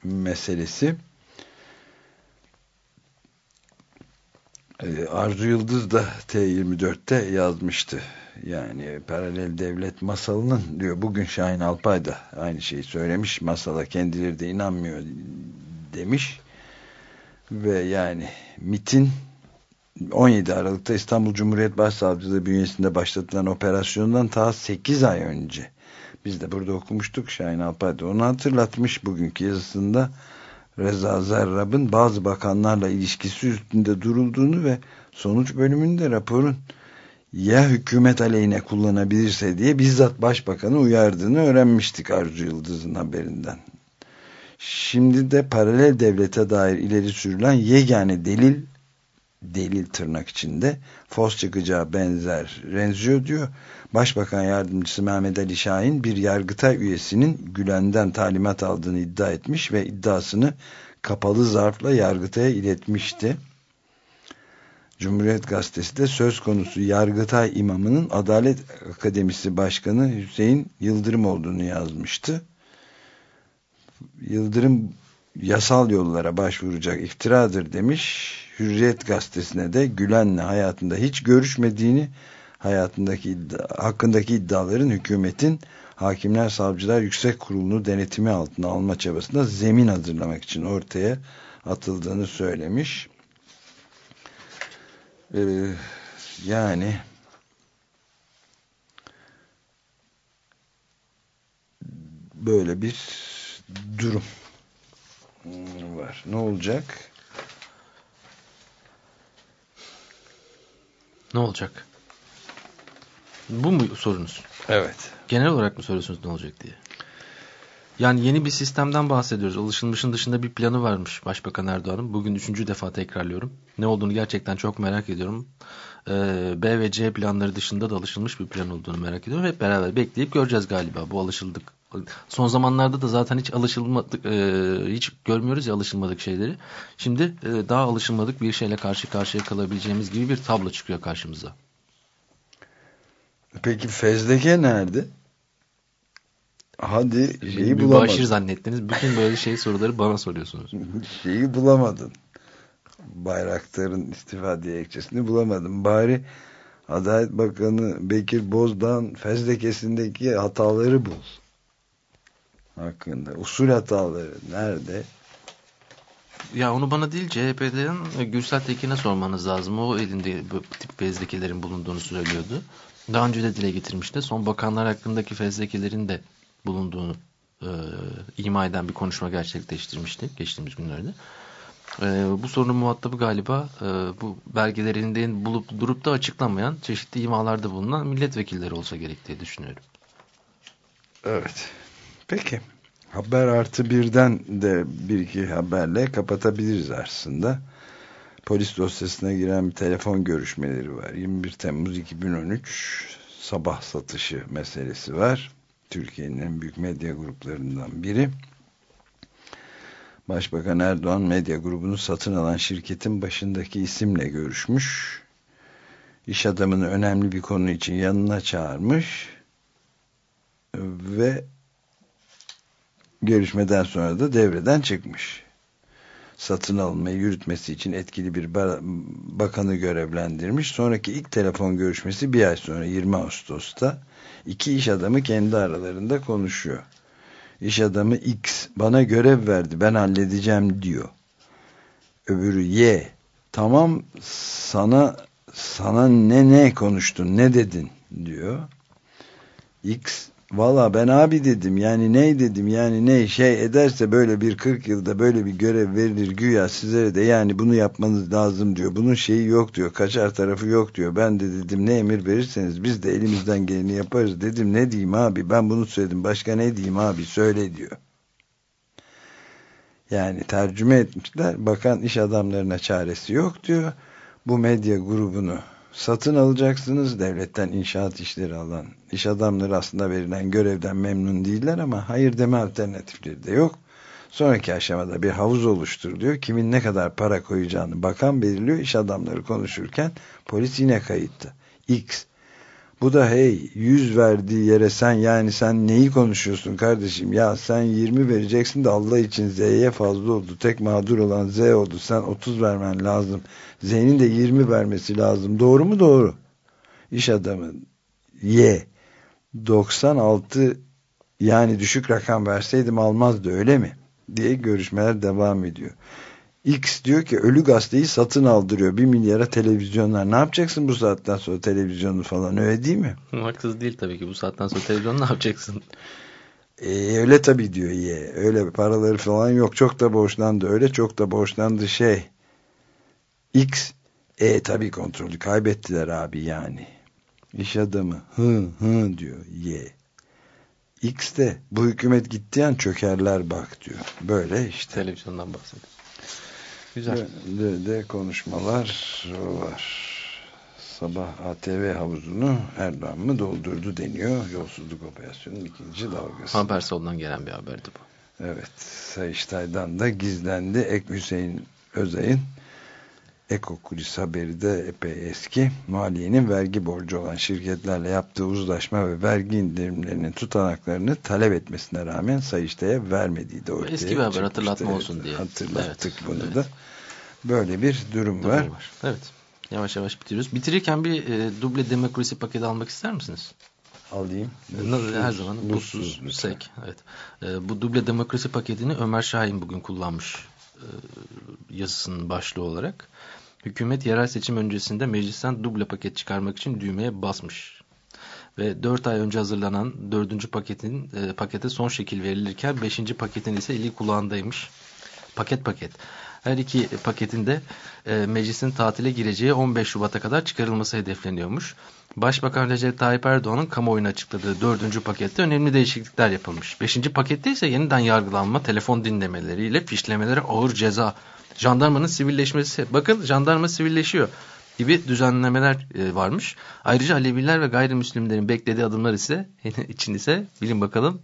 meselesi. Arzu Yıldız da T24'te yazmıştı. Yani paralel devlet masalının diyor bugün Şahin Alpay da aynı şeyi söylemiş. Masala kendileri de inanmıyor demiş. Ve yani MIT'in 17 Aralık'ta İstanbul Cumhuriyet Başsavcılığı bünyesinde başlatılan operasyondan ta 8 ay önce biz de burada okumuştuk Şahin Alpay da onu hatırlatmış bugünkü yazısında Reza Zerrab'ın bazı bakanlarla ilişkisi üstünde durulduğunu ve sonuç bölümünde raporun ya hükümet aleyhine kullanabilirse diye bizzat başbakanı uyardığını öğrenmiştik Arzu Yıldız'ın haberinden. Şimdi de paralel devlete dair ileri sürülen yegane delil delil tırnak içinde fos çıkacağı benzer renziyor diyor. Başbakan Yardımcısı Mehmet Ali Şahin bir yargıtay üyesinin Gülen'den talimat aldığını iddia etmiş ve iddiasını kapalı zarfla yargıtaya iletmişti. Cumhuriyet Gazetesi de söz konusu Yargıtay imamının Adalet Akademisi Başkanı Hüseyin Yıldırım olduğunu yazmıştı. Yıldırım yasal yollara başvuracak iftiradır demiş. Hürriyet gazetesine de Gülen'le hayatında hiç görüşmediğini hayatındaki iddia, hakkındaki iddiaların hükümetin Hakimler Savcılar Yüksek Kurulu'nu denetimi altına alma çabasında zemin hazırlamak için ortaya atıldığını söylemiş. Ee, yani böyle bir durum var. Ne olacak? Ne olacak? Bu mu sorunuz? Evet. Genel olarak mı soruyorsunuz ne olacak diye? Yani yeni bir sistemden bahsediyoruz. Alışılmışın dışında bir planı varmış Başbakan Erdoğan'ın. Bugün üçüncü defa tekrarlıyorum. Ne olduğunu gerçekten çok merak ediyorum. Ee, B ve C planları dışında da alışılmış bir plan olduğunu merak ediyorum. Hep beraber bekleyip göreceğiz galiba bu alışıldık. Son zamanlarda da zaten hiç alışılmadık, e, hiç görmüyoruz ya alışılmadık şeyleri. Şimdi e, daha alışılmadık bir şeyle karşı karşıya kalabileceğimiz gibi bir tablo çıkıyor karşımıza. Peki fezleke nerede? Hadi şeyi bir bulamadın. başır zannettiniz. Bütün böyle şey soruları bana soruyorsunuz. şeyi bulamadın. Bayraktar'ın istifa dilekçesini bulamadın. Bari Adalet Bakanı Bekir Bozdağ'ın fezlekesindeki hataları bul. Hakkında. Usul hataları nerede? Ya onu bana değil CHP'den Gürsel Tekin'e sormanız lazım. O elinde bu tip fezlekelerin bulunduğunu söylüyordu. Daha önce de dile getirmişti. Son bakanlar hakkındaki fezlekelerin de bulunduğunu e, ima eden bir konuşma gerçekleştirmişti geçtiğimiz günlerde. E, bu sorunun muhatabı galiba e, bu belgeler elinden bulup durup da açıklamayan çeşitli imalarda bulunan milletvekilleri olsa gerek diye düşünüyorum. Evet. Peki. Haber artı birden de bir iki haberle kapatabiliriz aslında. Polis dosyasına giren bir telefon görüşmeleri var. 21 Temmuz 2013 sabah satışı meselesi var. Türkiye'nin en büyük medya gruplarından biri. Başbakan Erdoğan medya grubunu satın alan şirketin başındaki isimle görüşmüş. İş adamını önemli bir konu için yanına çağırmış. Ve görüşmeden sonra da devreden çıkmış. Satın almayı yürütmesi için etkili bir bakanı görevlendirmiş. Sonraki ilk telefon görüşmesi bir ay sonra 20 Ağustos'ta iki iş adamı kendi aralarında konuşuyor. İş adamı X bana görev verdi ben halledeceğim diyor. Öbürü Y tamam sana sana ne ne konuştun ne dedin diyor. X Valla ben abi dedim yani ne dedim yani ne şey ederse böyle bir 40 yılda böyle bir görev verilir güya sizlere de yani bunu yapmanız lazım diyor. Bunun şeyi yok diyor kaçar tarafı yok diyor. Ben de dedim ne emir verirseniz biz de elimizden geleni yaparız dedim ne diyeyim abi ben bunu söyledim başka ne diyeyim abi söyle diyor. Yani tercüme etmişler bakan iş adamlarına çaresi yok diyor. Bu medya grubunu satın alacaksınız devletten inşaat işleri alan iş adamları aslında verilen görevden memnun değiller ama hayır deme alternatifleri de yok. Sonraki aşamada bir havuz oluşturuluyor. Kimin ne kadar para koyacağını bakan belirliyor. İş adamları konuşurken polis yine kayıttı. X. Bu da hey 100 verdiği yere sen yani sen neyi konuşuyorsun kardeşim? Ya sen 20 vereceksin de Allah için Z'ye fazla oldu. Tek mağdur olan Z oldu. Sen 30 vermen lazım. Z'nin de 20 vermesi lazım. Doğru mu? Doğru. İş adamı Y 96 yani düşük rakam verseydim almazdı öyle mi? diye görüşmeler devam ediyor. X diyor ki ölü gazeteyi satın aldırıyor. Bir milyara televizyonlar. Ne yapacaksın bu saatten sonra televizyonu falan öyle değil mi? Haksız değil tabii ki. Bu saatten sonra televizyon ne yapacaksın? E, öyle tabii diyor ye. Öyle paraları falan yok. Çok da borçlandı. Öyle çok da borçlandı şey. X e tabii kontrolü kaybettiler abi yani. İş adamı hı hı diyor ye. X de bu hükümet gittiği an çökerler bak diyor. Böyle işte. Televizyondan bahsediyor. Güzel. De, de konuşmalar var. Sabah ATV havuzunu Erdoğan mı doldurdu deniyor. Yolsuzluk operasyonunun ikinci dalgası. Haberson'dan gelen bir haberdi bu. Evet. Sayıştay'dan da gizlendi. Ek Hüseyin Özay'ın Eko Kulis haberi de epey eski. Maliyenin vergi borcu olan şirketlerle yaptığı uzlaşma ve vergi indirimlerinin tutanaklarını talep etmesine rağmen Sayıştay'a vermediği de ortaya Eski bir haber hatırlatma Evet, olsun diye. Hatırlattık Evet, bunu evet. da. Böyle bir durum Durum var. var. Evet. Yavaş yavaş bitiriyoruz. Bitirirken bir e, duble demokrasi paketi almak ister misiniz? Alayım. Buzsuz, her zaman buzsuz buzsuz, sek. Evet. E, bu duble demokrasi paketini Ömer Şahin bugün kullanmış e, yazısının başlığı olarak. Hükümet yerel seçim öncesinde meclisten duble paket çıkarmak için düğmeye basmış. Ve 4 ay önce hazırlanan 4. paketin e, pakete son şekil verilirken 5. paketin ise eli kulağındaymış. Paket paket. Her iki paketin de e, meclisin tatile gireceği 15 Şubat'a kadar çıkarılması hedefleniyormuş. Başbakan Recep Tayyip Erdoğan'ın kamuoyuna açıkladığı 4. pakette önemli değişiklikler yapılmış. 5. pakette ise yeniden yargılanma, telefon dinlemeleriyle fişlemelere ağır ceza, jandarmanın sivilleşmesi, bakın jandarma sivilleşiyor gibi düzenlemeler e, varmış. Ayrıca Aleviler ve gayrimüslimlerin beklediği adımlar ise için ise bilin bakalım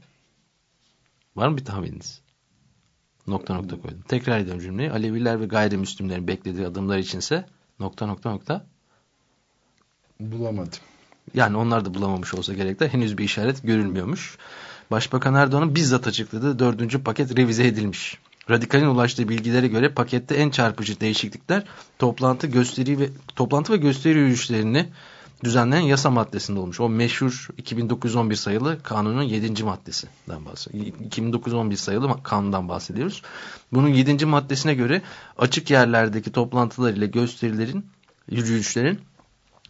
var mı bir tahmininiz? Nokta nokta koydum. Tekrar ediyorum cümleyi. Aleviler ve gayrimüslimlerin beklediği adımlar içinse nokta nokta nokta. Bulamadım. Yani onlar da bulamamış olsa gerek de henüz bir işaret görülmüyormuş. Başbakan Erdoğan'ın bizzat açıkladığı dördüncü paket revize edilmiş. Radikal'in ulaştığı bilgilere göre pakette en çarpıcı değişiklikler toplantı gösteri ve toplantı ve gösteri yürüyüşlerini düzenleyen yasa maddesinde olmuş. O meşhur 2911 sayılı kanunun 7. maddesinden bahsediyoruz. 2911 sayılı kanundan bahsediyoruz. Bunun 7. maddesine göre açık yerlerdeki toplantılar ile gösterilerin, yürüyüşlerin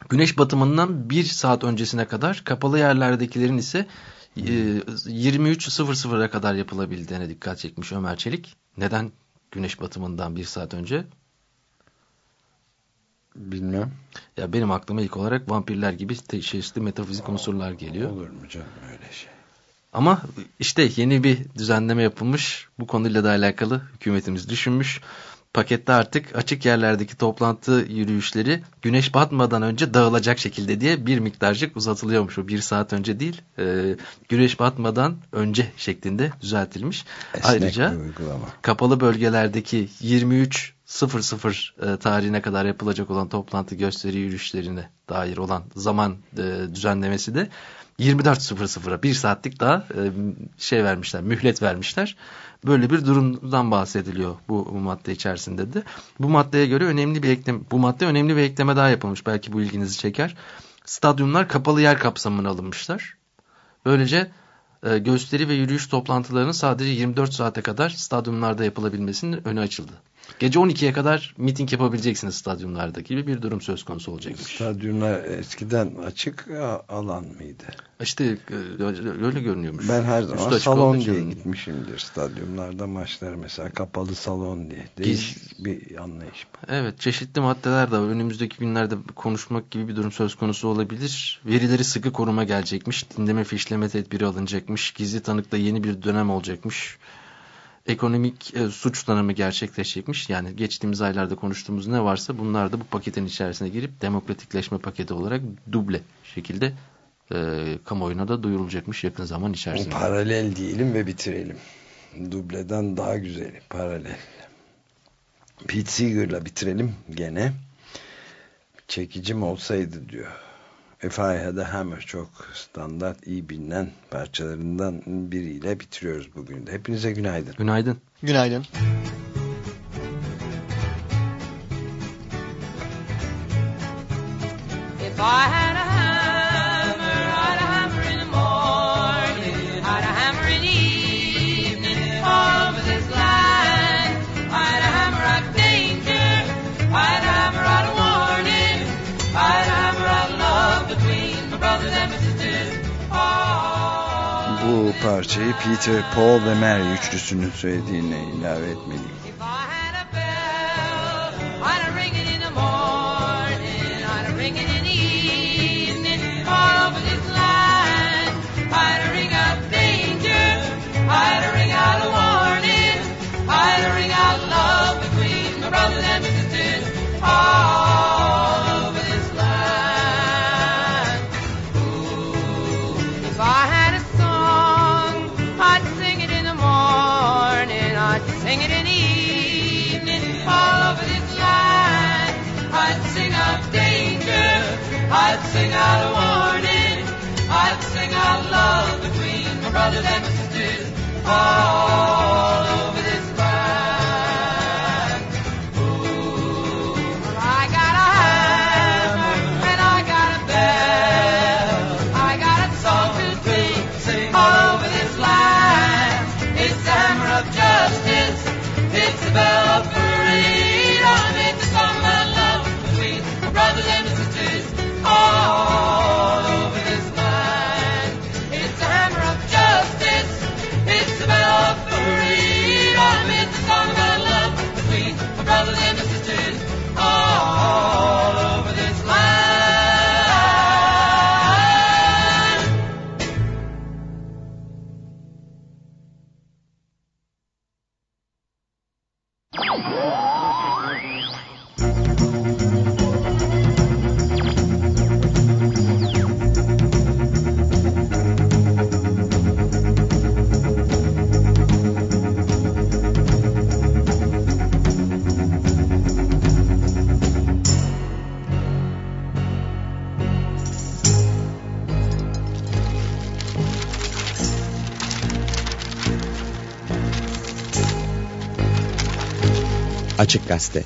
güneş batımından bir saat öncesine kadar kapalı yerlerdekilerin ise e, 23.00'a kadar yapılabildiğine dikkat çekmiş Ömer Çelik. Neden güneş batımından bir saat önce? Bilmem. Ya benim aklıma ilk olarak vampirler gibi çeşitli metafizik unsurlar geliyor. Olur mu canım öyle şey. Ama işte yeni bir düzenleme yapılmış. Bu konuyla da alakalı hükümetimiz düşünmüş. Pakette artık açık yerlerdeki toplantı yürüyüşleri güneş batmadan önce dağılacak şekilde diye bir miktarcık uzatılıyormuş. O bir saat önce değil, e, güneş batmadan önce şeklinde düzeltilmiş. Esnek Ayrıca kapalı bölgelerdeki 23.00 e, tarihine kadar yapılacak olan toplantı gösteri yürüyüşlerine dair olan zaman e, düzenlemesi de 24.00'a bir saatlik daha e, şey vermişler, mühlet vermişler. Böyle bir durumdan bahsediliyor bu, bu madde içerisinde de. Bu maddeye göre önemli bir ekleme, bu madde önemli bir ekleme daha yapılmış. Belki bu ilginizi çeker. Stadyumlar kapalı yer kapsamına alınmışlar. Böylece e, gösteri ve yürüyüş toplantılarının sadece 24 saate kadar stadyumlarda yapılabilmesinin önü açıldı. Gece 12'ye kadar miting yapabileceksiniz stadyumlarda gibi bir durum söz konusu olacakmış. Stadyumlar eskiden açık alan mıydı? İşte e, öyle görünüyormuş. Ben her zaman salon olduğu için- diye gitmişimdir stadyumlarda maçlar mesela kapalı salon diye. Değişik bir anlayış. Evet çeşitli maddeler de var. Önümüzdeki günlerde konuşmak gibi bir durum söz konusu olabilir. Verileri sıkı koruma gelecekmiş. Dinleme fişleme tedbiri alınacakmış. Gizli tanıkta yeni bir dönem olacakmış. Ekonomik e, suç tanımı gerçekleşecekmiş. Yani geçtiğimiz aylarda konuştuğumuz ne varsa bunlar da bu paketin içerisine girip demokratikleşme paketi olarak duble şekilde e, kamuoyuna da duyurulacakmış yakın zaman içerisinde. Paralel diyelim ve bitirelim. Dubleden daha güzeli paralel. Pete Seeger'la bitirelim gene. Çekicim olsaydı diyor. If I Had a Hammer çok standart iyi bilinen parçalarından biriyle bitiriyoruz bugün de. Hepinize günaydın. Günaydın. Günaydın. If I had parçayı Peter, Paul ve Mary üçlüsünün söylediğine ilave etmeliyim. out a warning. I'd sing I love the Queen, my brothers and my sisters all Açık Gazete.